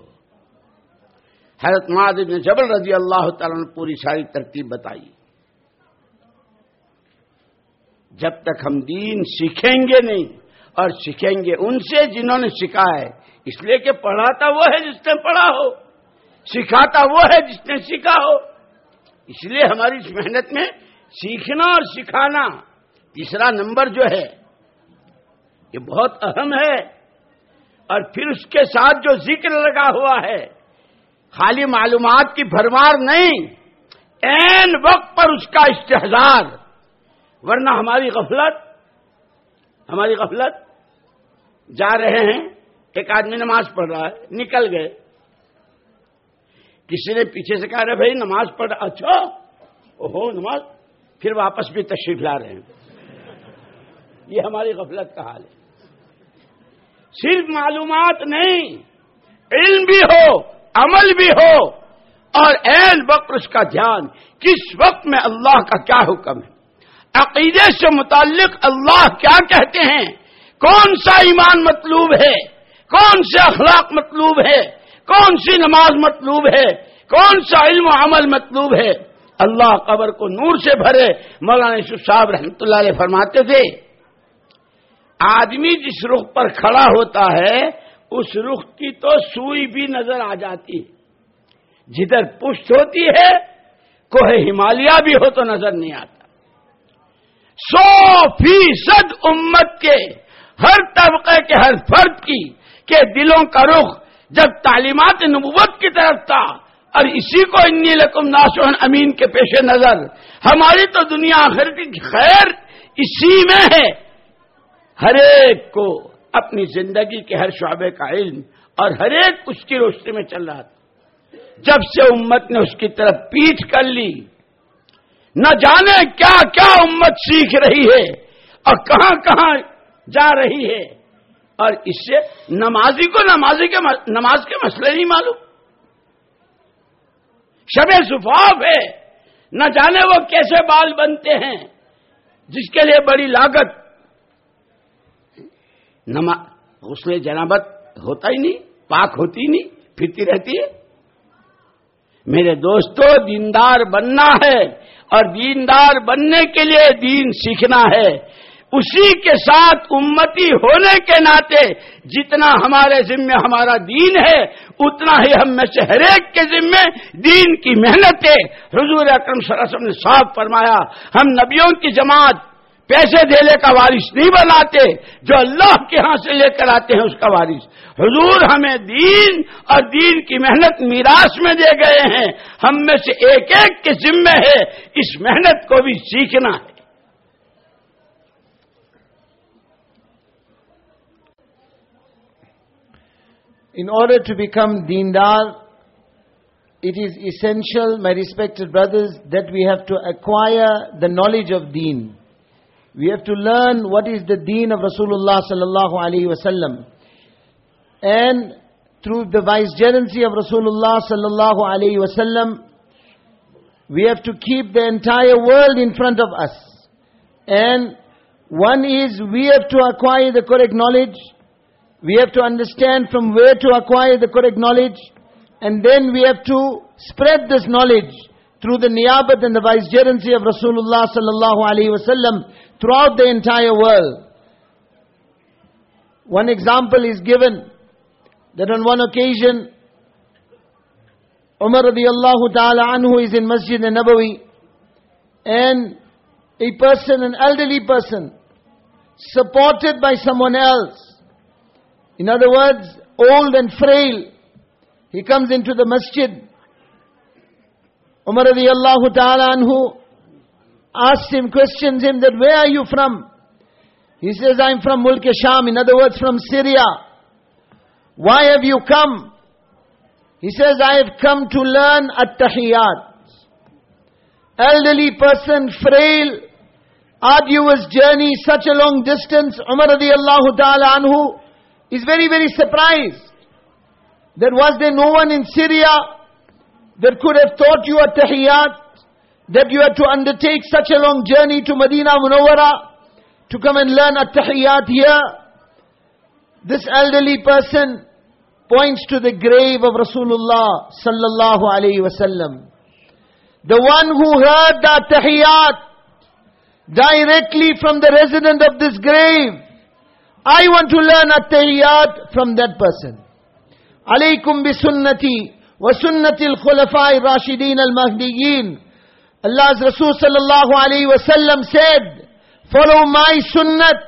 B: حضرت ماد نے جبل رضی اللہ تعالیٰ نے پوری ساری ترتیب بتائی۔ جب تک ہم دین سیکھیں گے نہیں، اور سیکھیں گے ان سے جنہوں نے سکھا ہے اس لیے کہ پڑھاتا وہ ہے جس نے پڑھا ہو، سکھاتا وہ ہے جس نے سیکھا ہو۔ اس لیے ہماری اس محنت میں سیکھنا اور سکھانا تیسرا نمبر جو ہے، یہ بہت اہم ہے۔ اور پھر اس کے ساتھ جو ذکر لگا ہوا ہے، خالی معلومات کی بھرمار نہیں، این وقت پر اس کا استحزار ورنہ ہماری غفلت ہماری غفلت جا رہے ہیں۔ ایک آدمی نماز پڑھ رہا ہے، نکل گئے۔ کسی نے پیچھے سے کہا رہے بھائی، نماز پڑھ اچھا اوہو، نماز۔ پھر واپس بھی تشریف لا رہے ہیں۔ یہ ہماری غفلت کا حال ہے۔ صرف معلومات نہیں، علم بھی ہو، عمل بھی ہو، اور این وقت اس کا دھیان، کس وقت میں اللہ کا کیا حکم ہے۔ عقیدے سے متعلق اللہ کیا کہتے ہیں؟ کون سا ایمان مطلوب ہے؟ کون سے اخلاق مطلوب ہے؟ کون سی نماز مطلوب ہے؟ کون سا علم و عمل مطلوب ہے؟ اللہ قبر کو نور سے بھرے مولانا یوسف صاحب رحمتہ اللہ علیہ فرماتے تھے، آدمی جس رخ پر کھڑا ہوتا ہے، اس رخ کی تو سوئی بھی نظر آ جاتی جدھر پشت ہوتی ہے، کوہ ہمالیہ بھی ہو تو نظر نہیں آتا۔ سو فیصد امت کے ہر طبقے کے ہر فرد کی کہ دلوں کا رخ جب تعلیمات نبوت کی طرف تھا، اور اسی کو انی لکم ناسو امین کے پیش نظر۔ ہماری تو دنیا آخر کی خیر اسی میں ہے۔ ہر ایک کو اپنی زندگی کے ہر شعبے کا علم اور ہر ایک اس کی روشنی میں چل رہا تھا۔ جب سے امت نے اس کی طرف پیٹ کر لی، نہ جانے کیا کیا امت سیکھ رہی ہے اور کہاں کہاں جا رہی ہے۔ اور اس سے نمازی کو نمازی کے نماز کے مسئلے نہیں معلوم۔ شب شفاف ہے۔ نہ جانے وہ کیسے بال بنتے ہیں۔ جس کے لیے بڑی لاگت۔ اس میں جنابت ہوتا ہی نہیں، پاک ہوتی نہیں، پھرتی رہتی ہے۔ میرے دوستو، دیندار بننا ہے۔ اور دیندار بننے کے لیے دین سیکھنا ہے۔ اسی کے ساتھ امتی ہونے کے ناطے جتنا ہمارے ذمے ہمارا دین ہے، اتنا ہی ہم میں سے ہر ایک کے ذمے دین کی محنت ہے۔ حضور اکرم صلی اللہ علیہ وسلم نے صاف فرمایا، ہم نبیوں کی جماعت پیسے دینے کا وارث نہیں بناتے، جو اللہ کے ہاں سے لے کر آتے ہیں اس کا وارث۔ حضور ہمیں دین اور دین کی محنت میراث میں دے گئے ہیں۔ ہم میں سے ایک ایک کے ذمے ہے، اس محنت کو بھی سیکھنا ہے
C: In order to become deendar, it is essential, my respected brothers, that we have to acquire the knowledge of deen. We have to learn what is the deen of Rasulullah sallallahu alaihi wasallam. And through the vicegerency of Rasulullah sallallahu alaihi wasallam, we have to keep the entire world in front of us. And one is we have to acquire the correct knowledge. We have to understand from where to acquire the correct knowledge. And then we have to spread this knowledge through the niyabat and the vicegerency of Rasulullah sallallahu alaihi wasallam throughout the entire world. One example is given that on one occasion Umar radiallahu ta'ala anhu is in Masjid al-Nabawi and a person, an elderly person, supported by someone else, in other words, old and frail. He comes into the masjid. Umar radiallahu ta'ala anhu asks him, questions him that where are you from? He says, I'm from Mulk Sham, in other words, from Syria. Why have you come? He says, I have come to learn at-tahiyyat. Elderly person, frail, arduous journey, such a long distance. Umar radiallahu ta'ala anhu is very, very surprised. That was there no one in Syria that could have taught you at-tahiyyat? That you had to undertake such a long journey to Medina Munawwara? to come and learn at-tahiyyat here. This elderly person points to the grave of Rasulullah sallallahu alayhi wasallam. The one who heard the at-tahiyyat directly from the resident of this grave. I want to learn at-tahiyyat from that person. Alaykum bi sunnati wa sunnati al-khulafai rashidin al-mahdiyyin. Allah's Rasul sallallahu alayhi wasallam said, Follow my sunnat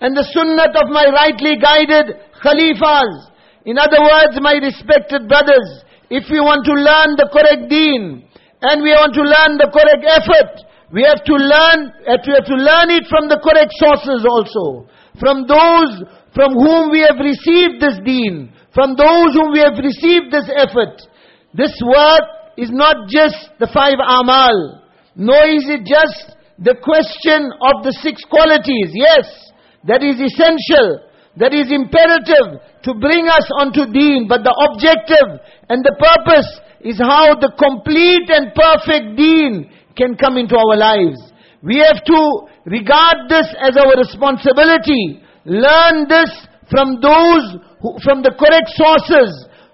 C: and the sunnat of my rightly guided khalifas. In other words, my respected brothers, if we want to learn the correct deen and we want to learn the correct effort, we have to learn, we have to learn it from the correct sources also. From those from whom we have received this deen, from those whom we have received this effort. This work is not just the five amal, nor is it just the question of the six qualities, yes, that is essential, that is imperative to bring us onto deen, but the objective and the purpose is how the complete and perfect deen can come into our lives. We have to regard this as our responsibility. Learn this from those, who, from the correct sources,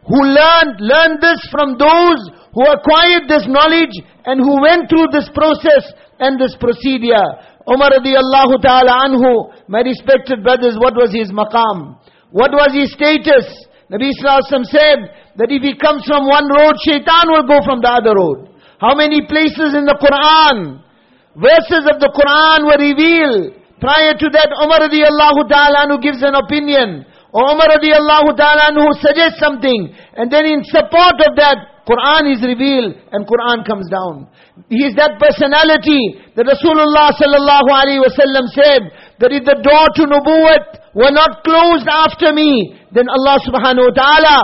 C: who learned, learn this from those who acquired this knowledge and who went through this process and this procedure. Umar radiallahu ta'ala anhu, my respected brothers, what was his maqam? What was his status? Nabi Wasallam said that if he comes from one road, shaitan will go from the other road. How many places in the Quran, verses of the Quran were revealed. Prior to that, Umar radiallahu ta'ala anhu gives an opinion. Or Umar radiallahu ta'ala anhu suggests something. And then in support of that, Quran is revealed and Quran comes down. He is that personality that Rasulullah sallallahu alaihi wasallam said that if the door to nubuwwat were not closed after me, then Allah subhanahu wa ta'ala,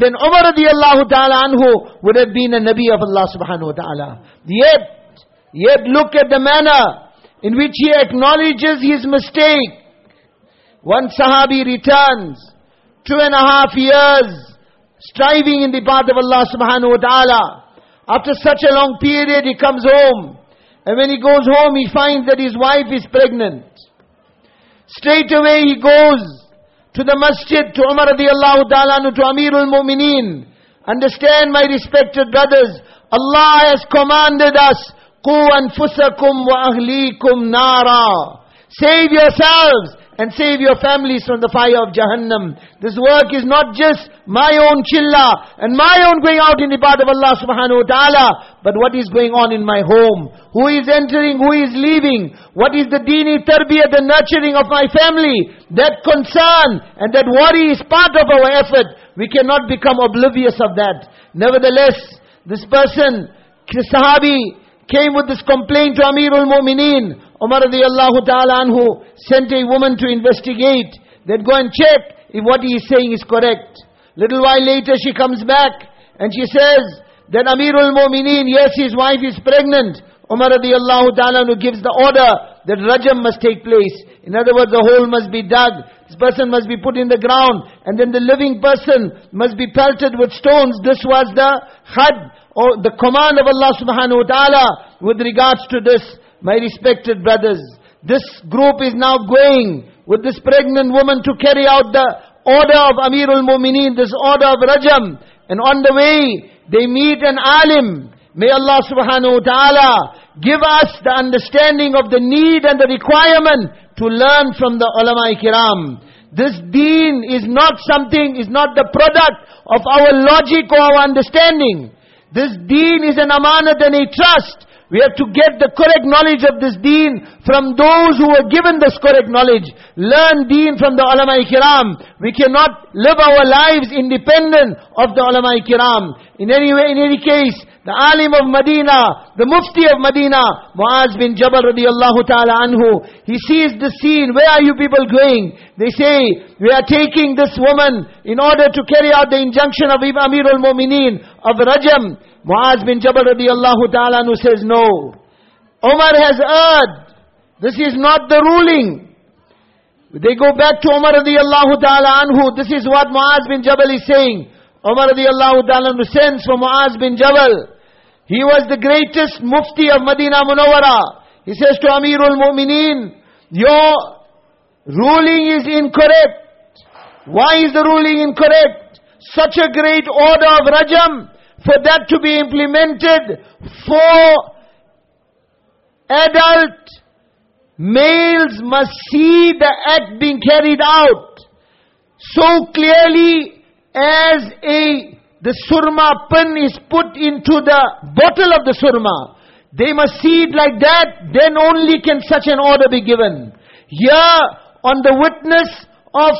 C: then Umar radiallahu ta'ala anhu would have been a Nabi of Allah subhanahu wa ta'ala. Yet, yet look at the manner in which he acknowledges his mistake. One Sahabi returns, two and a half years striving in the path of Allah subhanahu wa ta'ala. After such a long period, he comes home. And when he goes home, he finds that his wife is pregnant. Straight away he goes to the masjid, to Umar radiallahu ta'ala, to Amirul Mu'mineen. Understand my respected brothers, Allah has commanded us, أَنفُسَكُمْ وَأَهْلِيكُمْ نَارًا Save yourselves and save your families from the fire of Jahannam. This work is not just my own chilla and my own going out in the path of Allah subhanahu wa ta'ala, but what is going on in my home. Who is entering, who is leaving. What is the dini tarbiyah, the nurturing of my family. That concern and that worry is part of our effort. We cannot become oblivious of that. Nevertheless, this person, Sahabi, came with this complaint to Amirul Mu'mineen. Umar radiallahu ta'ala anhu sent a woman to investigate. They'd go and check if what he is saying is correct. Little while later she comes back and she says that Amirul Mu'mineen, yes his wife is pregnant. Umar radiallahu ta'ala anhu gives the order that Rajam must take place. In other words, the hole must be dug. This person must be put in the ground. And then the living person must be pelted with stones. This was the had or the command of Allah subhanahu wa ta'ala with regards to this. My respected brothers, this group is now going with this pregnant woman to carry out the order of Amirul Mu'mineen, this order of Rajam. And on the way, they meet an alim. May Allah subhanahu wa ta'ala give us the understanding of the need and the requirement to learn from the ulama kiram. This deen is not something, is not the product of our logic or our understanding. This deen is an amanat and a trust We have to get the correct knowledge of this deen from those who were given this correct knowledge. Learn deen from the ulama kiram. We cannot live our lives independent of the ulama kiram. In any way, in any case, the alim of Medina, the mufti of Medina, Muaz bin Jabal radiallahu ta'ala anhu, he sees the scene, where are you people going? They say, we are taking this woman in order to carry out the injunction of Amir al-Mu'mineen, of Rajam. Muaz bin Jabal radiallahu ta'ala who says no. Omar has erred. This is not the ruling. They go back to Umar radiallahu ta'ala anhu. This is what Muaz bin Jabal is saying. Umar radiallahu ta'ala anhu sends for Muaz bin Jabal. He was the greatest mufti of Medina Munawwara. He says to Amirul Mu'mineen, your ruling is incorrect. Why is the ruling incorrect? Such a great order of Rajam for that to be implemented for adult males must see the act being carried out so clearly as a the surma pin is put into the bottle of the surma. They must see it like that then only can such an order be given. Here on the witness of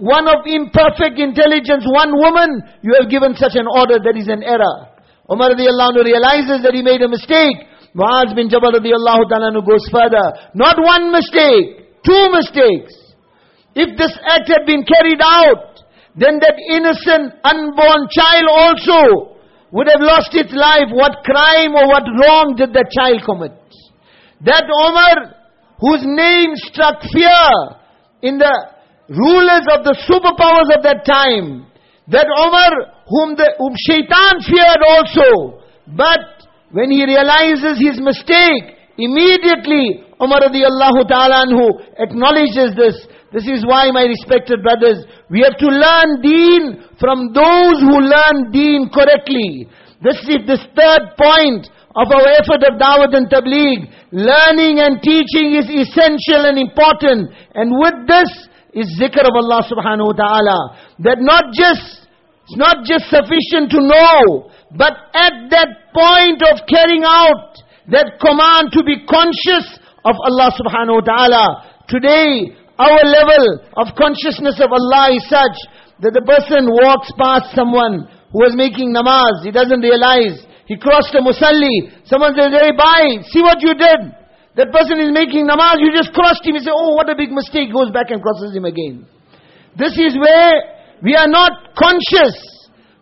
C: one of imperfect intelligence, one woman, you have given such an order that is an error. Umar radiallahu anhu realizes that he made a mistake. Muaz bin Jabal radiallahu ta'ala goes further. Not one mistake, two mistakes. If this act had been carried out, then that innocent unborn child also would have lost its life. What crime or what wrong did that child commit? That Omar, whose name struck fear in the rulers of the superpowers of that time, that Umar, whom, the, whom shaitan feared also, but when he realizes his mistake, immediately Umar radiallahu ta'ala anhu acknowledges this. This is why, my respected brothers, we have to learn deen from those who learn deen correctly. This is the third point of our effort of Dawah and Tabligh. Learning and teaching is essential and important. And with this, is zikr of Allah subhanahu wa ta'ala. That not just, it's not just sufficient to know, but at that point of carrying out that command to be conscious of Allah subhanahu wa ta'ala. Today, our level of consciousness of Allah is such that the person walks past someone who was making namaz, he doesn't realize. He crossed a musalli. Someone says, hey, bye, see what you did. That person is making namaz, you just crossed him, you say, oh, what a big mistake, goes back and crosses him again. This is where we are not conscious.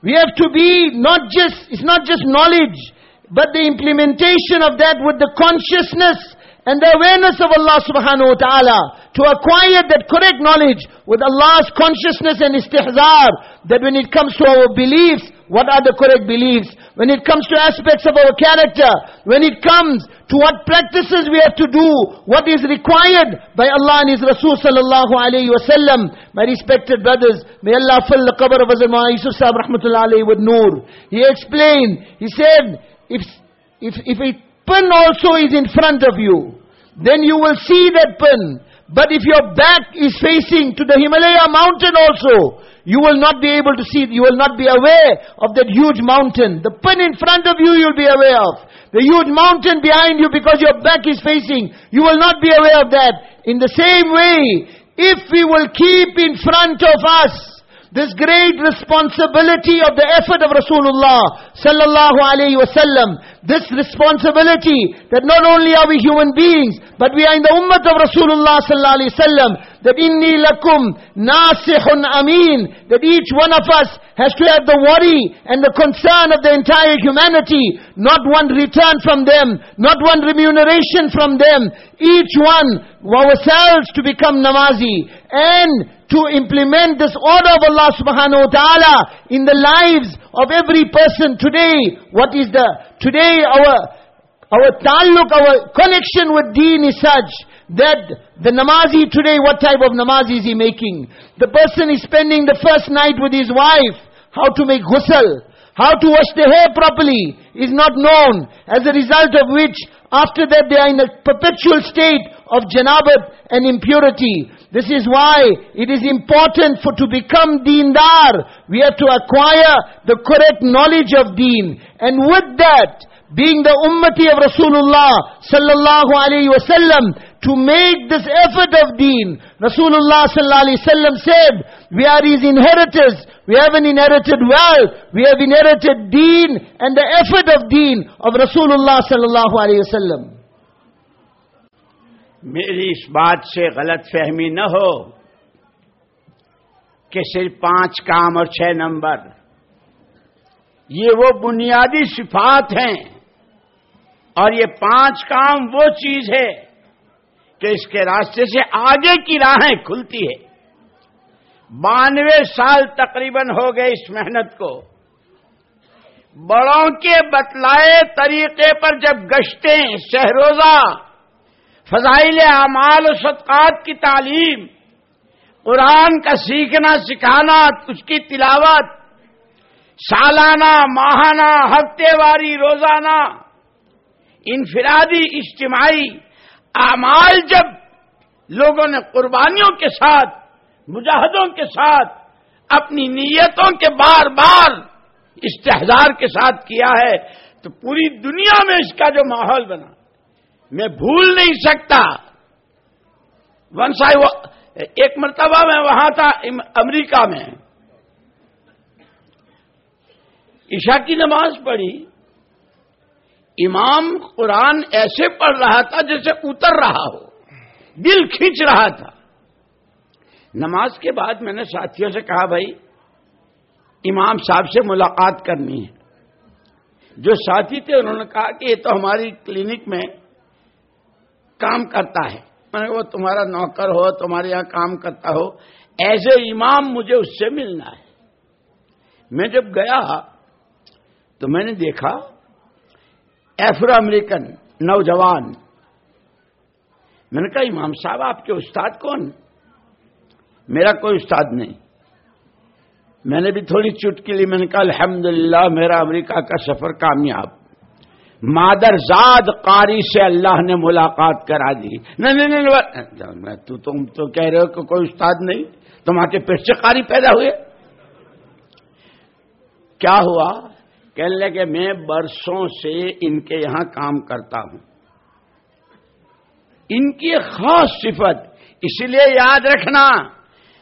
C: We have to be not just, it's not just knowledge, but the implementation of that with the consciousness and the awareness of Allah subhanahu wa ta'ala to acquire that correct knowledge with Allah's consciousness and istihzar that when it comes to our beliefs, what are the correct beliefs? When it comes to aspects of our character, when it comes to what practices we have to do, what is required by Allah and His Rasul sallallahu alayhi wasallam. My respected brothers, may Allah fill the qabr of Hazrat Ma'a Yusuf Sahib rahmatullahi alayhi with nur. He explained, he said, if, if, if a pin also is in front of you, then you will see that pin. But if your back is facing to the Himalaya mountain also, you will not be able to see, you will not be aware of that huge mountain. The pin in front of you, you'll be aware of. The huge mountain behind you because your back is facing, you will not be aware of that. In the same way, if we will keep in front of us this great responsibility of the effort of Rasulullah sallallahu alayhi wasallam. This responsibility that not only are we human beings, but we are in the ummah of Rasulullah sallallahu alayhi wasallam. That inni lakum nasihun amin. That each one of us has to have the worry and the concern of the entire humanity. Not one return from them, not one remuneration from them. Each one, ourselves to become namazi. And to implement this order of Allah subhanahu wa ta'ala in the lives of every person today. What is the, today our, our ta'alluq, our connection with deen is such that the namazi today, what type of namazi is he making? The person is spending the first night with his wife, how to make ghusl, how to wash the hair properly is not known. As a result of which, after that they are in a perpetual state of janabat and impurity. This is why it is important for to become deendar. We have to acquire the correct knowledge of deen. And with that, being the ummati of Rasulullah sallallahu alayhi wasallam, to make this effort of deen. Rasulullah sallallahu alayhi wasallam said, we are his inheritors. We haven't inherited wealth. We have inherited deen and the effort of deen of Rasulullah sallallahu alayhi wasallam.
B: میری اس بات سے غلط فہمی نہ ہو کہ صرف پانچ کام اور چھ نمبر. یہ وہ بنیادی صفات ہیں اور یہ پانچ کام وہ چیز ہے کہ اس کے راستے سے آگے کی راہیں کھلتی ہے بانوے سال تقریباً ہو گئے اس محنت کو. بڑوں کے بتلائے طریقے پر جب گشتیں شہروزہ فضائل اعمال و صدقات کی تعلیم، قرآن کا سیکھنا، سکھانا، اس کی تلاوت، سالانہ، ماہانہ، ہفتے واری، روزانہ، انفرادی، اجتماعی اعمال جب لوگوں نے قربانیوں کے ساتھ، مجاہدوں کے ساتھ، اپنی نیتوں کے بار بار استحزار کے ساتھ کیا ہے، تو پوری دنیا میں اس کا جو ماحول بنا۔ میں بھول نہیں سکتا۔ ونس آئی ایک مرتبہ میں وہاں تھا امریکہ میں۔ عشاء کی نماز پڑھی۔ امام قرآن ایسے پڑھ رہا تھا جیسے اتر رہا ہو۔ دل کھینچ رہا تھا۔ نماز کے بعد میں نے ساتھیوں سے کہا، بھائی، امام صاحب سے ملاقات کرنی ہے۔ جو ساتھی تھے، انہوں نے کہا کہ یہ تو ہماری کلینک میں کام کرتا ہے۔ میں وہ تمہارا نوکر ہو، تمہارے یہاں کام کرتا ہو، ایز اے امام مجھے اس سے ملنا ہے۔ میں جب گیا تو میں نے دیکھا ایفرو امریکن نوجوان۔ میں نے کہا، امام صاحب، آپ کے استاد کون؟ میرا کوئی استاد نہیں۔ میں نے بھی تھوڑی چٹکلی، میں نے کہا، الحمدللہ، میرا امریکہ کا سفر کامیاب۔ مادر زاد قاری سے اللہ نے ملاقات کرا دی۔ نہیں نہیں تو تم تو کہہ رہے ہو کہ کوئی استاد نہیں تمہارے پیٹ سے قاری پیدا ہوئے۔ کیا ہوا؟ کہنے لگے، میں برسوں سے ان کے یہاں کام کرتا ہوں۔ ان کی خاص صفت اس لیے یاد رکھنا،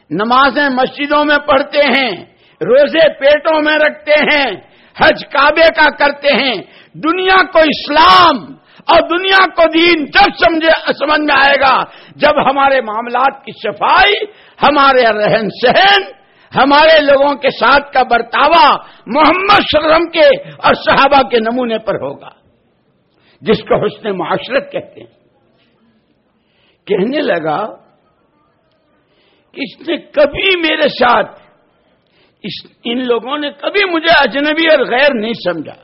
B: نمازیں مسجدوں میں پڑھتے ہیں، روزے پیٹوں میں رکھتے ہیں حج کعبے کا کرتے ہیں۔ دنیا کو اسلام اور دنیا کو دین جب سمجھے، سمجھ میں آئے گا۔ جب ہمارے معاملات کی صفائی، ہمارے رہن سہن، ہمارے لوگوں کے ساتھ کا برتاوا محمد شرم کے اور صحابہ کے نمونے پر ہوگا۔ جس کو حسن معاشرت کہتے ہیں۔ کہنے لگا کہ اس نے کبھی میرے ساتھ ان لوگوں نے کبھی مجھے اجنبی اور غیر نہیں سمجھا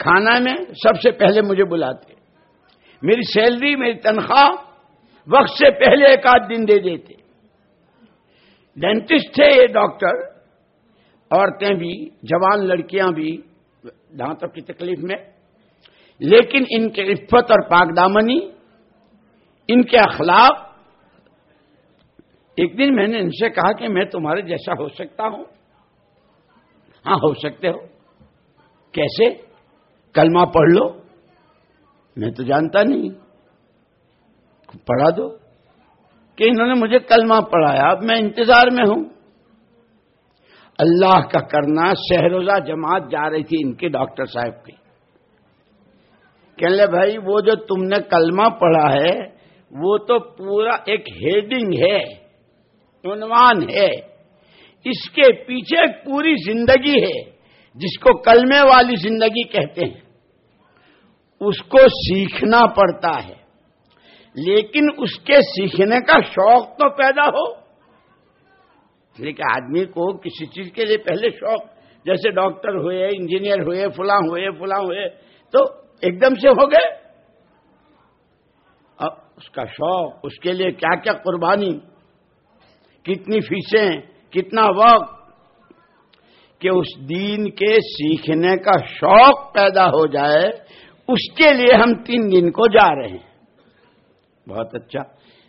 B: کھانا میں سب سے پہلے مجھے بلاتے میری سیلری میری تنخواہ وقت سے پہلے ایک آدھ دن دے دیتے ڈینٹسٹ تھے یہ ڈاکٹر عورتیں بھی، جوان لڑکیاں بھی دانتوں کی تکلیف میں، لیکن ان کے عفت اور پاک دامنی، ان کے اخلاق ایک دن میں نے ان سے کہا کہ میں تمہارے جیسا ہو سکتا ہوں۔ ہاں ہو سکتے ہو۔ کیسے؟ کلمہ پڑھ لو۔ میں تو جانتا نہیں۔ پڑھا دو۔ کہ انہوں نے مجھے کلمہ پڑھایا، اب میں انتظار میں ہوں۔ اللہ کا کرنا، شہروزہ جماعت جا رہی تھی ان کے ڈاکٹر صاحب کی۔ کہنے لے بھائی، وہ جو تم نے کلمہ پڑھا ہے، وہ تو پورا ایک ہیڈنگ ہے۔ عنوان ہے۔ اس کے پیچھے پوری زندگی ہے، جس کو کلمے والی زندگی کہتے ہیں۔ اس کو سیکھنا پڑتا ہے۔ لیکن اس کے سیکھنے کا شوق تو پیدا ہو۔ لیکن آدمی کو کسی چیز کے لیے پہلے شوق، جیسے ڈاکٹر ہوئے، انجینئر ہوئے، فلاں ہوئے فلاں ہوئے، تو ایک دم سے ہو گئے۔ اس کا شوق، اس کے لیے کیا کیا قربانی۔ کتنی فیسیں، کتنا وقت، کہ اس دین کے سیکھنے کا شوق پیدا ہو جائے، اس کے لیے ہم تین دن کو جا رہے ہیں۔ بہت اچھا۔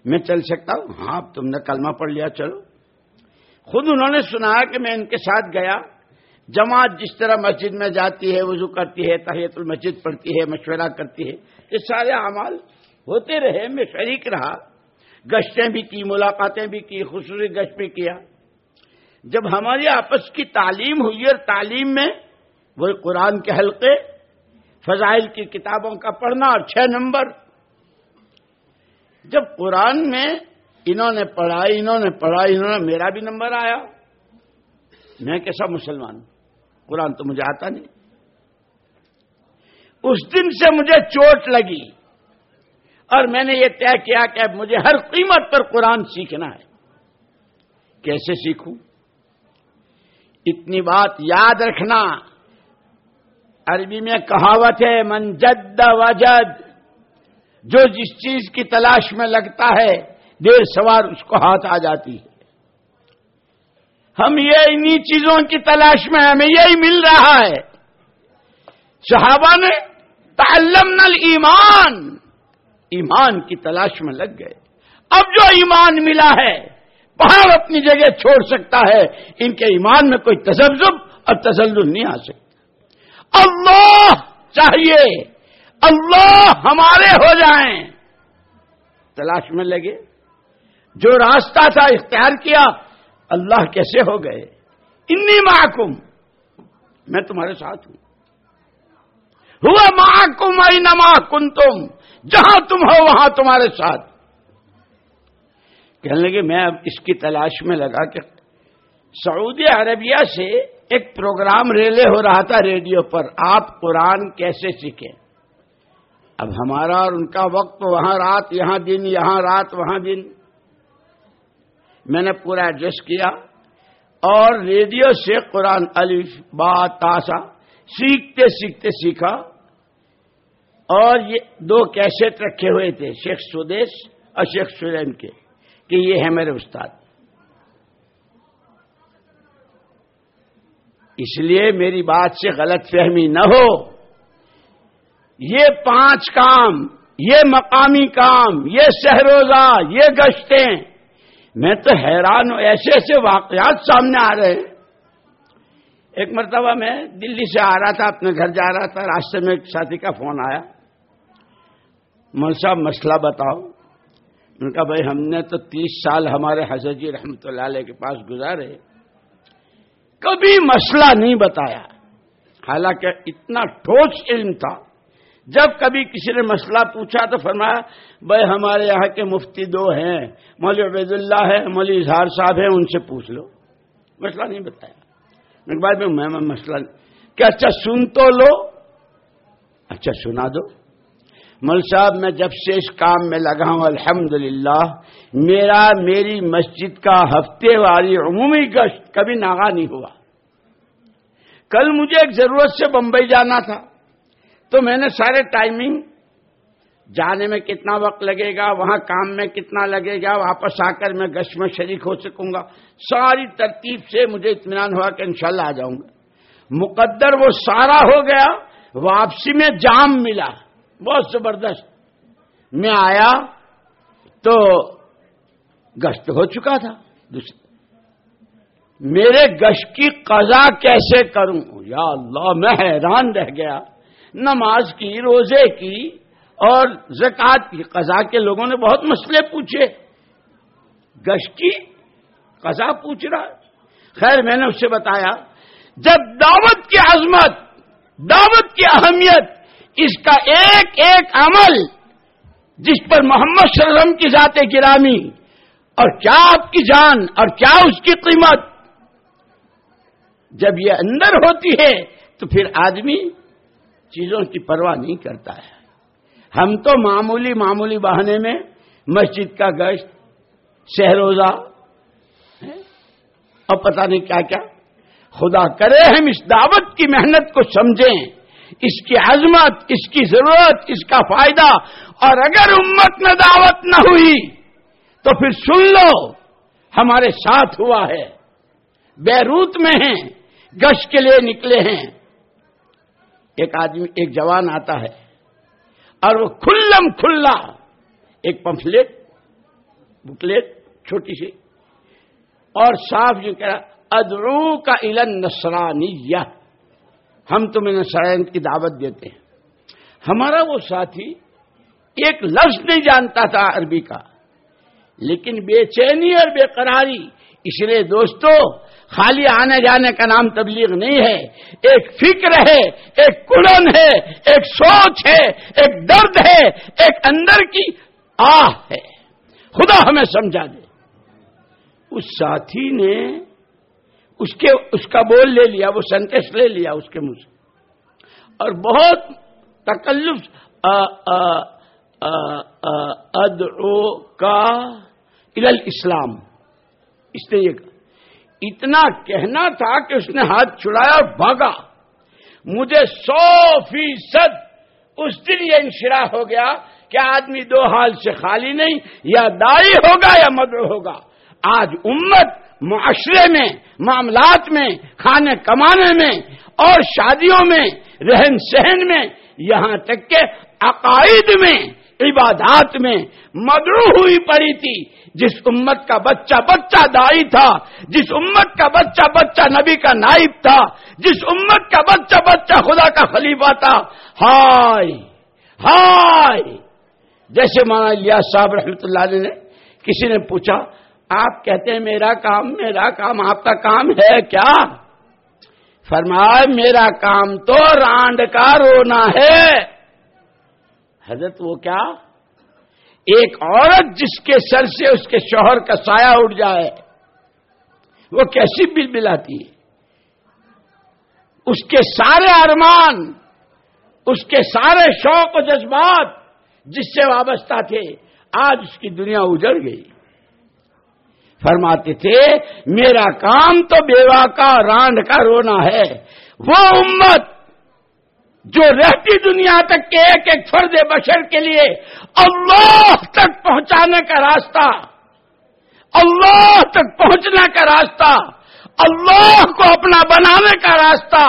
B: میں چل سکتا ہوں؟ ہاں تم نے کلمہ پڑھ لیا، چلو۔ خود انہوں نے سنایا کہ میں ان کے ساتھ گیا۔ جماعت جس طرح مسجد میں جاتی ہے، وضو کرتی ہے، تحیت المسجد پڑھتی ہے، مشورہ کرتی ہے، یہ سارے اعمال ہوتے رہے، میں شریک رہا۔ گشتیں بھی کی، ملاقاتیں بھی کی، خصوصی گشت بھی کیا۔ جب ہماری آپس کی تعلیم ہوئی اور تعلیم میں وہ قرآن کے حلقے، فضائل کی کتابوں کا پڑھنا اور چھ نمبر، جب قرآن میں انہوں نے پڑھا انہوں نے پڑھا انہوں نے، میرا بھی نمبر آیا۔ میں کیسا مسلمان ہوں؟ قرآن تو مجھے آتا نہیں۔ اس دن سے مجھے چوٹ لگی۔ اور میں نے یہ طے کیا کہ مجھے ہر قیمت پر قرآن سیکھنا ہے۔ کیسے سیکھوں؟ اتنی بات یاد رکھنا۔ عربی میں کہاوت ہے، من جد وجد جو جس چیز کی تلاش میں لگتا ہے، دیر سوار اس کو ہاتھ آ جاتی ہے۔ ہم یہ انہی چیزوں کی تلاش میں، ہمیں یہی مل رہا ہے۔ صحابہ نے تعلمنا ایمان ایمان کی تلاش میں لگ گئے۔ اب جو ایمان ملا ہے پہاڑ اپنی جگہ چھوڑ سکتا ہے۔ ان کے ایمان میں کوئی تجزب اور تزل نہیں آ سکتا۔ اللہ چاہیے، اللہ ہمارے ہو جائیں۔ تلاش میں لگے۔ جو راستہ تھا اختیار کیا، اللہ کیسے ہو گئے؟ انی معکم، میں تمہارے ساتھ ہوں۔ ہوا معکم اینما کنتم۔ جہاں تم ہو وہاں تمہارے ساتھ۔ کہنے لگے، میں اب اس کی تلاش میں لگا کہ سعودی عربیہ سے ایک پروگرام ریلے ہو رہا تھا ریڈیو پر، آپ قرآن کیسے سیکھیں؟ اب ہمارا اور ان کا وقت وہاں، رات یہاں دن، یہاں رات وہاں دن۔ میں نے پورا ایڈجسٹ کیا اور ریڈیو سے قرآن الف، با تاسا سیکھتے سیکھتے سیکھا۔ اور یہ دو کیسٹ رکھے ہوئے تھے، شیخ سودیش اور شیخ سورین کے، کہ یہ ہے میرے استاد۔ اس لیے میری بات سے غلط فہمی نہ ہو۔ یہ پانچ کام، یہ مقامی کام، یہ شہروزہ یہ گشتیں، میں تو حیران ہوں، ایسے ایسے واقعات سامنے آ رہے ہیں۔ ایک مرتبہ میں دلی سے آ رہا تھا، اپنے گھر جا رہا تھا، راستے میں ایک ساتھی کا فون آیا۔ مول صاحب مسئلہ بتاؤ۔ ان کا بھائی ہم نے تو تیس سال ہمارے حضرت جی رحمت اللہ علیہ کے پاس گزارے۔ کبھی مسئلہ نہیں بتایا۔ حالانکہ اتنا ٹھوس علم تھا۔ جب کبھی کسی نے مسئلہ پوچھا تو فرمایا، بھائی ہمارے یہاں کے مفتی دو ہیں مولوی عبید اللہ ہے مولوی اظہار صاحب ہیں، ان سے پوچھ لو۔ مسئلہ نہیں بتایا۔ میں مسئلہ کہ اچھا سن تو لو۔ اچھا سنا دو۔ مل صاحب، میں جب سے اس کام میں لگا ہوں الحمد میرا، میری مسجد کا ہفتے والی عمومی گشت کبھی ناغا نہیں ہوا۔ کل مجھے ایک ضرورت سے بمبئی جانا تھا، تو میں نے سارے ٹائمنگ، جانے میں کتنا وقت لگے گا، وہاں کام میں کتنا لگے گا، واپس آ کر میں گشت میں شریک ہو سکوں گا۔ ساری ترتیب سے مجھے اطمینان ہوا کہ انشاءاللہ آ جاؤں گا۔ مقدر وہ سارا ہو گیا، واپسی میں جام ملا۔ بہت زبردست۔ میں آیا تو گشت ہو چکا تھا۔ دوسرے میرے گشت کی قضا کیسے کروں؟ یا اللہ، میں حیران رہ گیا۔ نماز کی، روزے کی اور زکات کی قضا کے لوگوں نے بہت مسئلے پوچھے۔ گشت کی قضا پوچھ رہا۔ خیر، میں نے اس سے بتایا۔ جب دعوت کی عظمت، دعوت کی اہمیت اس کا ایک ایک عمل جس پر محمد صلی اللہ علیہ وسلم کی ذات گرامی اور کیا آپ کی جان اور کیا اس کی قیمت جب یہ اندر ہوتی ہے تو پھر آدمی چیزوں کی پرواہ نہیں کرتا ہے۔ ہم تو معمولی معمولی بہانے میں مسجد کا گشت شہروزہ اور پتہ نہیں کیا کیا۔ خدا کرے ہم اس دعوت کی محنت کو سمجھیں۔ اس کی عظمت، اس کی ضرورت، اس کا فائدہ۔ اور اگر امت میں دعوت نہ ہوئی، تو پھر سن لو، ہمارے ساتھ ہوا ہے۔ بیروت میں ہیں گش کے لیے نکلے ہیں۔ ایک آدمی، ایک جوان آتا ہے، اور وہ کھلم کھلا، ایک پمفلیٹ بکلیٹ، چھوٹی سی، اور صاف جو کہہ رہا ادرو کا علن نسرانی ہم تمہیں نسائن کی دعوت دیتے ہیں۔ ہمارا وہ ساتھی ایک لفظ نہیں جانتا تھا عربی کا، لیکن بے چینی اور بے قراری۔ اس لیے دوستو، خالی آنے جانے کا نام تبلیغ نہیں ہے۔ ایک فکر ہے، ایک کڑن ہے، ایک سوچ ہے، ایک درد ہے، ایک اندر کی آہ ہے۔ خدا ہمیں سمجھا دے۔ اس ساتھی نے اس کے اس کا بول لے لیا، وہ سینٹینس لے لیا اس کے منہ سے۔ اور بہت تکلف ادرو کا اسلام اس نے یہ کہا۔ اتنا کہنا تھا کہ اس نے ہاتھ چھڑایا اور بھاگا۔ مجھے سو فیصد اس دن یہ انشرا ہو گیا کہ آدمی دو حال سے خالی نہیں، یا دائی ہوگا یا مدر ہوگا۔ آج امت معاشرے میں، معاملات میں، کھانے کمانے میں اور شادیوں میں، رہن سہن میں، یہاں تک کہ عقائد میں، عبادات میں مدرو ہوئی پڑی تھی۔ جس امت کا بچہ بچہ دائی تھا، جس امت کا بچہ بچہ نبی کا نائب تھا، جس امت کا بچہ بچہ خدا کا خلیفہ تھا۔ ہائے ہائے۔ جیسے مانا الیاس صاحب رحمت اللہ علیہ نے کسی نے پوچھا آپ کہتے ہیں، میرا کام میرا کام، آپ کا کام ہے کیا؟ فرمائے، میرا کام تو رانڈ کا رونا ہے. حضرت وہ کیا؟ ایک عورت جس کے سر سے اس کے شوہر کا سایہ اٹھ جائے، وہ کیسی بل بلاتی ہے؟ اس کے سارے ارمان، اس کے سارے شوق و جذبات جس سے وابستہ تھے، آج اس کی دنیا اجڑ گئی۔ فرماتے تھے، میرا کام تو بیوہ کا رانڈ کا رونا ہے۔ وہ امت جو رہتی دنیا تک کے ایک ایک فرد بشر کے لیے اللہ تک پہنچانے کا راستہ، اللہ تک پہنچنے کا راستہ، اللہ کو اپنا بنانے کا راستہ،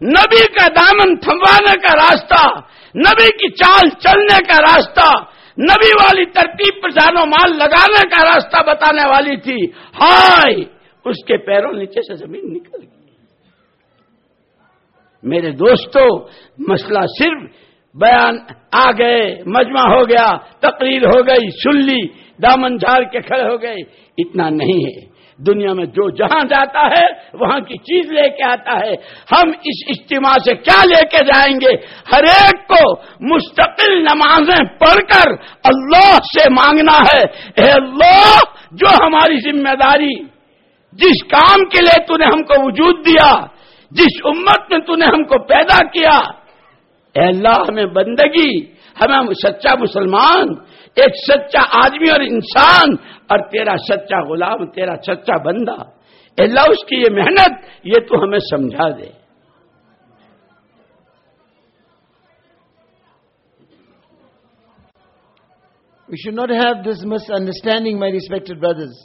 B: نبی کا دامن تھموانے کا راستہ، نبی کی چال چلنے کا راستہ نبی والی ترتیب پر جان و مال لگانے کا راستہ بتانے والی تھی۔ ہائے، اس کے پیروں نیچے سے زمین نکل گئی۔ میرے دوستو، مسئلہ صرف بیان آ گئے مجمع ہو گیا، تقریر ہو گئی، سن لی، دامن جھاڑ کے کھڑے ہو گئے۔ اتنا نہیں ہے۔ دنیا میں جو جہاں جاتا ہے، وہاں کی چیز لے کے آتا ہے۔ ہم اس اجتماع سے کیا لے کے جائیں گے؟ ہر ایک کو مستقل نمازیں پڑھ کر اللہ سے مانگنا ہے۔ اے اللہ، جو ہماری ذمہ داری، جس کام کے لیے تو نے ہم کو وجود دیا، جس امت میں تو نے ہم کو پیدا کیا، اے اللہ، ہمیں بندگی، ہمیں سچا مسلمان، ایک سچا آدمی اور انسان और तेरा सच्चा गुलाम तेरा सच्चा बंदा अल्लाह उसकी ये मेहनत ये तू हमें समझा दे
C: We should not have this misunderstanding, my respected brothers,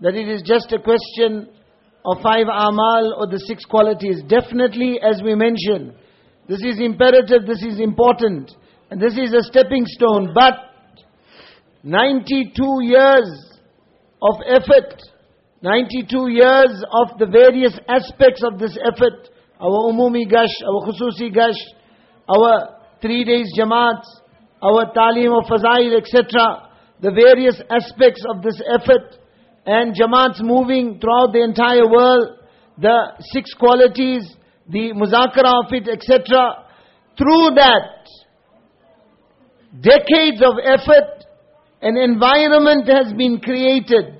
C: that it is just a question of five amal or the six qualities. Definitely, as we mentioned, this is imperative, this is important, and this is a stepping stone. But 92 years of effort, 92 years of the various aspects of this effort, our umumi gash, our khususi gash, our three days jamaats, our talim of fazail, etc., the various aspects of this effort, and Jamaats moving throughout the entire world, the six qualities, the muzakara of it, etc. Through that, decades of effort, an environment has been created.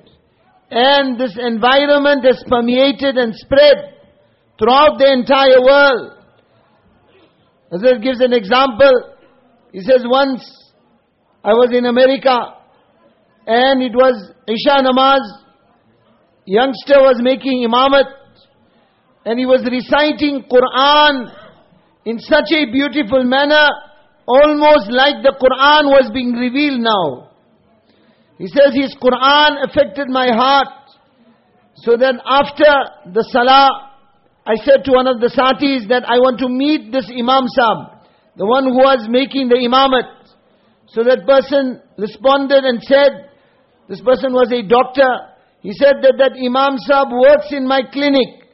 C: And this environment has permeated and spread throughout the entire world. Hazrat gives an example. He says, once I was in America and it was Isha Namaz. Youngster was making imamat and he was reciting Quran in such a beautiful manner, almost like the Quran was being revealed now. He says his Quran affected my heart, so then after the Salah, I said to one of the Satis that I want to meet this Imam Sahib, the one who was making the imamat. So that person responded and said, This person was a doctor. He said that that Imam Sahib works in my clinic.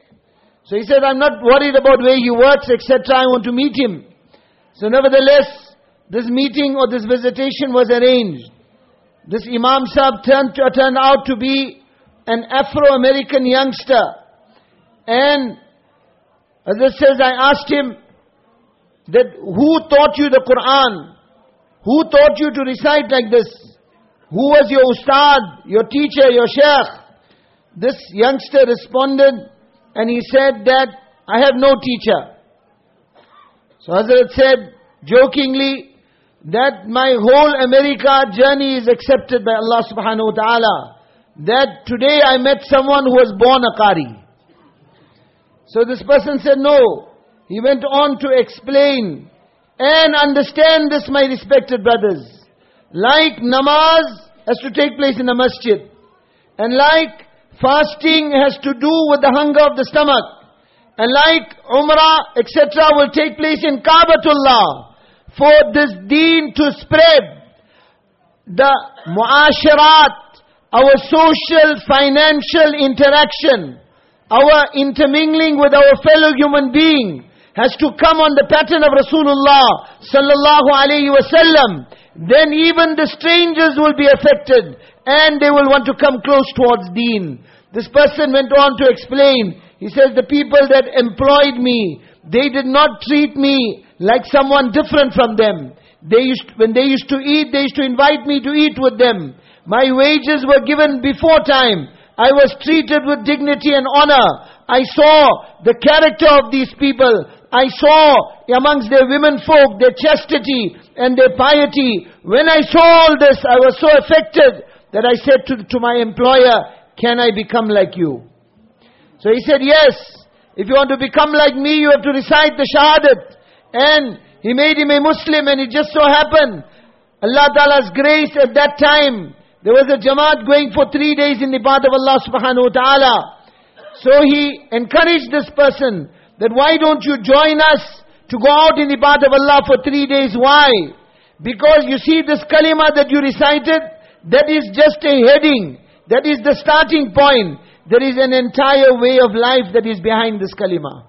C: So he said, I'm not worried about where he works, etc. I want to meet him. So nevertheless, this meeting or this visitation was arranged. This Imam Sahib turned, turned out to be an Afro-American youngster. And it says, I asked him that who taught you the Quran? Who taught you to recite like this? Who was your ustad, your teacher, your sheikh? This youngster responded and he said that I have no teacher. So Hazrat said jokingly that my whole America journey is accepted by Allah subhanahu wa ta'ala. That today I met someone who was born a Qari. So this person said, no. He went on to explain and understand this, my respected brothers. Like namaz has to take place in a masjid. And like fasting has to do with the hunger of the stomach. And like umrah, etc. will take place in Kaabatullah. For this deen to spread, the muasharat, our social, financial interaction, our intermingling with our fellow human being has to come on the pattern of Rasulullah sallallahu alayhi wasallam. Then even the strangers will be affected and they will want to come close towards deen. This person went on to explain. He says, the people that employed me, they did not treat me like someone different from them. They used, when they used to eat, they used to invite me to eat with them. My wages were given before time. I was treated with dignity and honor. I saw the character of these people. I saw amongst their women folk their chastity and their piety. When I saw all this, I was so affected that I said to, to my employer, can I become like you? So he said, yes. If you want to become like me, you have to recite the shahadat. And he made him a Muslim and it just so happened, Allah Ta'ala's grace at that time, there was a Jamaat going for three days in the path of Allah subhanahu wa ta'ala. So he encouraged this person that why don't you join us to go out in the path of Allah for three days? Why? Because you see this kalima that you recited, that is just a heading. That is the starting point. There is an entire way of life that is behind this kalima.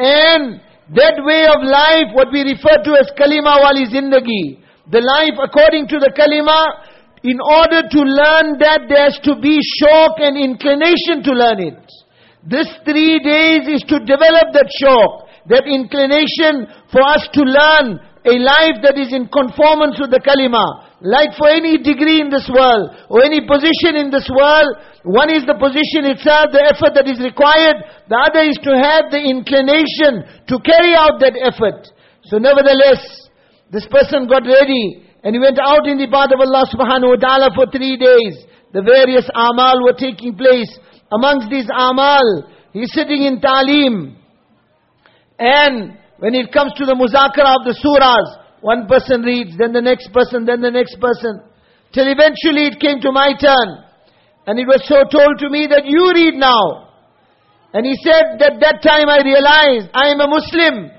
C: And that way of life, what we refer to as kalima wali zindagi, the life according to the kalima, in order to learn that, there has to be shauq and inclination to learn it. This three days is to develop that shauq, that inclination for us to learn a life that is in conformance with the kalima. Like for any degree in this world, or any position in this world, one is the position itself, the effort that is required. The other is to have the inclination to carry out that effort. So nevertheless, this person got ready and he went out in the path of Allah subhanahu wa ta'ala for three days. The various amal were taking place. Amongst these amal, he's sitting in talim. And when it comes to the muzakara of the surahs, one person reads, then the next person, then the next person. Till eventually it came to my turn. And it was so told to me that you read now. And he said that that time I realized I am a Muslim.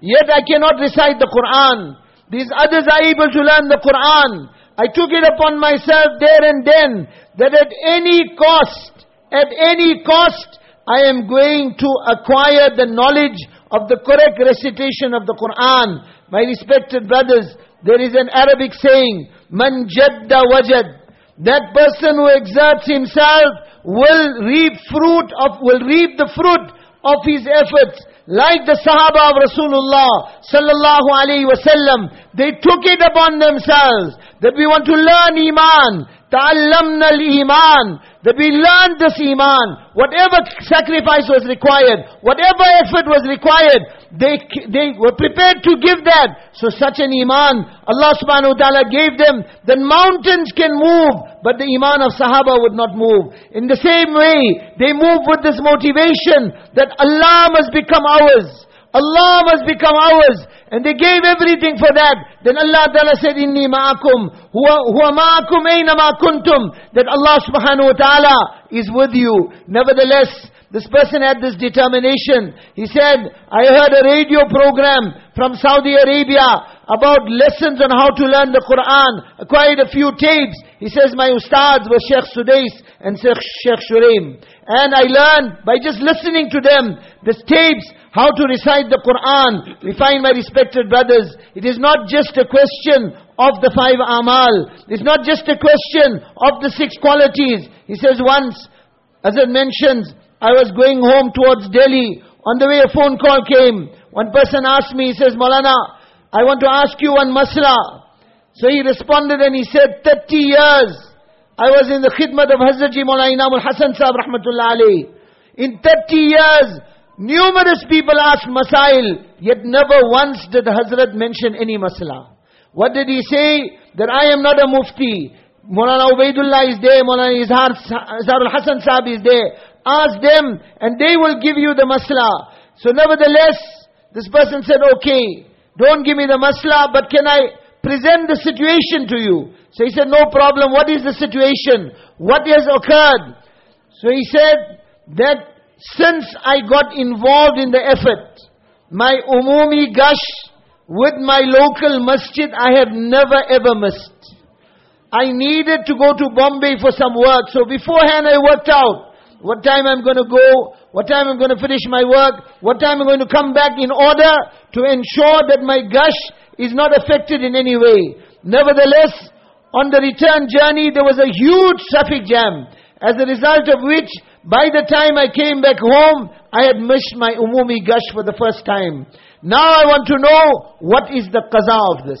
C: Yet I cannot recite the Quran. These others are able to learn the Quran. I took it upon myself there and then that at any cost, at any cost, I am going to acquire the knowledge of the correct recitation of the Quran. My respected brothers, there is an Arabic saying, Man jadda wajad. That person who exerts himself will reap fruit of, will reap the fruit of his efforts. Like the Sahaba of Rasulullah sallallahu alaihi wasallam, they took it upon themselves that we want to learn Iman. Ta'allamna al-Iman. That we learned this Iman. Whatever sacrifice was required, whatever effort was required, they, they were prepared to give that. So such an Iman, Allah subhanahu wa ta'ala gave them, Then mountains can move, but the Iman of Sahaba would not move. In the same way, they move with this motivation, that Allah must become ours. Allah must become ours. And they gave everything for that. Then Allah Ta'ala said, Inni ma'akum huwa ma'akum aynama kuntum, that Allah subhanahu wa ta'ala is with you. Nevertheless, this person had this determination. He said, I heard a radio program from Saudi Arabia about lessons on how to learn the Quran. Acquired a few tapes. He says, my ustads were Sheikh Sudais and Sheikh Shuraim. And I learned by just listening to them, the tapes, how to recite the Quran. We find, my respected brothers, it is not just a question of the five amal. It's not just a question of the six qualities. He says once, as it mentions, I was going home towards Delhi. On the way a phone call came. One person asked me, he says, Malana, I want to ask you one masla. So he responded and he said, 30 years I was in the khidmat of Hazrat Ji Maulana al-Hasan Sahib rahmatullah. In 30 years, Numerous people asked Masail, yet never once did Hazrat mention any Masala. What did he say? That I am not a Mufti. Mulana Ubaidullah is there, Mulana Izhar, Izhar al-Hasan Sahib is there. Ask them and they will give you the Masla. So nevertheless, this person said, okay, don't give me the Masla, but can I present the situation to you? So he said, no problem. What is the situation? What has occurred? So he said that since I got involved in the effort, my umumi gush with my local masjid, I have never ever missed. I needed to go to Bombay for some work, so beforehand I worked out what time I'm going to go, what time I'm going to finish my work, what time I'm going to come back in order to ensure that my gush is not affected in any way. Nevertheless, on the return journey, there was a huge traffic jam, as a result of which by the time I came back home, I had missed my umumi gush for the first time. Now I want to know what is the qaza of this.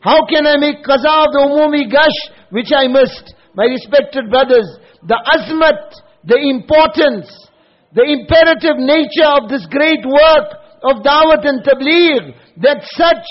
C: How can I make qaza of the umumi gush which I missed? My respected brothers, the azmat, the importance, the imperative nature of this great work of dawat and tabligh, that such,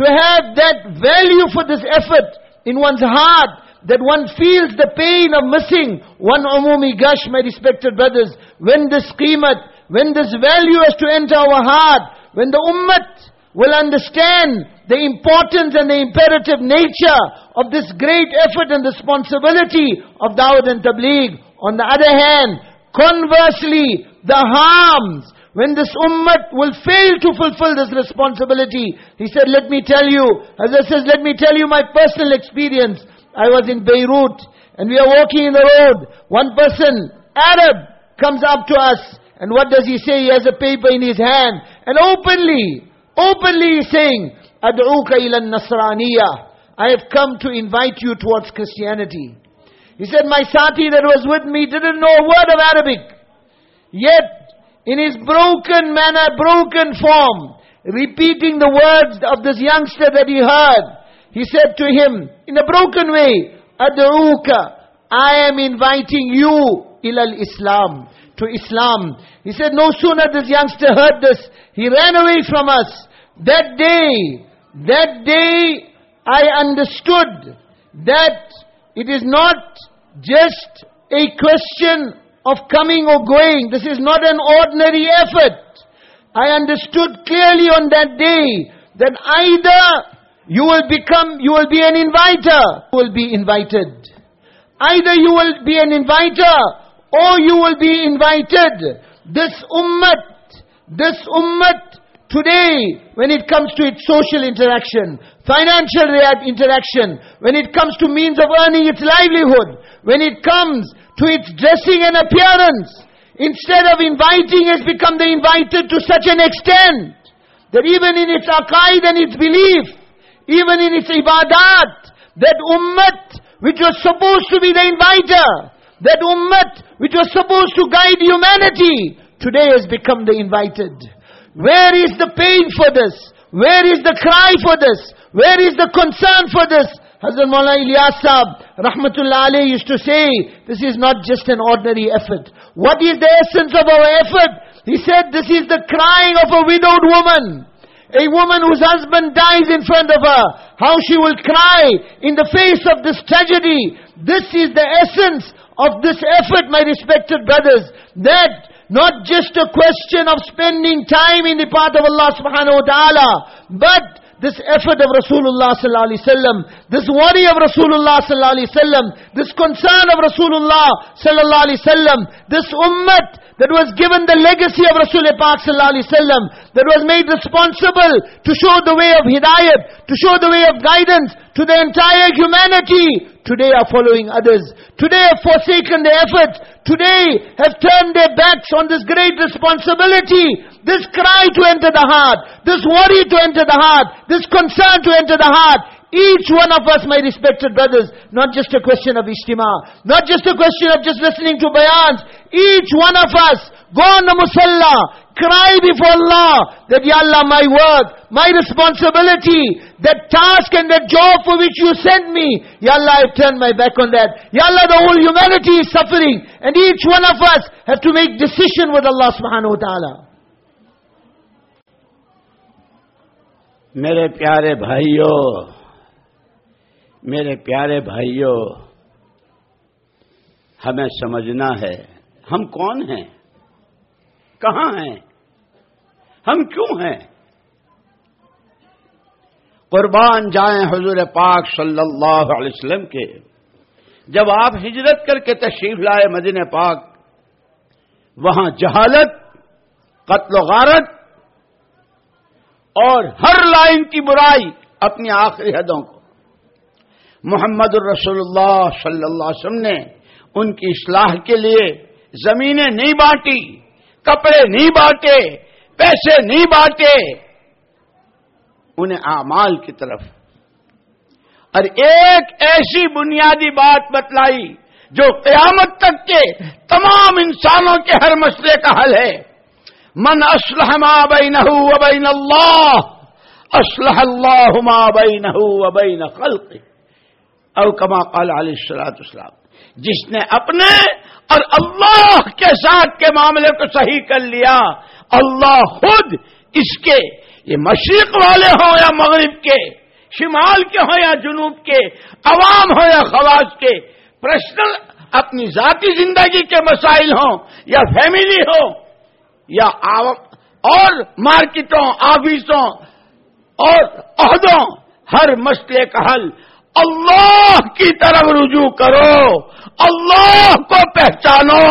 C: to have that value for this effort in one's heart, that one feels the pain of missing one umumi gush, my respected brothers. When this qimat, when this value has to enter our heart, when the ummat will understand the importance and the imperative nature of this great effort and responsibility of Dawat and Tabligh. On the other hand, conversely, the harms, when this ummah will fail to fulfill this responsibility. He said, let me tell you, as I says, let me tell you my personal experience. I was in Beirut and we are walking in the road. One person, Arab, comes up to us and what does he say? He has a paper in his hand and openly, openly he's saying, Ad'uka ila nasraniyah. I have come to invite you towards Christianity. He said, my sati that was with me didn't know a word of Arabic. Yet, in his broken manner, broken form, repeating the words of this youngster that he heard, he said to him, in a broken way, Ad'uka, I am inviting you ilal Islam, to Islam. He said, no sooner this youngster heard this, he ran away from us. That day, that day, I understood that it is not just a question of coming or going. This is not an ordinary effort. I understood clearly on that day that either you will become, you will be an inviter, you will be invited. Either you will be an inviter or you will be invited. This ummah, this ummat today, when it comes to its social interaction, financial interaction, when it comes to means of earning its livelihood, when it comes to its dressing and appearance, instead of inviting has become the invited to such an extent that even in its aqaid and its belief, even in its ibadat, that ummat which was supposed to be the inviter, that ummat which was supposed to guide humanity, today has become the invited. Where is the pain for this? Where is the cry for this? Where is the concern for this? Hazrat Maulana Ilyas Rahmatullah alayhi used to say, this is not just an ordinary effort. What is the essence of our effort? He said, this is the crying of a widowed woman. A woman whose husband dies in front of her, how she will cry in the face of this tragedy. This is the essence of this effort, my respected brothers. That not just a question of spending time in the path of Allah subhanahu wa ta'ala, but this effort of Rasulullah sallallahu alaihi wasallam, this worry of Rasulullah sallallahu alaihi wasallam, this concern of Rasulullah sallallahu alaihi wasallam, this ummah that was given the legacy of Rasulullah Pak that was made responsible to show the way of hidayat, to show the way of guidance to the entire humanity. Today are following others. Today have forsaken their efforts. Today have turned their backs on this great responsibility. This cry to enter the heart. This worry to enter the heart. This concern to enter the heart. Each one of us, my respected brothers, not just a question of ijtima, not just a question of just listening to bayans. Each one of us, go on the musalla, cry before Allah that, Ya Allah, my work, my responsibility, that task and that job for which you sent me, Ya Allah, I've turned my back on that. Ya Allah, the whole humanity is suffering. And each one of us have to make decision with Allah subhanahu wa ta'ala.
B: मेरे प्यारे میرے پیارے بھائیوں ہمیں سمجھنا ہے، ہم کون ہیں؟ کہاں ہیں؟ ہم کیوں ہیں؟ قربان جائیں حضور پاک صلی اللہ علیہ وسلم کے۔ جب آپ ہجرت کر کے تشریف لائے مدین پاک، وہاں جہالت، قتل و غارت اور ہر لائن کی برائی اپنی آخری حدوں کو۔ محمد الرسول اللہ صلی اللہ علیہ وسلم نے ان کی اصلاح کے لیے زمینیں نہیں بانٹی، کپڑے نہیں بانٹے، پیسے نہیں بانٹے۔ انہیں اعمال کی طرف۔ اور ایک ایسی بنیادی بات بتلائی جو قیامت تک کے تمام انسانوں کے ہر مسئلے کا حل ہے۔ من اسلح ما بین و بین اللہ اسلح اللہ ما بین و بین خلق اور کما قال علیہ السلاۃ اسلام جس نے اپنے اور اللہ کے ساتھ کے معاملے کو صحیح کر لیا، اللہ خود اس کے، یہ مشرق والے ہوں یا مغرب کے، شمال کے ہوں یا جنوب کے، عوام ہوں یا خواص کے، پرسنل اپنی ذاتی زندگی کے مسائل ہوں یا فیملی ہو یا اور مارکیٹوں، آفیسوں، اور عہدوں، ہر مسئلے کا حل اللہ کی طرف رجوع کرو، اللہ کو پہچانو،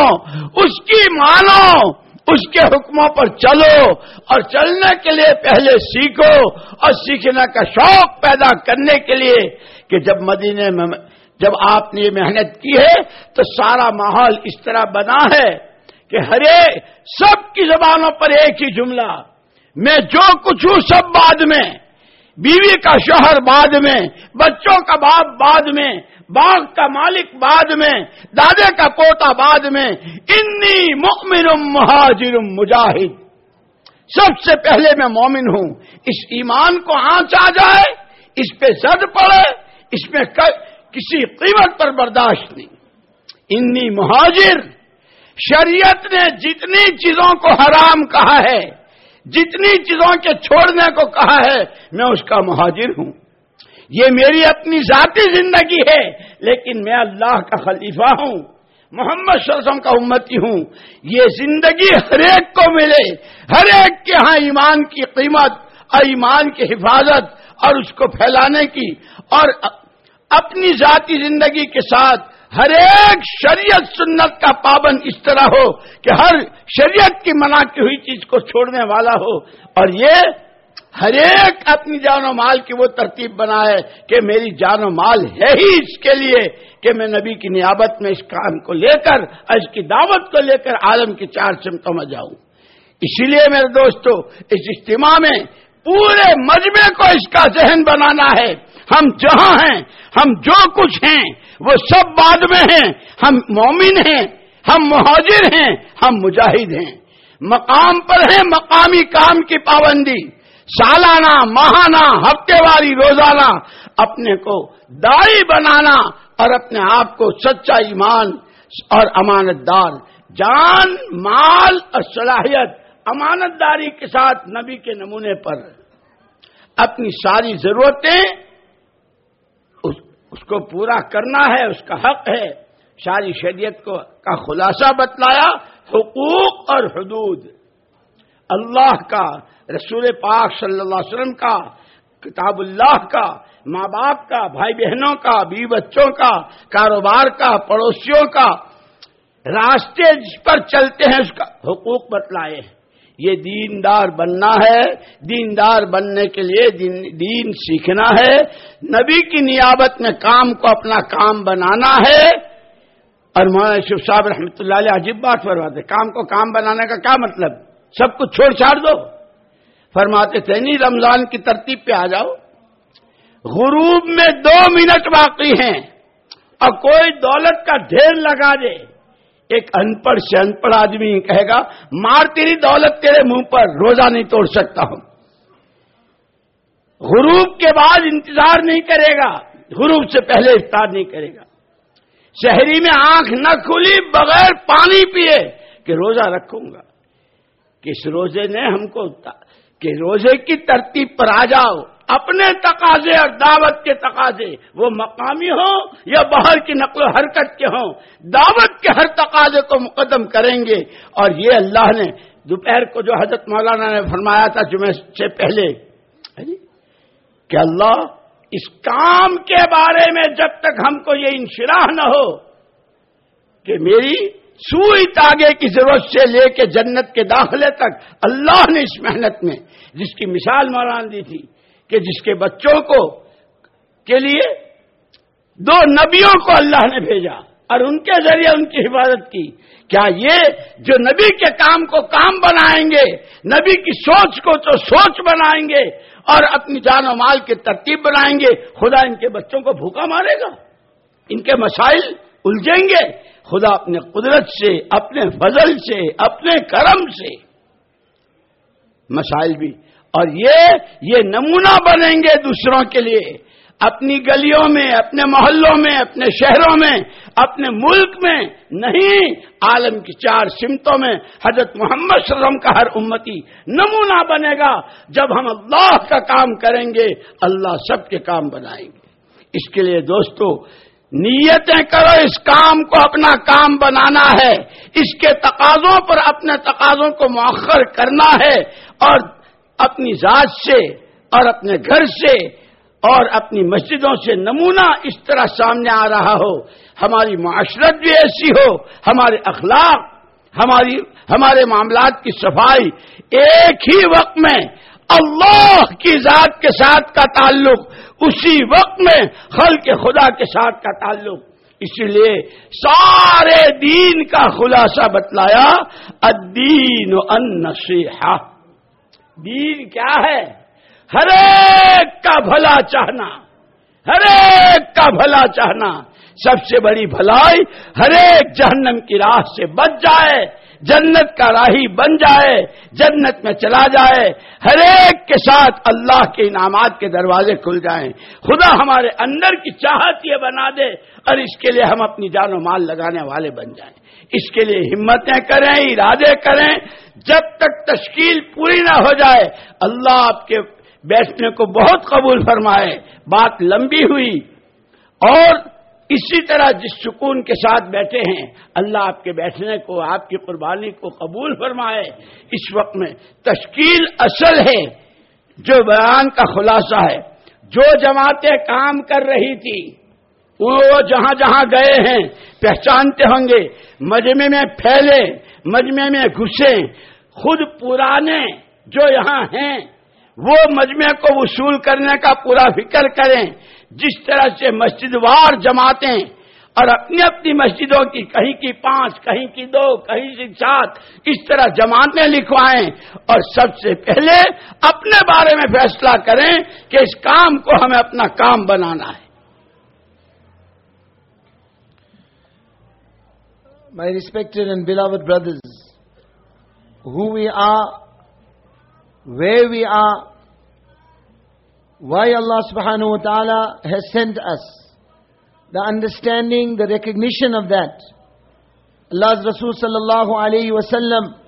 B: اس کی مانو، اس کے حکموں پر چلو اور چلنے کے لیے پہلے سیکھو اور سیکھنے کا شوق پیدا کرنے کے لیے کہ جب مدینے میں، جب آپ نے یہ محنت کی ہے تو سارا ماحول اس طرح بنا ہے کہ ہرے سب کی زبانوں پر ایک ہی جملہ، میں جو کچھ ہوں سب بعد میں۔ بیوی کا شوہر بعد میں، بچوں کا باپ بعد میں باغ کا مالک بعد میں، دادے کا پوتا بعد میں، انی مؤمن مہاجر مجاہد۔ سب سے پہلے میں مومن ہوں، اس ایمان کو آنچ آ جائے، اس پہ زد پڑے، اس میں کسی قیمت پر برداشت نہیں۔ انی مہاجر، شریعت نے جتنی چیزوں کو حرام کہا ہے جتنی چیزوں کے چھوڑنے کو کہا ہے، میں اس کا مہاجر ہوں۔ یہ میری اپنی ذاتی زندگی ہے، لیکن میں اللہ کا خلیفہ ہوں۔ محمد صلی اللہ علیہ وسلم کا امتی ہوں۔ یہ زندگی ہر ایک کو ملے، ہر ایک کے ہاں ایمان کی قیمت اور ایمان کی حفاظت اور اس کو پھیلانے کی اور اپنی ذاتی زندگی کے ساتھ ہر ایک شریعت سنت کا پابند اس طرح ہو کہ ہر شریعت کی منع کی ہوئی چیز کو چھوڑنے والا ہو اور یہ ہر ایک اپنی جان و مال کی وہ ترتیب بنا ہے کہ میری جان و مال ہے ہی اس کے لیے کہ میں نبی کی نیابت میں اس کام کو لے کر اس کی دعوت کو لے کر عالم کی چار سمتوں میں جاؤں۔ اسی لیے میرے دوستو، اس اجتماع میں پورے مجمع کو اس کا ذہن بنانا ہے۔ ہم جہاں ہیں، ہم جو کچھ ہیں وہ سب بعد میں ہیں۔ ہم مومن ہیں، ہم مہاجر ہیں، ہم مجاہد ہیں۔ مقام پر ہے مقامی کام کی پابندی۔ سالانہ، ماہانہ، ہفتے واری، روزانہ اپنے کو دائی بنانا اور اپنے آپ کو سچا ایمان اور امانت دار، جان، مال اور صلاحیت، امانت داری کے ساتھ نبی کے نمونے پر اپنی ساری ضرورتیں اس کو پورا کرنا ہے، اس کا حق ہے۔ شاری شریعت کو کا خلاصہ بتلایا، حقوق اور حدود۔ اللہ کا، رسول پاک صلی اللہ علیہ وسلم کا، کتاب اللہ کا، ماں باپ کا، بھائی بہنوں کا بی بچوں کا، کاروبار کا، پڑوسیوں کا۔ راستے جس پر چلتے ہیں، اس کا حقوق بتلائے ہیں۔ یہ دیندار بننا ہے دیندار بننے کے لیے دین, دین سیکھنا ہے۔ نبی کی نیابت میں کام کو اپنا کام بنانا ہے۔ اور مولانا شف صاحب رحمۃ اللہ علیہ عجیب بات فرماتے کام کو کام بنانے کا کیا مطلب؟ سب کچھ چھوڑ چھاڑ دو۔ فرماتے تھے نہیں رمضان کی ترتیب پہ آ جاؤ۔ غروب میں دو منٹ باقی ہیں اور کوئی دولت کا ڈھیر لگا دے۔ ایک ان پڑھ سے ان پڑھ آدمی کہے گا، مار تیری دولت تیرے منہ پر، روزہ نہیں توڑ سکتا ہوں۔ غروب کے بعد انتظار نہیں کرے گا، غروب سے پہلے افطار نہیں کرے گا۔ شہری میں آنکھ نہ کھلی، بغیر پانی پیے کہ روزہ رکھوں گا۔ کس روزے نے ہم کو کہ روزے کی ترتیب پر آ جاؤ۔ اپنے تقاضے اور دعوت کے تقاضے، وہ مقامی ہوں یا باہر کی نقل و حرکت کے ہوں، دعوت کے ہر تقاضے کو مقدم کریں گے۔ اور یہ اللہ نے دوپہر کو جو حضرت مولانا نے فرمایا تھا جمعے سے پہلے جی، کہ اللہ اس کام کے بارے میں جب تک ہم کو یہ انشراح نہ ہو، کہ میری سوئی تاگے کی ضرورت سے لے کے جنت کے داخلے تک اللہ نے اس محنت میں، جس کی مثال مولانا دی تھی کہ جس کے بچوں کو کے لیے دو نبیوں کو اللہ نے بھیجا اور ان کے ذریعے ان کی حفاظت کی۔ کیا یہ جو نبی کے کام کو کام بنائیں گے، نبی کی سوچ کو تو سوچ بنائیں گے اور اپنی جان و مال کی ترتیب بنائیں گے، خدا ان کے بچوں کو بھوکا مارے گا۔ ان کے مسائل الجھیں گے۔ خدا اپنے قدرت سے، اپنے فضل سے، اپنے کرم سے۔ مسائل بھی اور یہ یہ نمونہ بنیں گے دوسروں کے لیے۔ اپنی گلیوں میں، اپنے محلوں میں، اپنے شہروں میں، اپنے ملک میں نہیں، عالم کی چار سمتوں میں۔ حضرت محمد صلی اللہ علیہ وسلم کا ہر امتی نمونہ بنے گا۔ جب ہم اللہ کا کام کریں گے، اللہ سب کے کام بنائیں گے۔ اس کے لیے دوستو، نیتیں کرو، اس کام کو اپنا کام بنانا ہے۔ اس کے تقاضوں پر اپنے تقاضوں کو مؤخر کرنا ہے۔ اور اپنی ذات سے اور اپنے گھر سے اور اپنی مسجدوں سے نمونہ اس طرح سامنے آ رہا ہو۔ ہماری معاشرت بھی ایسی ہو، ہمارے اخلاق، ہماری، ہمارے معاملات کی صفائی ایک ہی وقت میں اللہ کی ذات کے ساتھ کا تعلق، اسی وقت میں خلق خدا کے ساتھ کا تعلق۔ اسی لیے سارے دین کا خلاصہ بتلایا، الدین و النصیحہ۔ دین کیا ہے؟ ہر ایک کا بھلا چاہنا، ہر ایک کا بھلا چاہنا، سب سے بڑی بھلائی ہر ایک جہنم کی راہ سے بچ جائے، جنت کا راہی بن جائے، جنت میں چلا جائے، ہر ایک کے ساتھ اللہ کے انعامات کے دروازے کھل جائیں۔ خدا ہمارے اندر کی چاہت یہ بنا دے اور اس کے لیے ہم اپنی جان و مال لگانے والے بن جائیں۔ اس کے لیے ہمتیں کریں، ارادے کریں، جب تک تشکیل پوری نہ ہو جائے، اللہ آپ کے بیٹھنے کو بہت قبول فرمائے۔ بات لمبی ہوئی اور اسی طرح جس سکون کے ساتھ بیٹھے ہیں، اللہ آپ کے بیٹھنے کو، آپ کی قربانی کو قبول فرمائے۔ اس وقت میں تشکیل اصل ہے، جو بیان کا خلاصہ ہے۔ جو جماعتیں کام کر رہی تھی وہ جہاں جہاں گئے ہیں، پہچانتے ہوں گے۔ مجمے میں پھیلے مجمے میں گھسے۔ خود پرانے جو یہاں ہیں، وہ مجمے کو وصول کرنے کا پورا فکر کریں۔ جس طرح سے مسجد وار جماعتیں اور اپنی اپنی مسجدوں کی، کہیں کی پانچ، کہیں کی دو، کہیں کی سات، اس طرح جماعتیں لکھوائیں۔ اور سب سے پہلے اپنے بارے میں فیصلہ کریں کہ اس کام کو ہمیں اپنا کام بنانا ہے۔
C: My respected and beloved brothers, who we are, where we are, why Allah subhanahu wa ta'ala has sent us, the understanding, the recognition of that. Allah's Rasul sallallahu alayhi wasallam,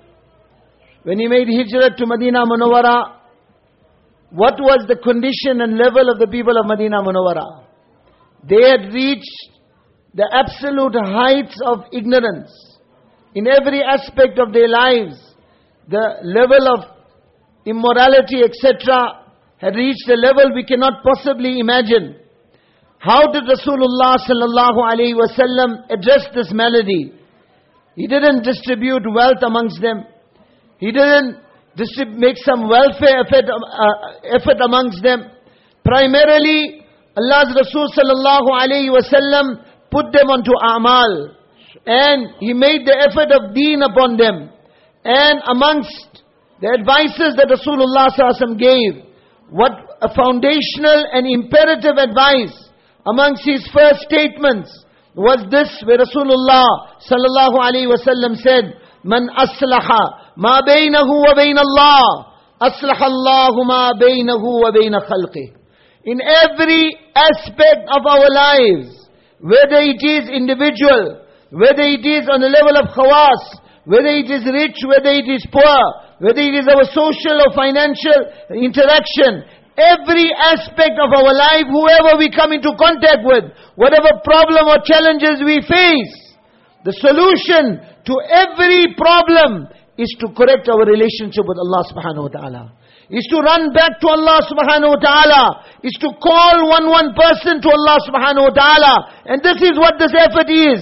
C: when he made hijrah to Medina Munawwara, what was the condition and level of the people of Medina Munawwara? They had reached the absolute heights of ignorance in every aspect of their lives, the level of immorality, etc., had reached a level we cannot possibly imagine. How did Rasulullah sallallahu alaihi wasallam address this malady? He didn't distribute wealth amongst them. He didn't make some welfare effort, uh, effort amongst them. Primarily, Allah's Rasul sallallahu alayhi wasallam put them onto amal, and he made the effort of deen upon them. And amongst the advices that Rasulullah gave, what a foundational and imperative advice amongst his first statements was this where Rasulullah sallallahu alaihi wasallam said, "Man aslaha ma bainahu wa bain Allah, aslaha Allah ma bainahu wa bain khalqi." In every aspect of our lives, whether it is individual, whether it is on the level of khawas, whether it is rich, whether it is poor, whether it is our social or financial interaction, every aspect of our life, whoever we come into contact with, whatever problem or challenges we face, the solution to every problem is to correct our relationship with Allah subhanahu wa ta'ala is to run back to Allah subhanahu wa ta'ala, is to call one one person to Allah subhanahu wa ta'ala. And this is what this effort is.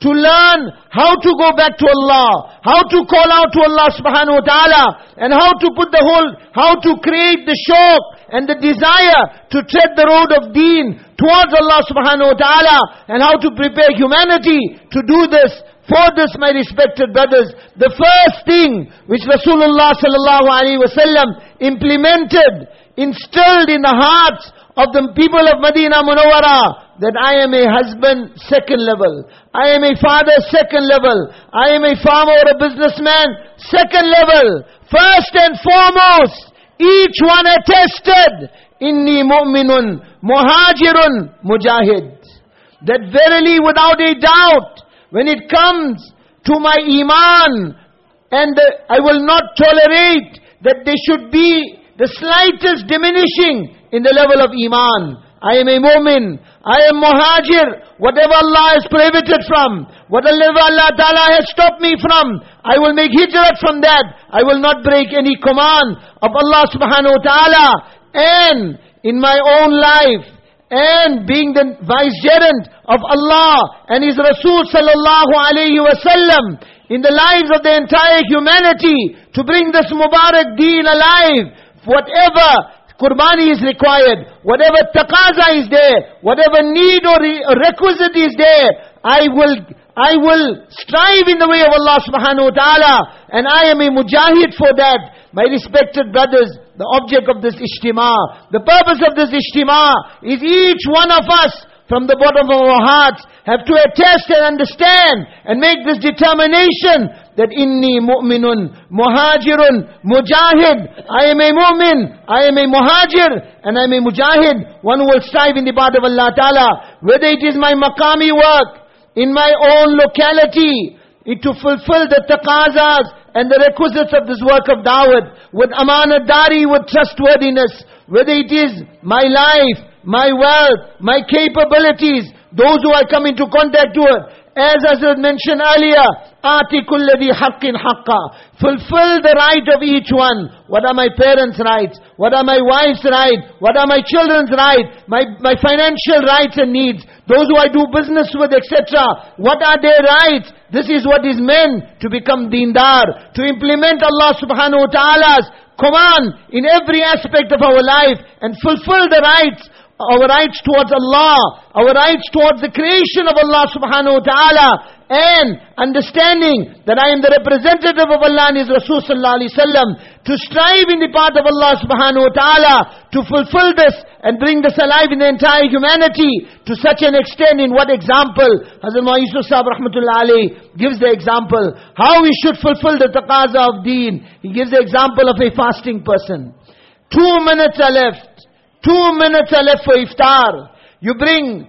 C: To learn how to go back to Allah, how to call out to Allah subhanahu wa ta'ala, and how to put the whole, how to create the shauq and the desire to tread the road of deen towards Allah subhanahu wa ta'ala, and how to prepare humanity to do this for this, my respected brothers, the first thing which Rasulullah sallallahu alaihi wasallam implemented, instilled in the hearts of the people of Medina Munawwara, that I am a husband, second level. I am a father, second level. I am a farmer or a businessman, second level. First and foremost, each one attested, Inni mu'minun, muhajirun, mujahid. That verily without a doubt, when it comes to my iman, and I will not tolerate that there should be the slightest diminishing in the level of iman. I am a mu'min. I am muhajir. Whatever Allah has prohibited from, whatever Allah Ta'ala has stopped me from, I will make hijrat from that. I will not break any command of Allah Subhanahu Wa Ta'ala. And in my own life, and being the vicegerent of Allah and His Rasul sallallahu alayhi wasallam in the lives of the entire humanity to bring this Mubarak deen alive. Whatever qurbani is required, whatever taqaza is there, whatever need or requisite is there, I will I will strive in the way of Allah subhanahu wa ta'ala and I am a mujahid for that. My respected brothers, the object of this ijtima, the purpose of this ijtima is each one of us from the bottom of our hearts have to attest and understand and make this determination that inni mu'minun, muhajirun, mujahid. I am a mu'min, I am a muhajir, and I am a mujahid. One who will strive in the path of Allah Ta'ala. Whether it is my maqami work, in my own locality to fulfill the taqazas and the requisites of this work of da'wah with amanadari, with trustworthiness, whether it is my life, my wealth, my capabilities, those who I come into contact with, as Hazrat mentioned earlier, Atikulladhi haqqin haqqa. Fulfill the right of each one. What are my parents' rights? What are my wife's rights? What are my children's rights? My, my financial rights and needs. Those who I do business with, etc. What are their rights? This is what is meant to become dindar. To implement Allah subhanahu wa ta'ala's command in every aspect of our life and fulfill the rights our rights towards Allah, our rights towards the creation of Allah subhanahu wa ta'ala, and understanding that I am the representative of Allah and His Rasul sallallahu alayhi wasallam, to strive in the path of Allah subhanahu wa ta'ala, to fulfill this and bring this alive in the entire humanity, to such an extent in what example, Hazrat Yusuf Sahib rahmatullah alayhi gives the example, how we should fulfill the taqaza of deen. He gives the example of a fasting person. Two minutes are left. Two minutes are left for iftar. You bring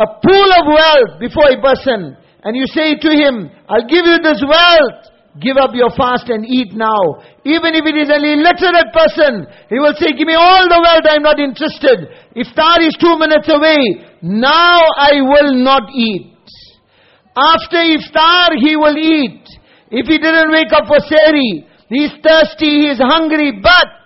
C: a pool of wealth before a person and you say to him, I'll give you this wealth. Give up your fast and eat now. Even if it is an illiterate person, he will say, give me all the wealth, I'm not interested. Iftar is two minutes away. Now I will not eat. After iftar, he will eat. If he didn't wake up for sehri, he's thirsty, he's hungry, but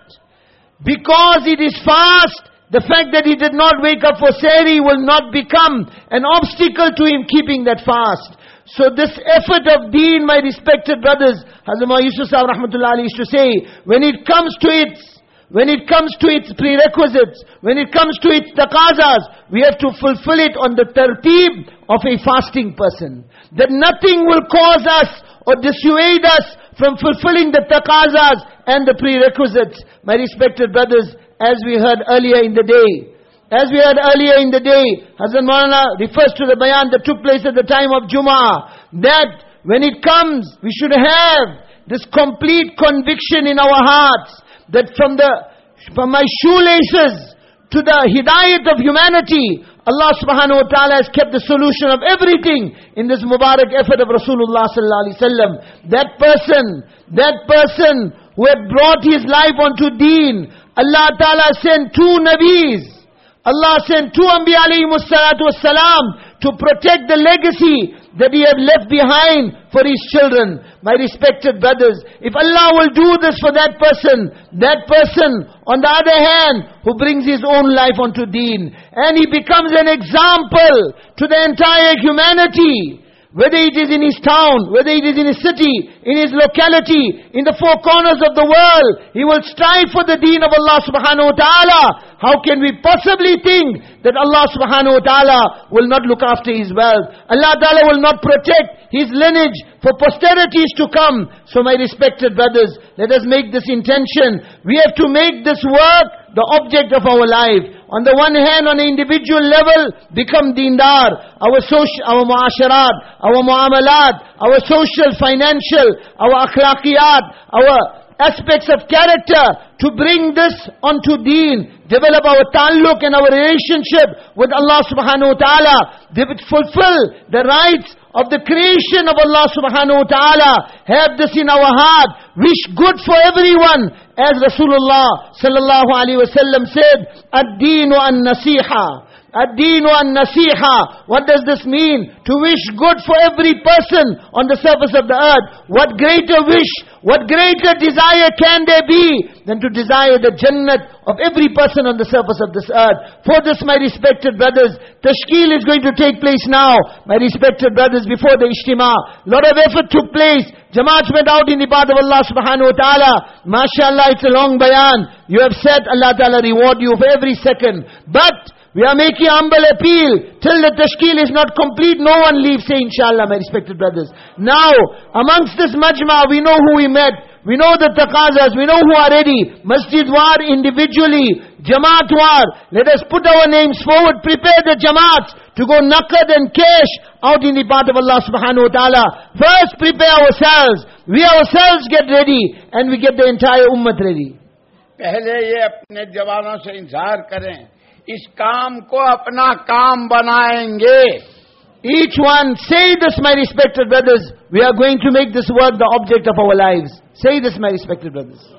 C: Because it is fast, the fact that he did not wake up for sehri will not become an obstacle to him keeping that fast. So this effort of deen, my respected brothers, Hazrat Yusuf Sahib Rahmatullah used to say, when it comes to its, when it comes to its prerequisites, when it comes to its taqazas, we have to fulfill it on the tertib of a fasting person. That nothing will cause us or dissuade us from fulfilling the taqazas and the prerequisites. My respected brothers, as we heard earlier in the day, as we heard earlier in the day, Hazrat Maulana refers to the bayan that took place at the time of Jummah, that when it comes, we should have this complete conviction in our hearts that from the from my shoelaces to the hidayat of humanity, Allah subhanahu wa ta'ala has kept the solution of everything in this Mubarak effort of Rasulullah sallallahu alaihi wasallam. That person, that person who had brought his life onto deen, Allah ta'ala sent two nabis, Allah sent two Anbiya alayhi salatu to protect the legacy that he had left behind for his children. My respected brothers, if Allah will do this for that person, that person, on the other hand, who brings his own life onto deen, and he becomes an example to the entire humanity, whether it is in his town, whether it is in his city, in his locality, in the four corners of the world, he will strive for the deen of Allah subhanahu wa ta'ala. How can we possibly think that Allah subhanahu wa ta'ala will not look after his wealth? Allah ta'ala will not protect his lineage for posterities to come. So my respected brothers, let us make this intention. We have to make this work the object of our life. On the one hand, on an individual level, become dindar. Our social, our muasharat, our muamalat, our social, financial, our akhlaqiyat, our aspects of character to bring this onto deen, develop our taluk and our relationship with Allah subhanahu wa ta'ala, fulfill the rights of the creation of Allah subhanahu wa ta'ala. Have this in our heart. Wish good for everyone. As Rasulullah sallallahu alayhi wa sallam said, Ad-deenu an-nasiha. Ad-deenu an-nasiha. What does this mean? To wish good for every person on the surface of the earth. What greater wish, what greater desire can there be than to desire the jannat of every person on the surface of this earth. For this, my respected brothers, tashkil is going to take place now. My respected brothers, before the ijtima, lot of effort took place. Jamaat went out in the path of Allah subhanahu wa ta'ala. MashaAllah, it's a long bayan. You have said Allah ta'ala reward you for every second. But, we are making humble appeal. Till the tashkil is not complete, no one leaves, say inshallah, my respected brothers. Now, amongst this majma, we know who we met. We know the taqazas, we know who are ready. Masjid war individually, Jamaat war. Let us put our names forward, prepare the Jamaat to go nakad and cash out in the path of Allah subhanahu wa ta'ala. First prepare ourselves. We ourselves get ready and we get the entire ummah ready.
B: पहले ये अपने जवानों से इंतजार करें اس کام کو اپنا کام بنائیں گے۔
C: Each one see this my respected brothers we are going to make this work the object of our life see this my respected brothers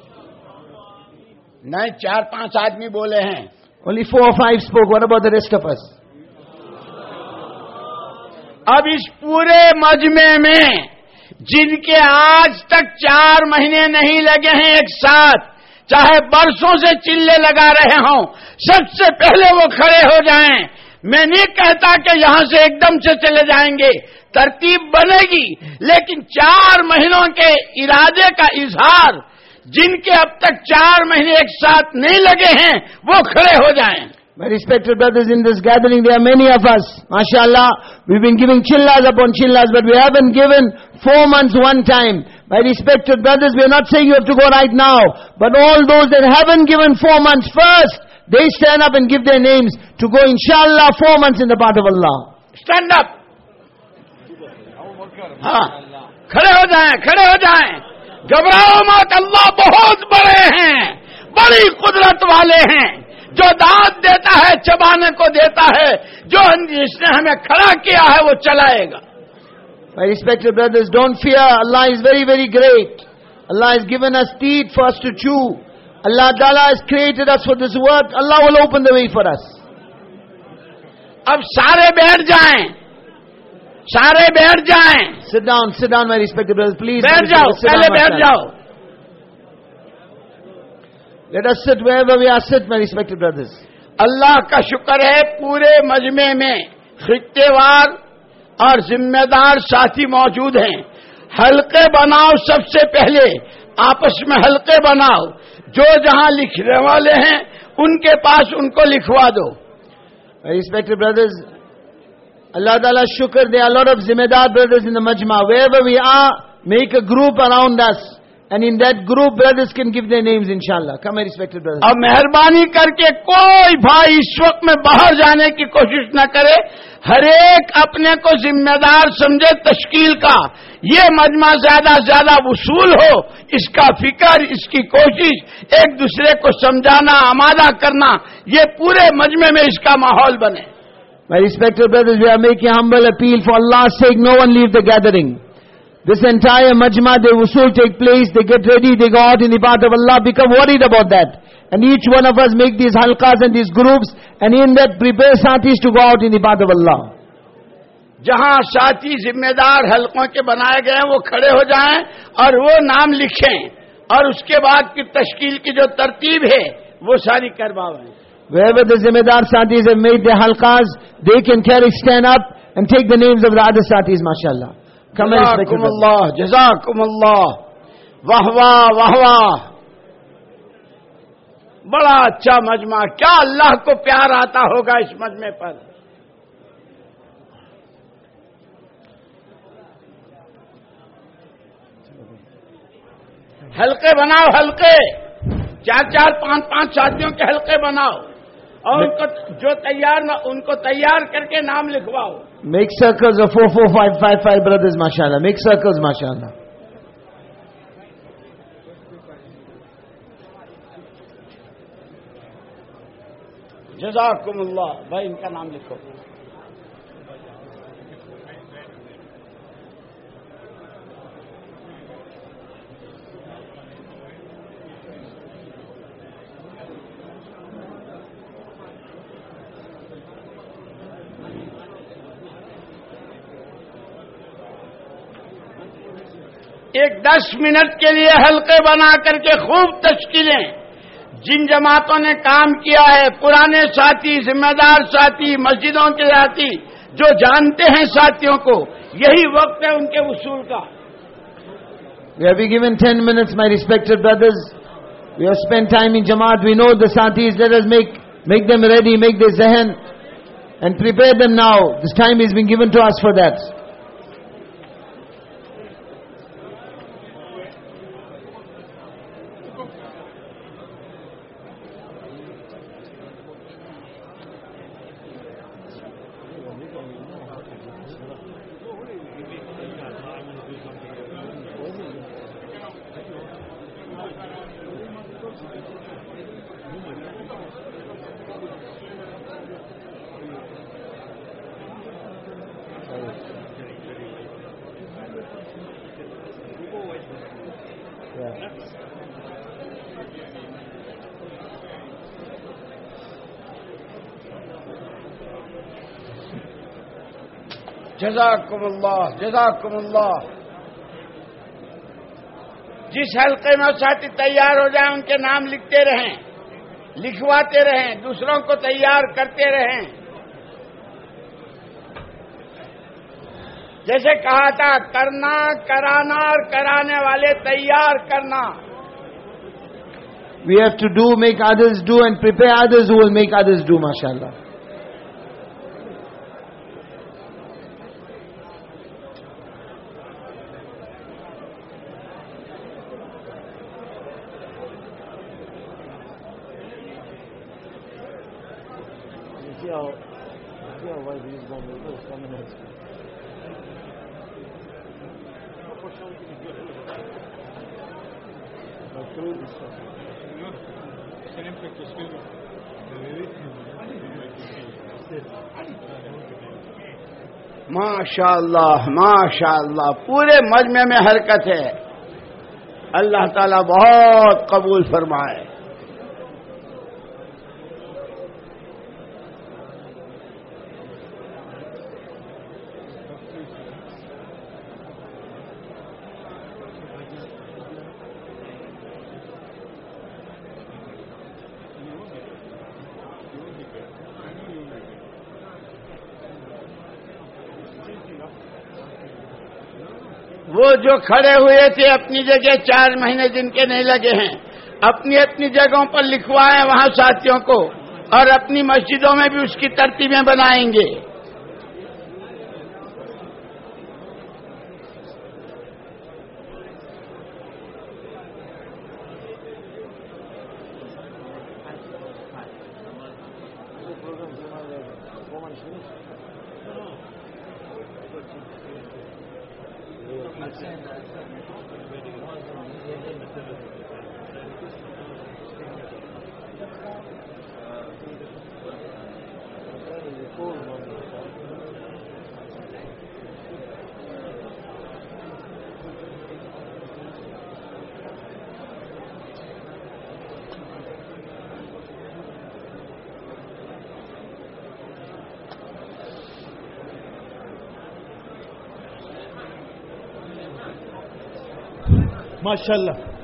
B: نہیں چار پانچ آدمی بولے ہیں۔
C: Only four five spoke one about the rest of us
B: اب اس پورے مجمے میں جن کے آج تک چار مہینے نہیں لگے ہیں ایک ساتھ چاہے برسوں سے چلے لگا رہے ہوں سب سے پہلے وہ کھڑے ہو جائیں میں نہیں کہتا کہ یہاں سے ایک دم سے چلے جائیں گے ترتیب بنے گی لیکن چار مہینوں کے ارادے کا اظہار جن کے اب تک چار مہینے ایک ساتھ نہیں لگے ہیں وہ کھڑے ہو جائیں
C: My respected brothers in this gathering, there are many of us. MashaAllah, we've been giving chillas upon chillas, but we haven't given four months one time. My respected brothers, we are not saying you have to go right now, but all those that haven't given four months first, they stand up and give their names to go inshallah four months in the path of Allah.
B: Stand up हाँ खड़े हो जाएं खड़े हो जाएं घबराओ मत अल्लाह बहुत बड़े हैं बड़ी कुदरत वाले हैं जो दांत देता है चबाने को देता है जो जिसने हमें खड़ा किया है वो चलाएगा
C: My respected brothers, don't fear. Allah is very, very great. Allah has given us teeth for us to chew. Allah Ta'ala has created us for this work. Allah will open the way for us.
B: अब सारे बैठ जाएं सारे बैठ जाएं
C: Sit down, sit down, my respected brothers. Please.
B: बैठ
C: my
B: जाओ
C: respected- sit
B: पहले
C: down,
B: बैठ
C: mashallah.
B: जाओ
C: Let us sit wherever we are sit, my respected brothers.
B: अल्लाह का शुक्र है पूरे मजमे में खित्तेवार اور ذمہ دار ساتھی موجود ہیں۔ حلقے بناؤ سب سے پہلے، آپس میں حلقے بناؤ۔ جو جہاں لکھنے والے ہیں، ان کے پاس
C: ان کو لکھوا دو۔ ریسپیکٹ بردرز اللہ تعالیٰ شکر دے آف ذمہ دار بردرز ان مجمع where we are make a group around this And in that group, brothers can give their names, inshallah. Come, my respected brothers.
B: اب مہربانی کر کے کوئی بھائی اس وقت میں باہر جانے کی کوشش نہ کرے ہر ایک اپنے کو ذمہ دار سمجھے تشکیل کا یہ مجمع زیادہ زیادہ وصول ہو اس کا فکر اس کی کوشش ایک دوسرے کو سمجھانا آمادہ کرنا یہ پورے مجمع میں اس کا ماحول بنے
C: My respected brothers, we are making humble appeal for Allah's sake, no one leave the gathering. This entire majma, they usul take place, they get ready, they go out in the path of Allah, become worried about that. And each one of us make these halqas and these groups, and in that prepare sathis to go out in the path of Allah.
B: जहां साथी जिम्मेदार हलकों के बनाए गए हैं वो खड़े हो जाएं और वो नाम लिखें और उसके बाद की तश्कील की जो तरतीब है वो सारी करवाएं
C: Wherever the zimedar sathis have made their halqas, they can carry, stand up and take the names of the other sathis, mashallah. جزاکم
B: اللہ
C: جزاکم
B: اللہ۔ واہ واہ واہ واہ۔ بڑا اچھا مجمع کیا اللہ کو پیار آتا ہوگا اس مجمع پر؟ حلقے بناؤ حلقے۔ چار چار پانچ پانچ ساتھیوں کے حلقے بناؤ۔ اور ان کو جو تیار ان کو تیار کر کے نام لکھواؤ۔
C: Make circles of four, four, five, five, five brothers, mashallah. Make circles, mashallah.
B: ایک دس منٹ کے لیے حلقے بنا کر کے خوب تشکیلیں۔ جن جماعتوں نے کام کیا ہے، پرانے ساتھی، ذمہ دار ساتھی، مسجدوں کے ساتھی، جو جانتے ہیں ساتھیوں کو، یہی وقت ہے ان کے اصول کا۔
C: We have given ten minutes my respected brothers we have spend time in جماعت وی نو دا ساتھی make make them ready make their ذہن and prepare them now this time is been given to us for that
B: جزاکم اللہ جزاکم اللہ۔ جس حلقے میں ساتھی تیار ہو جائیں، ان کے نام لکھتے رہیں، لکھواتے رہیں، دوسروں کو تیار کرتے رہیں۔ جیسے کہا تھا، کرنا، کرانا اور کرانے والے تیار کرنا۔
C: We have to do make others do and prepare others will make others do ماشاء
B: اللہ ماشاء اللہ ماشاء اللہ پورے مجمع میں حرکت ہے۔ اللہ تعالیٰ بہت قبول فرمائے۔ وہ جو کھڑے ہوئے تھے اپنی جگہ چار مہینے جن کے نہیں لگے ہیں، اپنی اپنی جگہوں پر لکھوائیں وہاں ساتھیوں کو اور اپنی مسجدوں میں
D: بھی اس کی ترتیبیں بنائیں گے۔ MashaAllah.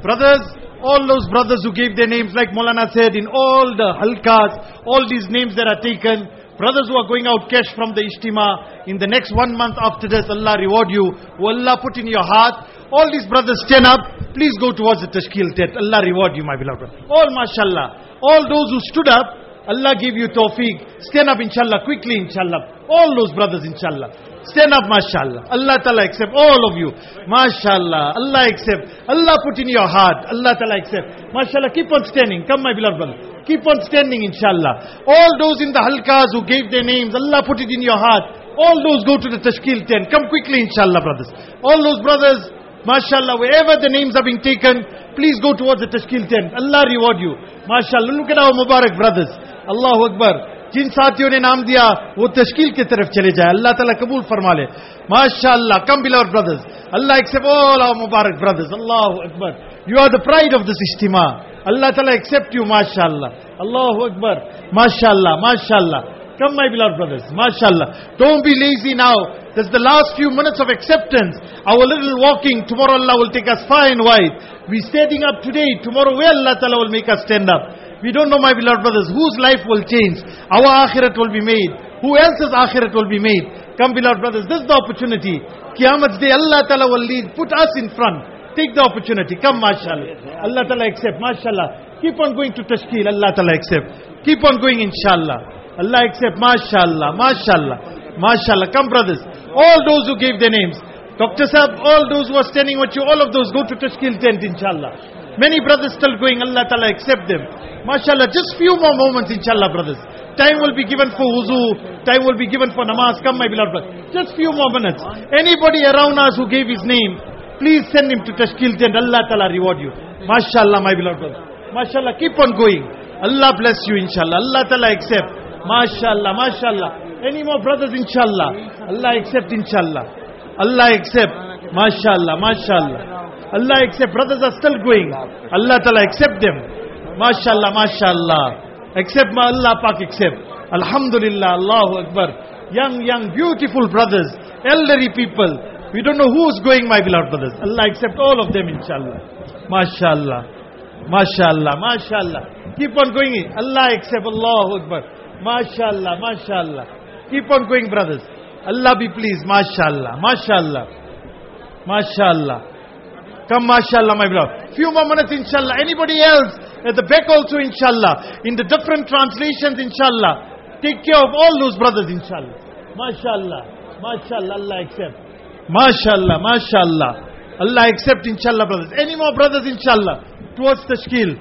D: Brothers, all those brothers who gave their names, like Molana said, in all the halkas, all these names that are taken, brothers who are going out cash from the Ijtima, in the next one month after this, Allah reward you. Who Allah put in your heart. All these brothers stand up. Please go towards the Tashkil tent. Allah reward you, my beloved. All mashallah. All those who stood up, Allah give you tawfiq. Stand up inshallah, quickly inshallah. All those brothers inshallah. Stand up, mashallah. Allah Ta'ala accept all of you. Mashallah. Allah accept. Allah put in your heart. Allah Ta'ala accept. Mashallah. Keep on standing. Come, my beloved brother. Keep on standing, inshallah. All those in the halkas who gave their names, Allah put it in your heart. All those go to the tashkil tent. Come quickly, inshallah, brothers. All those brothers, mashallah, wherever the names are being taken, please go towards the tashkil tent. Allah reward you. Mashallah. Look at our Mubarak brothers. Allahu Akbar. जिन साथियों ने नाम दिया वो तश्कील की तरफ चले जाए अल्लाह ताला कबूल फरमा ले माशाल्लाह कम believer brothers Allah accept all our मुबारक ब्रदर्स अल्लाह अकबर you are the pride of this इज्तिमा अल्लाह ताला एक्सेप्ट यू माशाल्लाह अल्लाह अकबर माशाल्लाह माशाल्लाह Come, my beloved brothers. MashaAllah. Don't be lazy now. This is the last few minutes of acceptance. Our little walking. Tomorrow Allah will take us far and wide. We're standing up today. Tomorrow where Allah Ta'ala will make us stand up. We don't know, my beloved brothers, whose life will change. Our akhirat will be made. Who else's akhirat will be made. Come, beloved brothers, this is the opportunity. Qiyamah's day, Allah Ta'ala will lead. Put us in front. Take the opportunity. Come, mashallah. Allah Ta'ala accept. Mashallah. Keep on going to Tashkil. Allah Ta'ala accept. Keep on going, inshallah. Allah accept. Mashallah. Mashallah. Mashallah. Come, brothers. All those who gave their names. Dr. Sahab, all those who are standing with you, all of those go to Tashkil tent, inshallah. Many brothers still going. Allah Ta'ala accept them. Mashallah. Just few more moments, inshallah, brothers. Time will be given for wuzu. Time will be given for namaz. Come, my beloved brother. Just few more minutes. Anybody around us who gave his name, please send him to Tashkil tent. Allah Ta'ala reward you. Mashallah, my beloved brother. Mashallah. Keep on going. Allah bless you, inshallah. Allah Ta'ala accept. MashaAllah, MashaAllah. Any more brothers, inshallah. Allah accept, inshallah. Allah accept. MashaAllah, MashaAllah. Allah accept. Brothers are still going. Allah Ta'ala accept them. MashaAllah, MashaAllah. Accept ma Allah Pak accept. Alhamdulillah, Allahu Akbar. Young, young, beautiful brothers, elderly people. We don't know who's going, my beloved brothers. Allah accept all of them, inshallah. MashaAllah. MashaAllah, MashaAllah. Keep on going. Allah accept, Allahu Akbar. MashaAllah, MashaAllah. Keep on going, brothers. Allah be pleased. MashaAllah, MashaAllah. MashaAllah. Come, MashaAllah, my brother. Few more minutes, inshallah. Anybody else? At the back also, inshallah. In the different translations, inshallah. Take care of all those brothers, inshallah. MashaAllah. MashaAllah, Allah accept. MashaAllah, MashaAllah. Allah accept, inshallah, brothers. Any more brothers, inshallah, towards Tashkil.